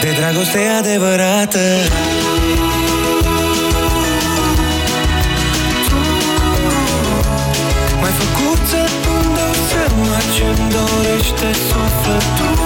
De dragoste adevărată. M-ai făcut să-mi dau seama ce-mi dorește sufletul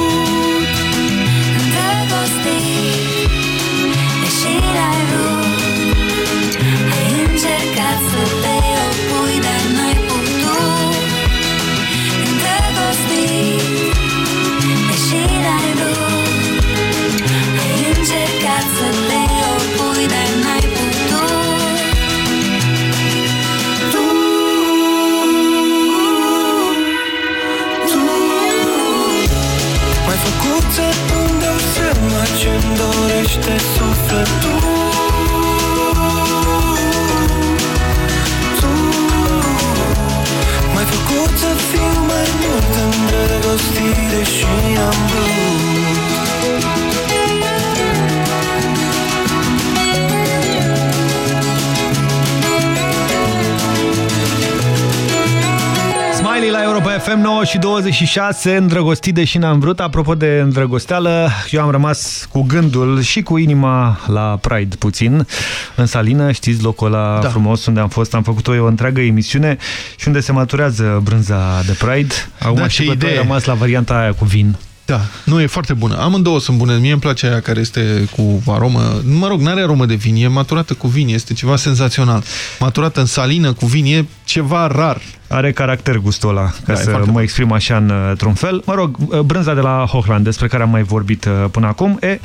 Îndrăgostit Deși
am vrut
Europa FM 9 și 26, îndrăgostit deși n-am vrut. Apropo de îndrăgosteală, eu am rămas cu gândul și cu inima la Pride puțin, în Salină, știți locul ăla da. frumos unde am fost, am făcut o, o întreagă emisiune și unde se maturează brânza de Pride. Acum
Da,
și
ce
pe
idee.
ai rămas la varianta aia cu vin.
Da, nu, e foarte bună. Amândouă sunt bune. Mie îmi place aia care este cu aromă... Mă rog, n-are aromă de vin, e maturată cu vin, este ceva senzațional. Maturată în salină cu vin e ceva rar.
Are caracter gustul ăla, ca
Da, e
să
foarte
mă
bun.
exprim așa în, într-un fel. Mă rog, brânza de la Hochland, despre care am mai vorbit uh, până acum, e,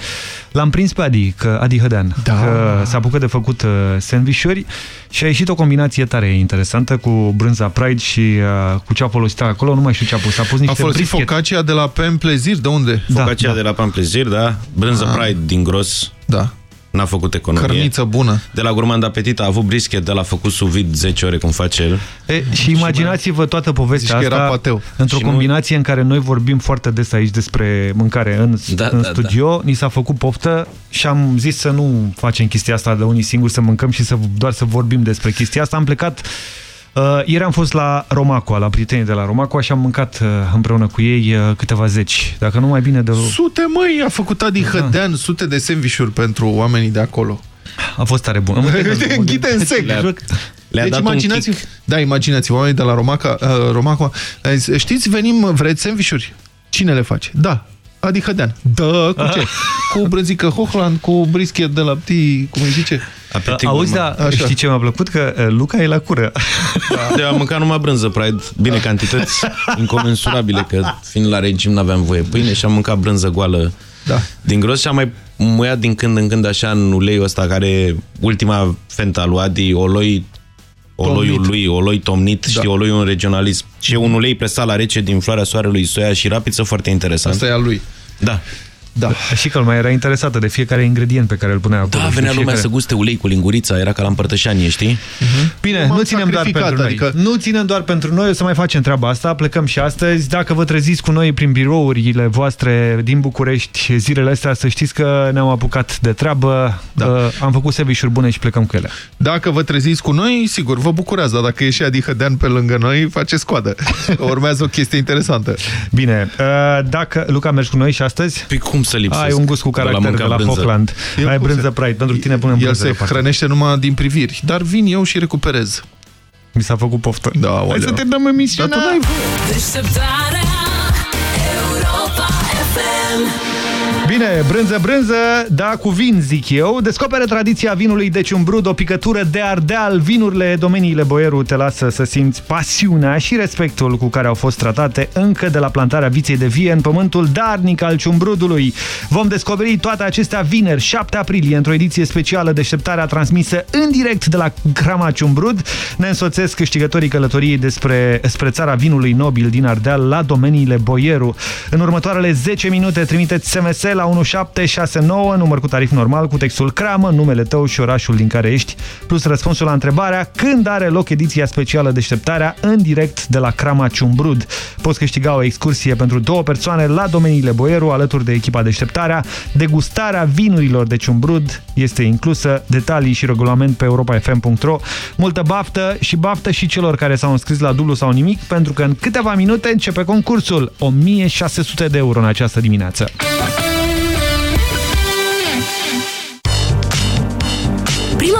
l-am prins pe Adi, că Adi Hădean,
Da.
că s-a apucat de făcut uh, sandvișuri și a ieșit o combinație tare interesantă cu brânza Pride și uh, cu ce a folosit acolo, nu mai știu ce a pus, a pus
A
niște
folosit
brisket.
focaccia de la Pen Plezir, de unde?
Da,
Focaccia de la Pan Plezir, da. Brânză
Ah.
Pride din gros.
Da.
N-a făcut economie.
Cărniță bună.
De la Gourmand Appetit a avut brisket, de la făcut sous vide 10 ore cum face el.
E, și imaginați-vă toată povestea
Zici că
asta
era pateu.
într-o
Și nu-
combinație în care noi vorbim foarte des aici despre mâncare în,
Da,
în
da,
studio, ni s-a făcut poftă și am zis să nu facem chestia asta de unii singuri, să mâncăm și să doar să vorbim despre chestia asta. Am plecat Uh, ieri am fost la Romacoa, la prietenii de la Romacoa și am mâncat uh, împreună cu ei uh, câteva zeci, dacă nu mai bine de...
Sute, măi, a făcut Adi
Da.
Hădean, sute de sandvișuri pentru oamenii de acolo.
A fost tare bun.
Uite, înghite în sec.
Le-a- Le-a
deci
dat un
imaginați
kick.
Da, imaginați oamenii de la Romaca, uh, Romacoa. a zis, Știți, venim, vreți sandvișuri? Cine le face? Da. Adi Hădean. Da, cu ce? cu brânzică Hochland, cu brisket de la Pti, cum îi zice?
Apetit
Auzi, da,
gourmand.
știi ce mi-a plăcut? Că uh, Luca e la cură.
De a mâncat numai brânză Pride. Bine, cantități incomensurabile, că fiind la regim n-aveam voie pâine și am mâncat brânză goală
Da.
din gros și am mai muiat din când în când așa în uleiul ăsta care ultima fenta lui Adi, oloi oloiul
Tomnit.
lui, oloi tomnit da. și oloiul în regionalism. Și e un ulei presat la rece din floarea soarelui, soia și rapiță, foarte interesant.
Asta e al lui.
Da.
Da.
Și că mai era interesată de fiecare ingredient pe care îl punea acolo.
Da,
Și
venea
de
lumea
fiecare...
să guste ulei cu lingurița, era ca la împărtășanie, știi?
Bine,
Eu m-am
nu ținem doar
sacrificat,
pentru noi.
adică-
Nu ținem doar pentru noi, o să mai facem treaba asta. Plecăm și astăzi. Dacă vă treziți cu noi prin birourile voastre din București zilele astea, să știți că ne-am apucat de treabă.
Da.
Uh, am făcut serviciuri bune și plecăm cu ele.
Dacă vă treziți cu noi, sigur, vă bucurați, dar dacă e și Adi Hădean pe lângă noi, faceți coadă. Urmează o chestie interesantă.
Bine, uh, dacă Luca mergi cu noi și astăzi,
Păi cum să lipsesc?
ai un gust cu
De la
caracter de
mâncat
la
brânză.
Hochland.
Eu
Ai
cum
brânză
se-
Pride. Pentru tine punem
El
brânză
se
deoparte.
hrănește numai din priviri, dar vin eu și recuperez.
Mi s-a făcut poftă.
Da,
Hai
oleu.
să terminăm emisiunea.
Dar tu n-ai voie.
Deșteptarea Europa FM
Bine, brânză, brânză, da, cu vin, zic eu. Descoperă tradiția vinului de ciumbrud, o picătură de ardeal. Vinurile domeniile Boieru te lasă să simți pasiunea și respectul cu care au fost tratate încă de la plantarea viței de vie în pământul darnic al ciumbrudului. Vom descoperi toate acestea vineri, 7 aprilie, într-o ediție specială deșteptarea transmisă în direct de la Crama Ciumbrud. Ne însoțesc câștigătorii călătoriei despre, spre țara vinului nobil din Ardeal la domeniile Boieru. În următoarele 10 minute trimiteți SMS la 1769, număr cu tarif normal, cu textul cramă, numele tău și orașul din care ești, plus răspunsul la întrebarea când are loc ediția specială deșteptarea în direct de la Crama Ciumbrud. Poți câștiga o excursie pentru două persoane la domeniile Boieru alături de echipa deșteptarea. Degustarea vinurilor de Ciumbrud este inclusă. Detalii și regulament pe europafm.ro. Multă baftă și baftă și celor care s-au înscris la dublu sau nimic, pentru că în câteva minute începe concursul. 1600 de euro în această dimineață.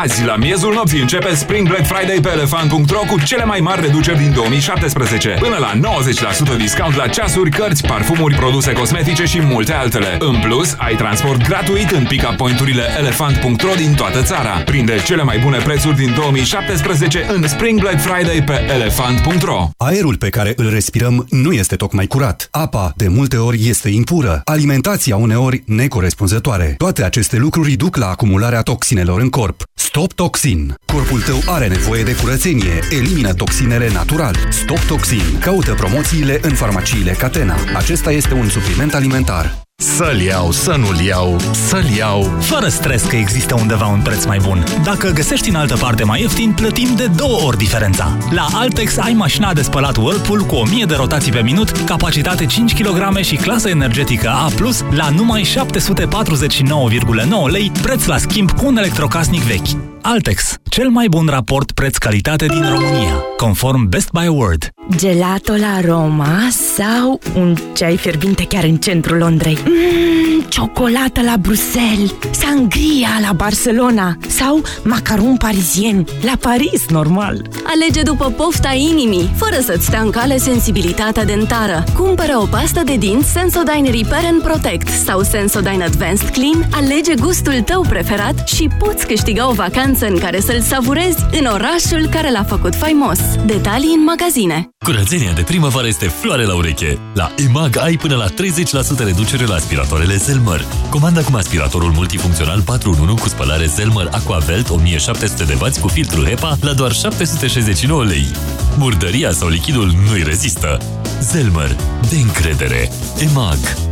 Azi, la miezul nopții, începe Spring Black Friday pe elefant.ro cu cele mai mari reduceri din 2017. Până la 90% discount la ceasuri, cărți, parfumuri, produse cosmetice și multe altele. În plus, ai transport gratuit în pick-up point-urile elefant.ro din toată țara. Prinde cele mai bune prețuri din 2017 în Spring Black Friday pe elefant.ro.
Aerul pe care îl respirăm nu este tocmai curat. Apa, de multe ori, este impură. Alimentația, uneori, necorespunzătoare. Toate aceste lucruri duc la acumularea toxinelor în corp. Stop Toxin. Corpul tău are nevoie de curățenie. Elimină toxinele natural. Stop Toxin. Caută promoțiile în farmaciile Catena. Acesta este un supliment alimentar.
Să-l iau, să nu-l iau, să-l iau.
Fără stres că există undeva un preț mai bun. Dacă găsești în altă parte mai ieftin, plătim de două ori diferența. La Altex ai mașina de spălat Whirlpool cu 1000 de rotații pe minut, capacitate 5 kg și clasă energetică A+, la numai 749,9 lei, preț la schimb cu un electrocasnic vechi. Altex, cel mai bun raport preț-calitate din România, conform Best Buy Award.
Gelato la Roma sau un ceai fierbinte chiar în centrul Londrei. Mmm, ciocolată la Bruxelles, sangria la Barcelona sau macaron parizien la Paris, normal.
Alege după pofta inimii, fără să-ți stea în cale sensibilitatea dentară. Cumpără o pastă de dinți Sensodyne Repair and Protect sau Sensodyne Advanced Clean, alege gustul tău preferat și poți câștiga o vacanță în care să-l savurezi în orașul care l-a făcut faimos. Detalii în magazine.
Curățenia de primăvară este floare la ureche. La EMAG ai până la 30% reducere la aspiratoarele Zelmer. Comanda acum aspiratorul multifuncțional 4 în 1 cu spălare Zelmer Aquavelt 1700 de W cu filtru HEPA la doar 769 lei. Murdăria sau lichidul nu-i rezistă. Zelmer. De încredere. EMAG.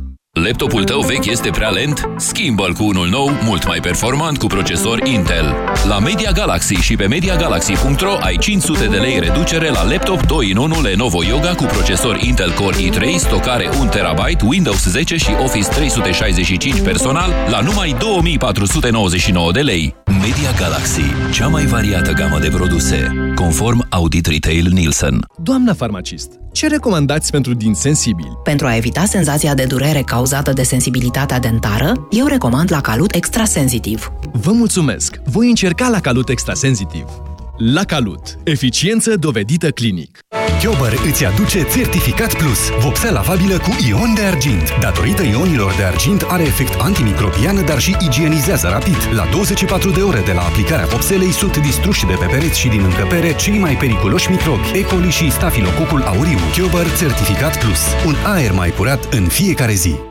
Laptopul tău vechi este prea lent? Schimbă-l cu unul nou, mult mai performant cu procesor Intel. La Media Galaxy și pe MediaGalaxy.ro ai 500 de lei reducere la laptop 2 in 1 Lenovo Yoga cu procesor Intel Core i3, stocare 1 TB, Windows 10 și Office 365 personal la numai 2499 de lei. Media Galaxy, cea mai variată gamă de produse, conform Audit Retail Nielsen.
Doamna farmacist, ce recomandați pentru din sensibili?
Pentru a evita senzația de durere cauzată de sensibilitatea dentară, eu recomand la Calut Extrasensitiv.
Vă mulțumesc! Voi încerca la Calut Extrasensitiv. La Calut. Eficiență dovedită clinic.
Chiober îți aduce Certificat Plus, vopsea lavabilă cu ion de argint. Datorită ionilor de argint are efect antimicrobian, dar și igienizează rapid. La 24 de ore de la aplicarea vopselei sunt distruși de pe pereți și din încăpere cei mai periculoși microbi, E. coli și stafilococul aureu. Chiober Certificat Plus, un aer mai curat în fiecare zi.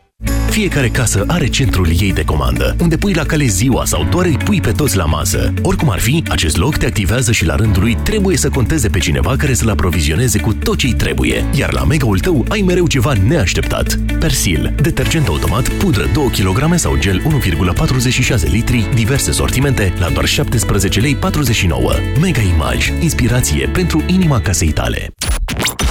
Fiecare casă are centrul ei de comandă, unde pui la cale ziua sau doar îi pui pe toți la masă. Oricum ar fi, acest loc te activează și la rândul lui trebuie să conteze pe cineva care să-l aprovizioneze cu tot ce trebuie. Iar la mega-ul tău ai mereu ceva neașteptat. Persil, detergent automat, pudră 2 kg sau gel 1,46 litri, diverse sortimente la doar 17 lei 49. Mega Image, inspirație pentru inima casei tale.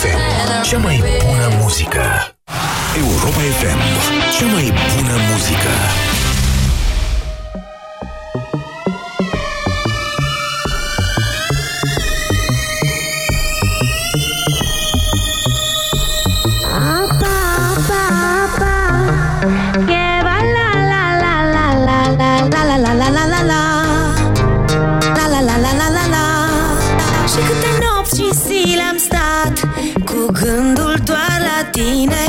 FM, cea mai bună muzică. Europa FM, cea mai bună muzică.
Tine.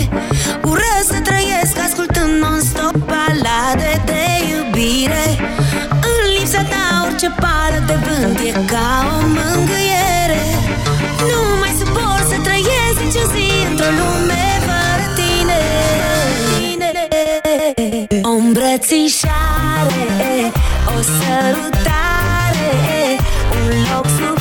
Urăsc să trăiesc ascultând non-stop balade de iubire. În lipsa ta orice pală de vânt e ca o mângâiere. Nu mai suport să trăiesc nici o zi într-o lume fără tine. O îmbrățișare, o sărutare Un loc sub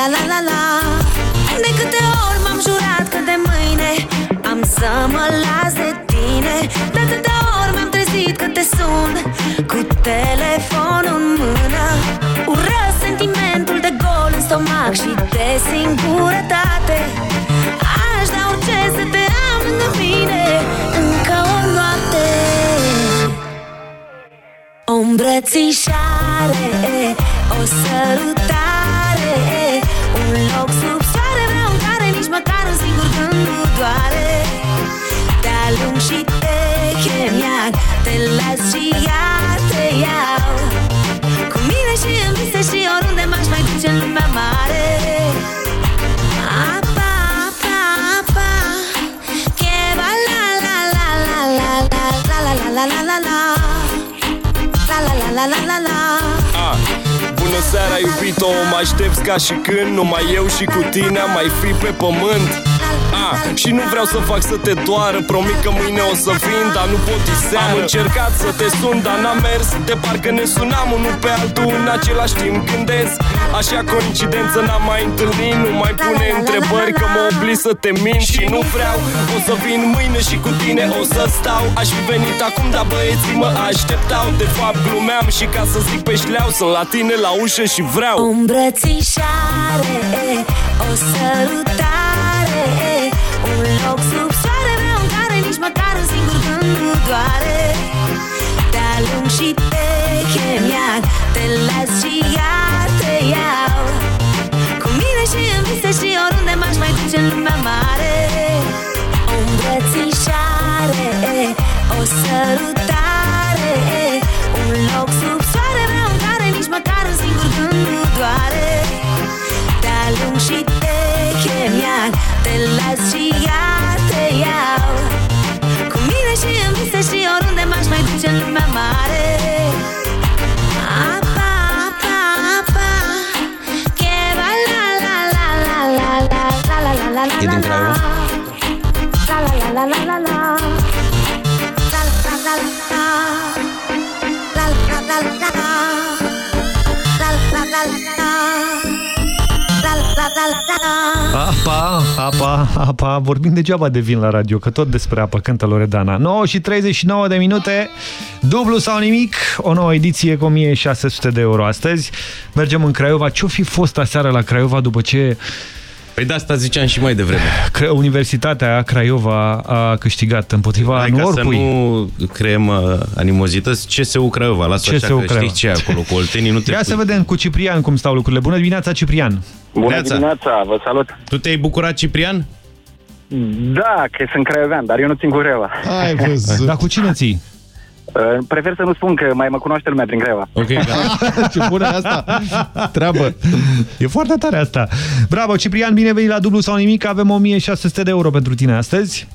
La la la la. La la la De câte ori m-am jurat că de mâine Am să mă las de tine. De atâtea ori m-am trezit că te sun Cu telefonul în mână. Urăsc sentimentul de gol în stomac Și de singurătate. Aș da orice să te am lângă mine Încă o noapte. O îmbrățișare, o sărutare gând nu doare Te alung și te chem iar Te las și iar te iau Cu mine și în vise și oriunde m-aș mai duce în lumea mare Apa, apa, apa Que va la la la la la la la la la la la la La la la la la la la
Ah, Bună seara, iubito, mă aștepți ca și când Numai eu și cu tine am mai fi pe pământ Ah, și nu vreau să fac să te doară Promit că mâine o să vin, dar nu pot diseară. Am încercat să te sun, dar n-am mers De parcă ne sunam unul pe altul în același timp Gândesc, așa coincidență n-am mai întâlnit Nu mai pune întrebări că mă oblig să te mint Și nu vreau, o să vin mâine și cu tine o să stau. Aș fi venit acum, dar băieții mă așteptau. De fapt glumeam și ca să zic pe șleau Sunt la tine la ușă și vreau.
O îmbrățișare, o sărutare Un loc sub soare vreau în care nici măcar un singur gând nu doare. Te alung și te chem iar Te las și iar te iau. Cu mine și în vise și oriunde m-aș mai duce în lumea mare. O îmbrățișare, o sărutare la la la la.
Apa, apa, apa, vorbim degeaba de vin la radio, că tot despre apă cântă Loredana. 9 și 39 de minute, dublu sau nimic, o nouă ediție cu 1600 de euro astăzi. Mergem în Craiova. Ce-o fi fost aseară la Craiova după ce...
Păi de asta ziceam și mai devreme.
Că Universitatea Craiova a câștigat împotriva
Hai ca să
Norpui.
nu creăm uh, animozități, CSU Craiova, lasă așa
CSU
că
Craiova.
știi ce e acolo, cu oltenii nu te
Ia
pui.
să vedem cu Ciprian cum stau lucrurile. Bună dimineața, Ciprian!
Bună
dimineața, vă salut!
Tu te-ai bucurat, Ciprian?
Da, că sunt craiovean, dar eu nu țin cu Craiova.
Ai văzut.
Dar cu cine ții?
Uh, Prefer să nu spun că mai mă cunoaște lumea prin Craiova.
Ok, da.
Ce bună e asta! Treabă!
E foarte tare asta. Bravo, Ciprian, bine venit la dublu sau nimic. Avem 1600 de euro pentru tine astăzi.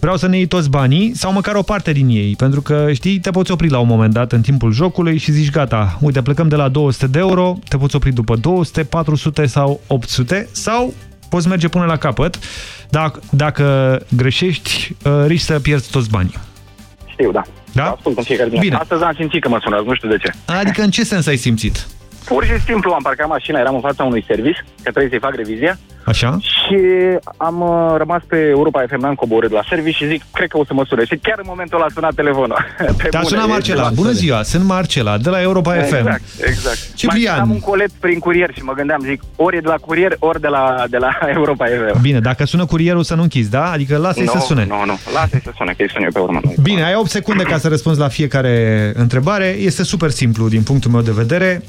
Vreau să ne iei toți banii sau măcar o parte din ei, pentru că, știi, te poți opri la un moment dat în timpul jocului și zici, gata, uite, plecăm de la 200 de euro, te poți opri după 200, 400 sau 800 sau poți merge până la capăt. Dacă, dacă greșești, uh, riști să pierzi toți banii.
Știu, da.
Da?
Ascult în fiecare dimineață.
Bine.
Astăzi am simțit că mă sunați, nu știu de ce.
Adică în ce sens ai simțit?
Pur și simplu am parcat mașina, eram în fața unui service, că trebuie să-i fac revizia
Așa?
și am uh, rămas pe Europa FM, n-am coborât la service și zic, cred că o să mă sune. Și chiar în momentul ăla a sunat telefonul. Pe
Te-a
bune,
sunat
e
Marcela.
ceva.
Bună ziua, sunt Marcela, de la Europa FM.
Exact, exact.
Ciprian.
Mai am un colet prin curier și mă gândeam, zic, ori e de la curier, ori de la, de la Europa FM.
Bine, dacă sună curierul să nu închizi, da? Adică lasă-i să sune.
Nu, nu, lasă-i să sune, că îi sun eu pe urmă. nu.
Bine, ai 8 secunde ca să răspunzi la fiecare întrebare. Este super simplu din punctul meu de vedere.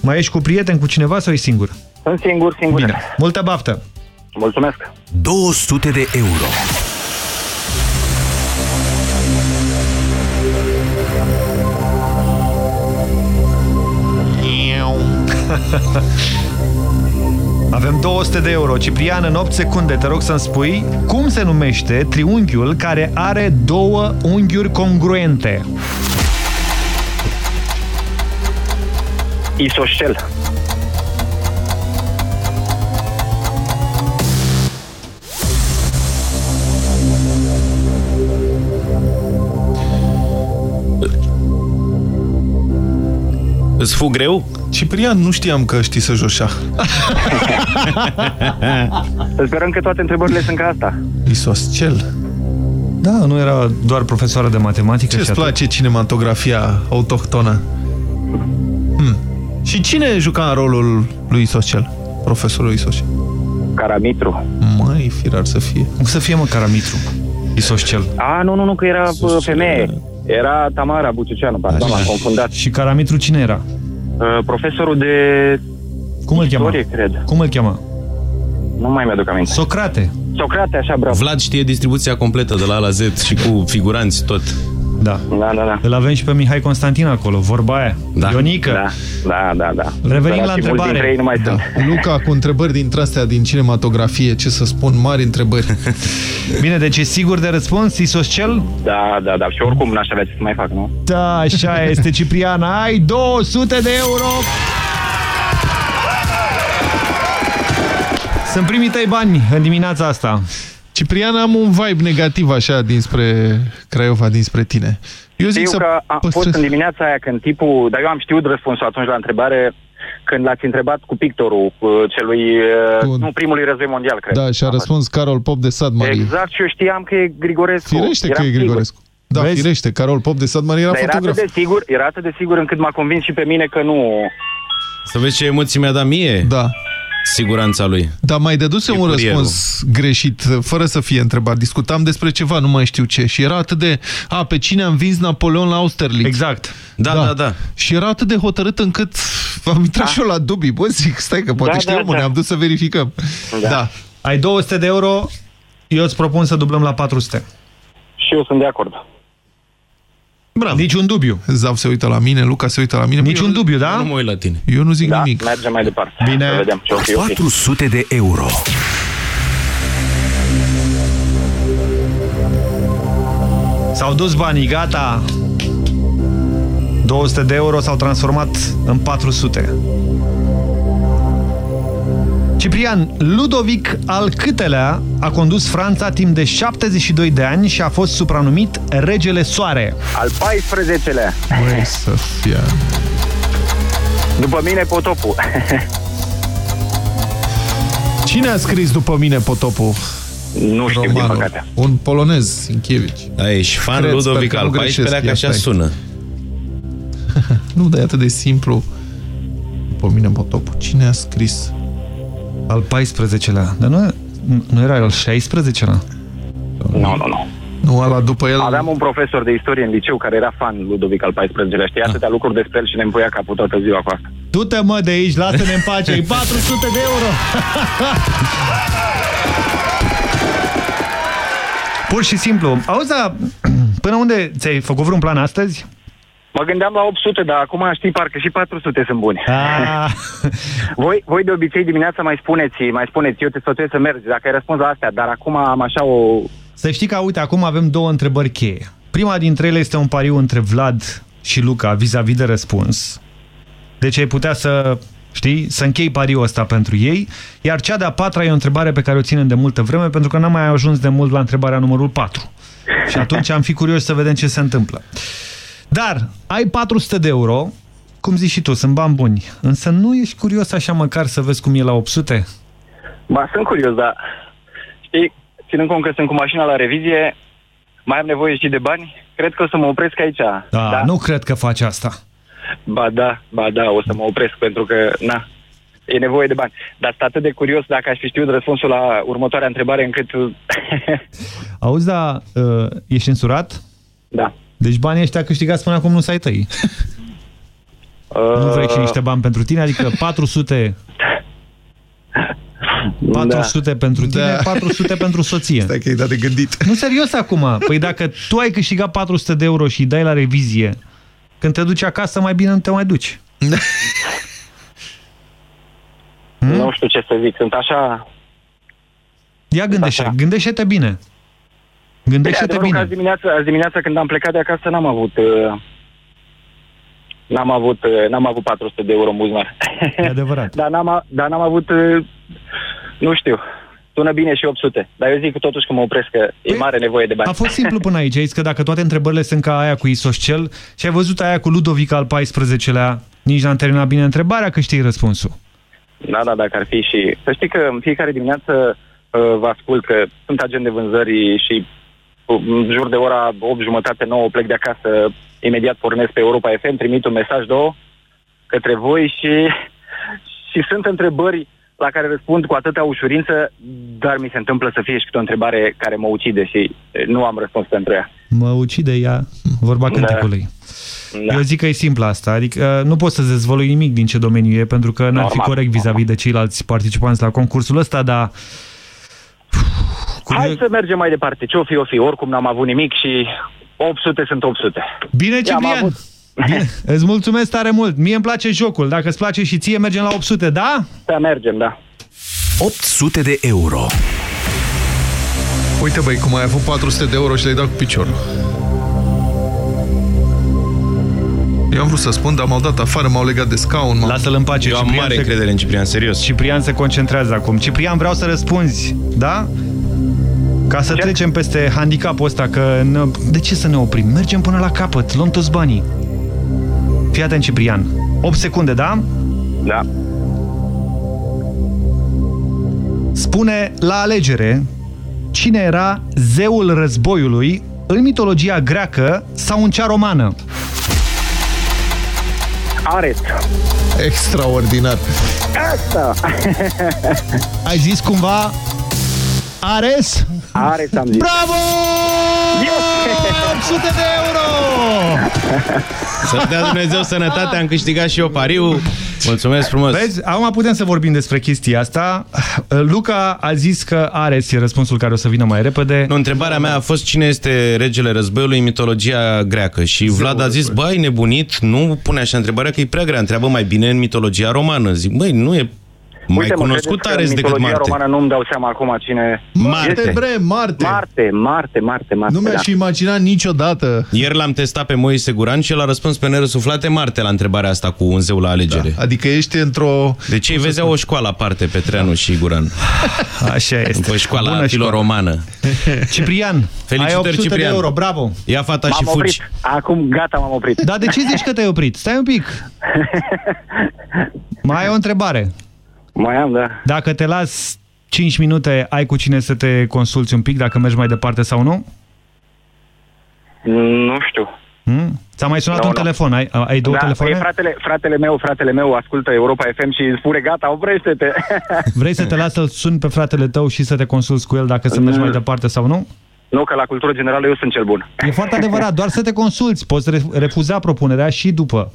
Mai ești cu prieten, cu cineva sau ești singur?
Sunt singur, singur.
Bine, multă baftă!
Mulțumesc!
200 de euro.
Avem 200 de euro. Ciprian, în 8 secunde, te rog să-mi spui cum se numește triunghiul care are două unghiuri congruente.
Isoscel.
Îți fu greu?
Ciprian, nu știam că știi să joci șah.
Să sperăm că toate întrebările sunt ca asta.
Isoscel.
Da, nu era doar profesoară de matematică și
Ce-ți
atât.
place cinematografia autohtonă? Hmm. Și cine juca în rolul lui Isoscel? Profesorul Isoscel.
Caramitru.
Măi, firar să fie.
Cum să fie, mă, Caramitru? Isoscel.
A, nu, nu, nu, că era uh, femeie. Era Tamara Buciuceanu, pardon, m-am confundat.
Și Caramitru cine era?
Uh, profesorul de
Cum îl cheamă?
istorie, cred.
Cum îl cheamă?
Nu mai mi-aduc aminte.
Socrate.
Socrate, așa, bravo.
Vlad știe distribuția completă de la A la Z și cu figuranți tot.
Da.
Da, da, da.
Îl avem și pe Mihai Constantin acolo, vorba aia.
Da.
Ionică.
Da, da, da, da.
Revenim
Dar
la
și mulți
întrebare.
dintre ei nu mai sunt.
Luca, cu întrebări dintre astea din cinematografie, ce să spun, mari întrebări.
Bine, deci e sigur de răspuns, Isoscel?
Da, da, da. Și oricum n-aș avea ce să mai fac, nu?
Da, așa este, Ciprian. Ai 200 de euro! Sunt primii tăi bani în dimineața asta.
Ciprian, am un vibe negativ așa dinspre Craiova, dinspre tine. Eu zic
Știu
să
că am
păstrez-
fost în dimineața aia când tipul, dar eu am știut răspunsul atunci la întrebare când l-ați întrebat cu pictorul cu celui, cu... nu, primului război mondial, cred.
Da, și a răspuns Carol Pop de Sad Marie.
Exact, și eu știam că e Grigorescu.
Firește că
Eram
e
sigur.
Grigorescu. Da,
Vezi?
firește, Carol Pop de Sad Marie era
Dar era atât
fotograf.
de sigur, era atât de sigur încât m-a convins și pe mine că nu...
Să vezi ce emoții mi-a dat mie
Da.
Siguranța lui.
Dar mai dăduse
E
un
curierul.
răspuns greșit, fără să fie întrebat. Discutam despre ceva, nu mai știu ce. Și era atât de... A, pe cine am vins Napoleon la Austerlitz?
Exact.
Da, da, da.
Și era atât de hotărât încât am intrat și eu la dubii. Bă, zic, stai că poate
Da,
știam,
da,
mă,
da.
ne-am dus să verificăm.
Da.
da.
Ai 200 de euro, eu îți propun să dublăm la 400.
Și eu sunt de acord.
Bravo.
Niciun dubiu.
Zav se uită la mine, Luca se uită la mine.
Niciun dubiu, da?
Nu mă uit la tine.
Eu nu zic
Da,
nimic.
mergem mai departe.
Bine.
Să vedem ce o fi, o fi.
400 de euro.
S-au dus banii, gata. 200 de euro s-au transformat în 400. Ciprian, Ludovic al câtelea a condus Franța timp de 72 de ani și a fost supranumit Regele Soare.
Al 14-lea.
Băi, să fie...
După mine potopul.
Cine a scris după mine potopul?
nu știu, din
Romanul?
păcate.
Un polonez, Sienkiewicz.
Da, ești fan
Cred,
Ludovic
sper că
al
nu greșesc,
14-lea, că
ia
așa
stai.
sună.
Nu, dar e atât de simplu. După mine potopul. Cine a scris?
Al 14-lea. Dar nu, nu era al 16-lea?
Nu, nu, nu.
Nu, ăla după el...
Aveam un profesor de istorie în liceu care era fan Ludovic al 14-lea. Știa atâtea lucruri despre el și ne împuia capul toată ziua cu asta.
Du-te mă de aici, lasă-ne în pace, e 400 de euro! Pur și simplu. Auzi, da, până unde ți-ai făcut vreun plan astăzi?
Mă gândeam la 800, dar acum știi, parcă și 400 sunt buni.
Ah.
voi, voi de obicei dimineața mai spuneți, mai spuneți, eu te sfătuiesc să mergi, dacă ai răspuns la astea, dar acum am așa o...
Să știi că, uite, acum avem două întrebări cheie. Prima dintre ele este un pariu între Vlad și Luca vis-a-vis -vis de răspuns. Deci ai putea să, știi, să închei pariul ăsta pentru ei. Iar cea de-a patra e o întrebare pe care o ținem de multă vreme, pentru că n-am mai ajuns de mult la întrebarea numărul 4. Și atunci am fi curios să vedem ce se întâmplă. Dar ai 400 de euro, cum zici și tu, sunt bani buni, însă nu ești curios așa măcar să vezi cum e la 800?
Ba, sunt curios, dar știi, ținând cont că sunt cu mașina la revizie, mai am nevoie și de bani, cred că o să mă opresc aici.
Da, da? nu cred că faci asta.
Ba da, ba da, o să mă opresc pentru că, na, e nevoie de bani. Dar sunt atât de curios dacă aș fi știut răspunsul la următoarea întrebare încât...
Auzi, da, uh, ești însurat?
Da.
Deci banii ăștia câștigați până acum nu s-ai tăi. Uh... Nu vrei și niște bani pentru tine? Adică 400... 400 da. pentru tine, da. 400 pentru soție.
Stai că e dat de gândit.
Nu, serios acum. Păi dacă tu ai câștigat 400 de euro și îi dai la revizie, când te duci acasă, mai bine nu te mai duci.
hmm? Nu știu ce să zic. Sunt așa...
Ia gândește, gândește-te bine. Gândește-te bine.
Azi dimineața, azi dimineața când am plecat de acasă n-am avut... Uh, n-am avut, uh, n-am avut 400 de euro în buzunar.
E adevărat.
dar n-am, dar n-am avut... Uh, nu știu. Sună bine și 800. Dar eu zic că totuși că mă opresc că e păi, mare nevoie de bani.
A fost simplu până aici. Ai zis că dacă toate întrebările sunt ca aia cu Isoscel și ai văzut aia cu Ludovic al 14-lea, nici n-am terminat bine întrebarea, că știi răspunsul.
Da, da, dacă ar fi și... Să știi că în fiecare dimineață uh, vă ascult că sunt agent de vânzări și în jur de ora 8 jumătate, 9 plec de acasă, imediat pornesc pe Europa FM, trimit un mesaj, două, către voi și, și sunt întrebări la care răspund cu atâta ușurință, dar mi se întâmplă să fie și câte o întrebare care mă ucide și nu am răspuns pentru ea.
Mă ucide ea, vorba da. cântecului. Da. Eu zic că e simplu asta, adică nu pot să-ți dezvălui nimic din ce domeniu e, pentru că n-ar fi corect vis-a-vis -vis de ceilalți participanți la concursul ăsta, dar
cum Hai e... să mergem mai departe. Ce o fi, o fi. Oricum n-am avut nimic și 800 sunt 800.
Bine, Ciprian! Avut... Bine. Îți mulțumesc tare mult. Mie îmi place jocul. Dacă îți place și ție, mergem la 800, da?
Da, mergem, da.
800 de euro.
Uite, băi, cum ai avut 400 de euro și le-ai dat cu piciorul. Eu am vrut să spun, dar m-au dat afară, m-au legat de scaun.
Lasă-l în pace.
Eu am mare se... încredere în Ciprian, serios.
Ciprian se concentrează acum. Ciprian, vreau să răspunzi, da? Ca să ce? trecem peste handicapul ăsta, că ne... de ce să ne oprim? Mergem până la capăt, luăm toți banii. Fii atent, Ciprian. 8 secunde, da?
Da.
Spune la alegere cine era zeul războiului în mitologia greacă sau în cea romană.
Ares.
Extraordinar.
Asta!
Ai zis cumva Ares?
Ares am zis.
Bravo! Yes! 100 de euro!
Să dea Dumnezeu sănătate, am câștigat și eu pariu. Mulțumesc frumos.
Vezi, acum putem să vorbim despre chestia asta. Luca a zis că Ares e răspunsul care o să vină mai repede.
Nu, întrebarea mea a fost cine este regele războiului în mitologia greacă. Și Vlad a zis, băi, nebunit, nu pune așa întrebarea că e prea grea. Întreabă mai bine în mitologia romană. Zic, băi, nu e mai Uite, cunoscut Ares decât Marte.
romană nu-mi dau seama acum cine...
Marte, este. bre, Marte.
Marte, Marte, Marte, Marte.
Nu mi-aș da. imagina niciodată.
Ieri l-am testat pe Moise Guran și el a răspuns pe nerăsuflate Marte la întrebarea asta cu un zeu la alegere.
Da. Adică ești într-o...
De ce vezi o școală aparte pe Treanu și Guran?
Așa este.
După școala filoromană.
Ciprian, Felicitări, ai 800 Ciprian. de euro, bravo.
Ia fata și fugi.
Oprit. Acum gata, m-am oprit.
Dar de ce zici că te-ai oprit? Stai un pic. Mai ai o întrebare.
Mai am, da.
Dacă te las 5 minute, ai cu cine să te consulți un pic, dacă mergi mai departe sau nu?
Nu știu.
Hmm? Ți-a mai sunat no, un no. telefon? Ai, ai două
da,
telefoane?
Păi fratele, fratele meu, fratele meu ascultă Europa FM și îmi spune gata, oprește-te.
Vrei să te las să-l suni pe fratele tău și să te consulți cu el dacă să mergi mai departe sau nu?
Nu, că la cultură generală eu sunt cel bun.
E foarte adevărat, doar să te consulți. Poți refuza propunerea și după.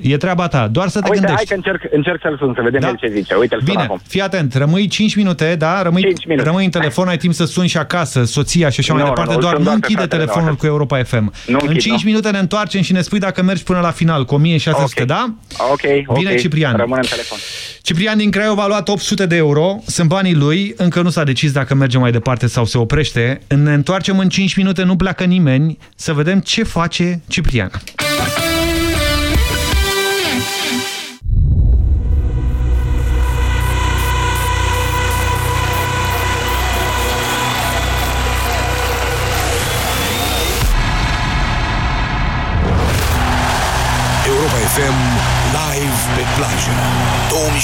E treaba ta, doar să te
Uite,
gândești.
hai că încerc, încerc să-l sun, să vedem
Da.
el ce zice. Uite-l sun
Bine,
acum.
fii atent, rămâi 5 minute, da? Rămâi,
5 minute.
rămâi în telefon, ai timp să suni și acasă, soția și așa
Nu,
mai
nu,
departe,
nu,
doar
sunt
nu
doar
închide
căcatele,
telefonul
nu,
cu Europa FM.
Nu
în
închid,
5
nu.
minute ne întoarcem și ne spui dacă mergi până la final cu 1600, da?
Ok, ok.
Bine, Ciprian.
Rămân în telefon.
Ciprian din Craiova a luat 800 de euro, sunt banii lui, încă nu s-a decis dacă merge mai departe sau se oprește. Ne întoarcem în 5 minute, nu pleacă nimeni, să vedem ce face Ciprian.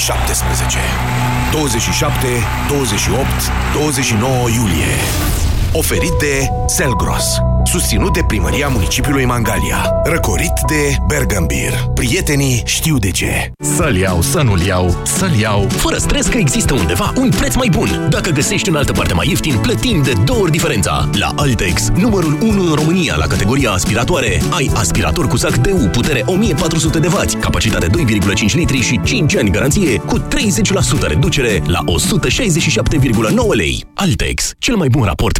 2017 27, 28, 29 iulie Oferit de Selgros Susținut de Primăria Municipiului Mangalia Răcorit de Bergambir. Prietenii știu de ce.
Să-l iau, să nu-l iau, să-l iau. Fără stres că există undeva un preț mai bun. Dacă găsești în altă parte mai ieftin, plătim de două ori diferența. La Altex, numărul 1 în România la categoria aspiratoare Ai aspirator cu sac DU, putere 1400 de W Capacitate 2,5 litri și 5 ani garanție Cu 30% reducere la 167,9 lei. Altex, cel mai bun raport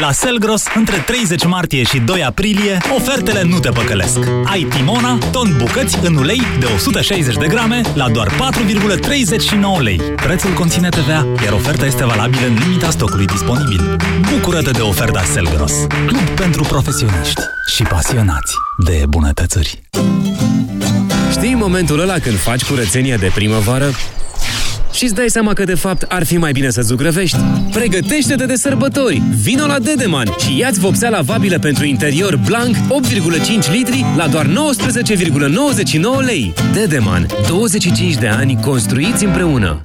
La Selgros, între 30 martie și 2 aprilie, ofertele nu te păcălesc. Ai Timona, ton bucăți în ulei de 160 de grame la doar 4,39 lei. Prețul conține TVA, iar oferta este valabilă în limita stocului disponibil. Bucură-te de oferta Selgros, club pentru profesioniști și pasionați de bunătățări.
Știi momentul ăla când faci curățenia de primăvară? Și îți dai seama că de fapt ar fi mai bine să zugrăvești? Pregătește-te de sărbători! Vino la Dedeman și ia-ți vopsea lavabilă pentru interior blanc 8,5 litri la doar 19,99 lei. Dedeman. 25 de ani construiți împreună.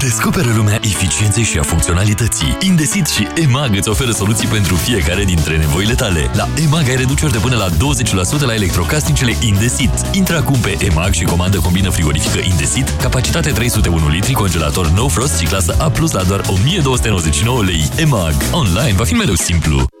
Descoperă lumea eficienței și a funcționalității. Indesit și EMAG îți oferă soluții pentru fiecare dintre nevoile tale. La EMAG ai reduceri de până la 20% la electrocasnicele Indesit. Intră acum pe EMAG și comandă combină frigorifică Indesit, capacitate 301 litri, congelator No Frost și clasă A+, la doar 1299 lei. EMAG. Online va fi mereu simplu.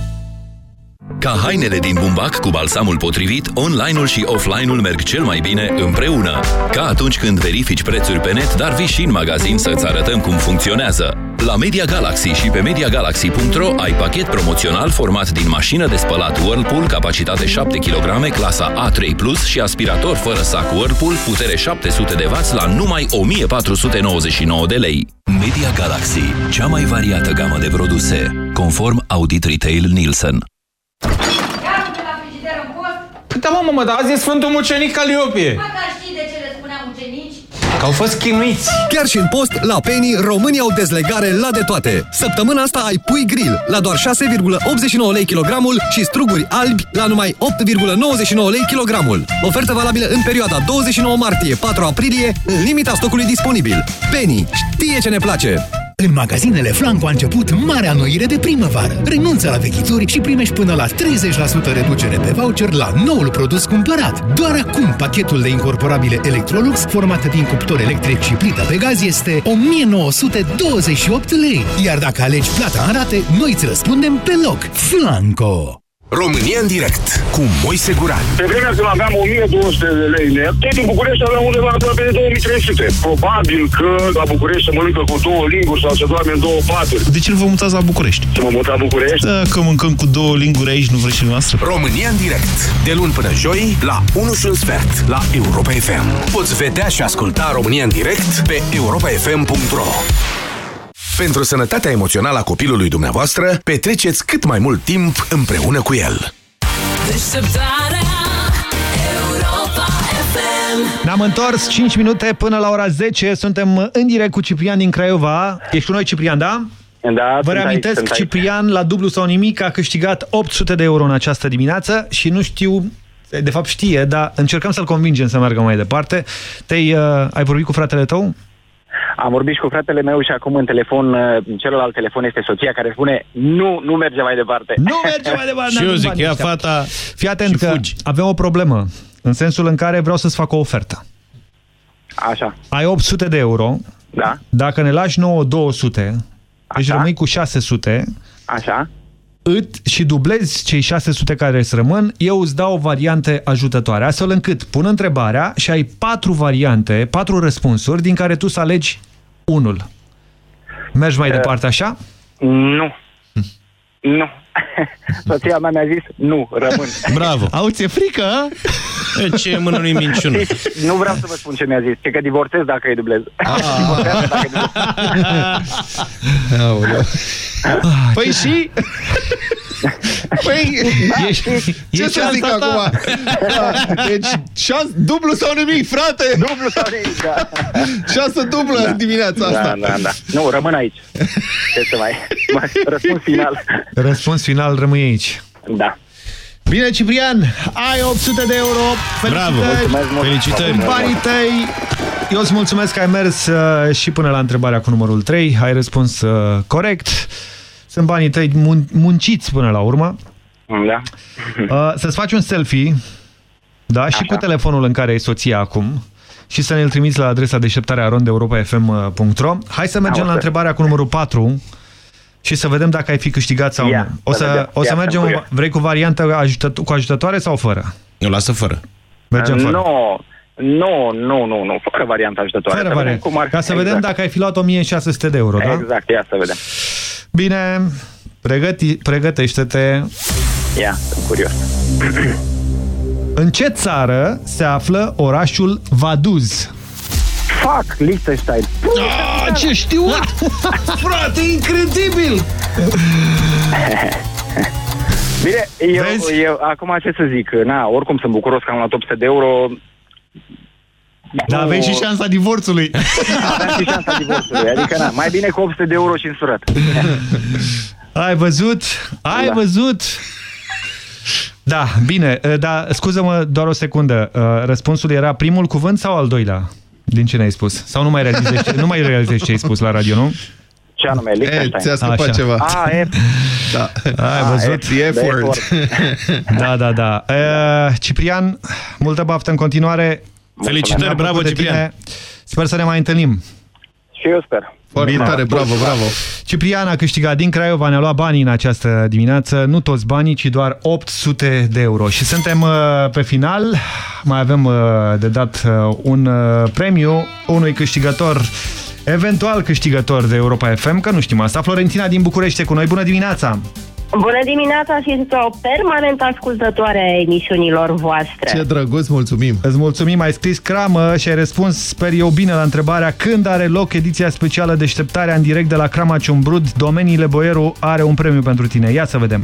Ca hainele din bumbac cu balsamul potrivit, online-ul și offline-ul merg cel mai bine împreună. Ca atunci când verifici prețuri pe net, dar vii și în magazin să-ți arătăm cum funcționează. La Media Galaxy și pe MediaGalaxy.ro ai pachet promoțional format din mașină de spălat Whirlpool, capacitate 7 kg, clasa A3+, Plus și aspirator fără sac Whirlpool, putere 700 de W la numai 1499 de lei. Media Galaxy, cea mai variată gamă de produse, conform Audit Retail Nielsen.
Păi da, mamă, mă, dar azi e Sfântul Mucenic Caliopie.
Măcar știi de ce le spuneam ucenici?
Că au fost chinuiți.
Chiar și în post, la Penny, românii au dezlegare la de toate. Săptămâna asta ai pui grill la doar 6,89 lei kilogramul și struguri albi la numai 8,99 lei kilogramul. Ofertă valabilă în perioada 29 martie-4 aprilie, în limita stocului disponibil. Penny știe ce ne place!
În magazinele Flanco a început marea noire de primăvară. Renunță la vechituri și primești până la 30% reducere pe voucher la noul produs cumpărat. Doar acum pachetul de incorporabile Electrolux format din cuptor electric și plită pe gaz este 1928 lei. Iar dacă alegi plata în rate, noi îți răspundem pe loc. Flanco!
România în direct cu Moise Guran.
Pe vremea când aveam 1200 de lei net, tot din București aveam undeva aproape de 2300. Probabil că la București se mănâncă cu două linguri sau se doarme în două paturi.
De ce nu vă mutați la București?
Să mă mut la București?
Da, că mâncăm cu două linguri aici, nu vreți și noastră.
România în direct. De luni până joi, la 1 și un sfert, la Europa FM. Poți vedea și asculta România în direct pe europafm.ro pentru sănătatea emoțională a copilului dumneavoastră, petreceți cât mai mult timp împreună cu el.
Ne-am întors 5 minute până la ora 10. Suntem în direct cu Ciprian din Craiova. Ești cu noi, Ciprian, da?
Da,
Vă reamintesc,
aici,
Ciprian, la dublu sau nimic, a câștigat 800 de euro în această dimineață și nu știu, de fapt știe, dar încercăm să-l convingem să meargă mai departe. Te-ai, uh, ai vorbit cu fratele tău?
Am vorbit și cu fratele meu și acum în telefon, uh, celălalt telefon este soția care spune nu, nu merge mai departe.
Nu merge mai departe.
Și eu
n-am
zic,
bani
ia
ăștia.
fata
Fii atent
și
că
fugi.
avem o problemă, în sensul în care vreau să-ți fac o ofertă.
Așa.
Ai 800 de euro,
Da,
dacă ne lași nouă 200, deci rămâi cu 600,
așa.
Ît și dublezi cei 600 care îți rămân, eu îți dau variante ajutătoare, astfel încât pun întrebarea și ai patru variante, patru răspunsuri, din care tu să alegi unul. Mergi mai
Eh.
departe așa?
Nu. Nu. Soția mea mi-a zis nu, rămân.
Bravo.
Auzi, ți-e frică, a?
E, ce mână nu-i minciună.
Știți, nu vreau să vă spun ce mi-a zis, ce că divorțez dacă îi dublez. Divorțează dacă îi dublez.
Aoleu.
Păi și?
Păi,
Ești,
ce
e
să zic
șansa ta.
acum? Da, Deci, șans, dublu sau nimic, frate?
Dublu sau nimic, da.
Șansă dublă da. dimineața asta.
Da, da, da. Nu, rămân aici. Ce să mai... mai răspuns final.
Răspuns final rămâi aici.
Da.
Bine, Ciprian, ai 800 de euro.
Bravo.
Mulțumesc mult.
Felicitări.
Banii tăi. Eu îți mulțumesc că ai mers uh, și până la întrebarea cu numărul 3. Ai răspuns uh, corect. Sunt banii tăi mun munciți până la urmă.
Da.
Uh, Să-ți faci un selfie, da, și cu telefonul în care e soția acum și să ne-l trimiți la adresa deșteptarea rondeuropa.fm.ro Hai să mergem
Am
la
înțeles.
întrebarea cu numărul 4 și să vedem dacă ai fi câștigat sau
Ia,
nu. O
să
să,
vedem.
o să
Ia,
mergem,
sunt curios.
vrei cu variantă ajută, cu ajutătoare sau fără?
Eu lasă fără.
Mergem fără.
Nu, nu, nu, nu, nu, fără varianta ajutătoare.
Fără
Să vedem
variantă.
cum ar-
Ca să vedem
exact.
dacă ai fi luat 1600 de euro, da?
Exact, ia să vedem.
Bine, pregăti, pregătește-te.
Ia, sunt curios.
În ce țară se află orașul Vaduz?
Fuck, Liechtenstein.
Ah, ce știu! Frate, incredibil!
Bine, eu,
Vezi?
eu, acum ce să zic, na, oricum sunt bucuros că am luat 800 de euro.
Da,
Nu-
aveai și șansa divorțului.
Aveam și șansa divorțului, adică na, mai bine cu 800 de euro și însurat.
Ai văzut? Ai
Da.
văzut? Da, bine, dar scuză-mă doar o secundă. Uh, Răspunsul era primul cuvânt sau al doilea? Din ce ne-ai spus? Sau nu mai realizezi, ce- nu mai realizezi ce ai spus la radio, nu?
Ce anume,
E,
Liechtenstein.
ți-a scăpat
Așa.
ceva.
A, e,
Da.
Ai
a,
văzut?
e,
The F
de
word.
Da, da, da. Uh, Ciprian, multă baftă în continuare.
Felicitări,
Mi-a
bravo,
plăcut de
Ciprian.
tine. Sper să ne mai întâlnim.
Și eu sper.
Foarte
Bine.
tare, bravo, bravo.
Ciprian a câștigat din Craiova, ne-a luat banii în această dimineață, nu toți banii, ci doar 800 de euro. Și suntem uh, pe final, mai avem uh, de dat uh, un uh, premiu unui câștigător, eventual câștigător de Europa FM, că nu știm asta. Florentina din București e cu noi, bună dimineața!
Bună dimineața și sunt o permanent ascultătoare a emisiunilor voastre.
Ce drăguț, mulțumim.
Îți mulțumim, ai scris cramă și ai răspuns, sper eu bine, la întrebarea când are loc ediția specială Deșteptarea în direct de la Crama Ciumbrud. Domeniile Boieru are un premiu pentru tine. Ia să vedem!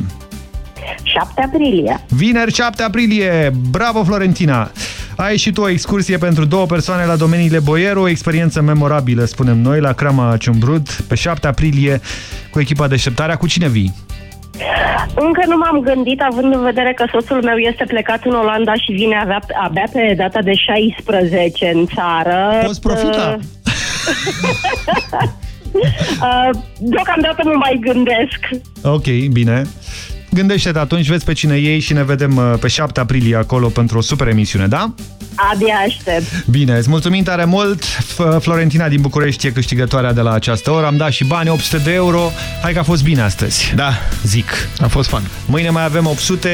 7 aprilie.
Vineri 7 aprilie. Bravo, Florentina! Ai și tu o excursie pentru două persoane la domeniile Boieru, o experiență memorabilă, spunem noi, la Crama Ciumbrud, pe 7 aprilie, cu echipa Deșteptarea. Cu cine vii?
Încă nu m-am gândit, având în vedere că soțul meu este plecat în Olanda și vine avea, abia pe data de 16 în țară.
Poți profita.
Uh, deocamdată mă mai gândesc.
Ok, bine. Gândește-te atunci, vezi pe cine iei și ne vedem uh, pe 7 aprilie acolo pentru o super emisiune, da?
Abia aștept.
Bine, îți mulțumim tare mult. F- Florentina din București e câștigătoarea de la această oră. Am dat și bani, 800 de euro. Hai că a fost bine astăzi.
Da.
Zic.
A fost fan.
Mâine mai avem 800.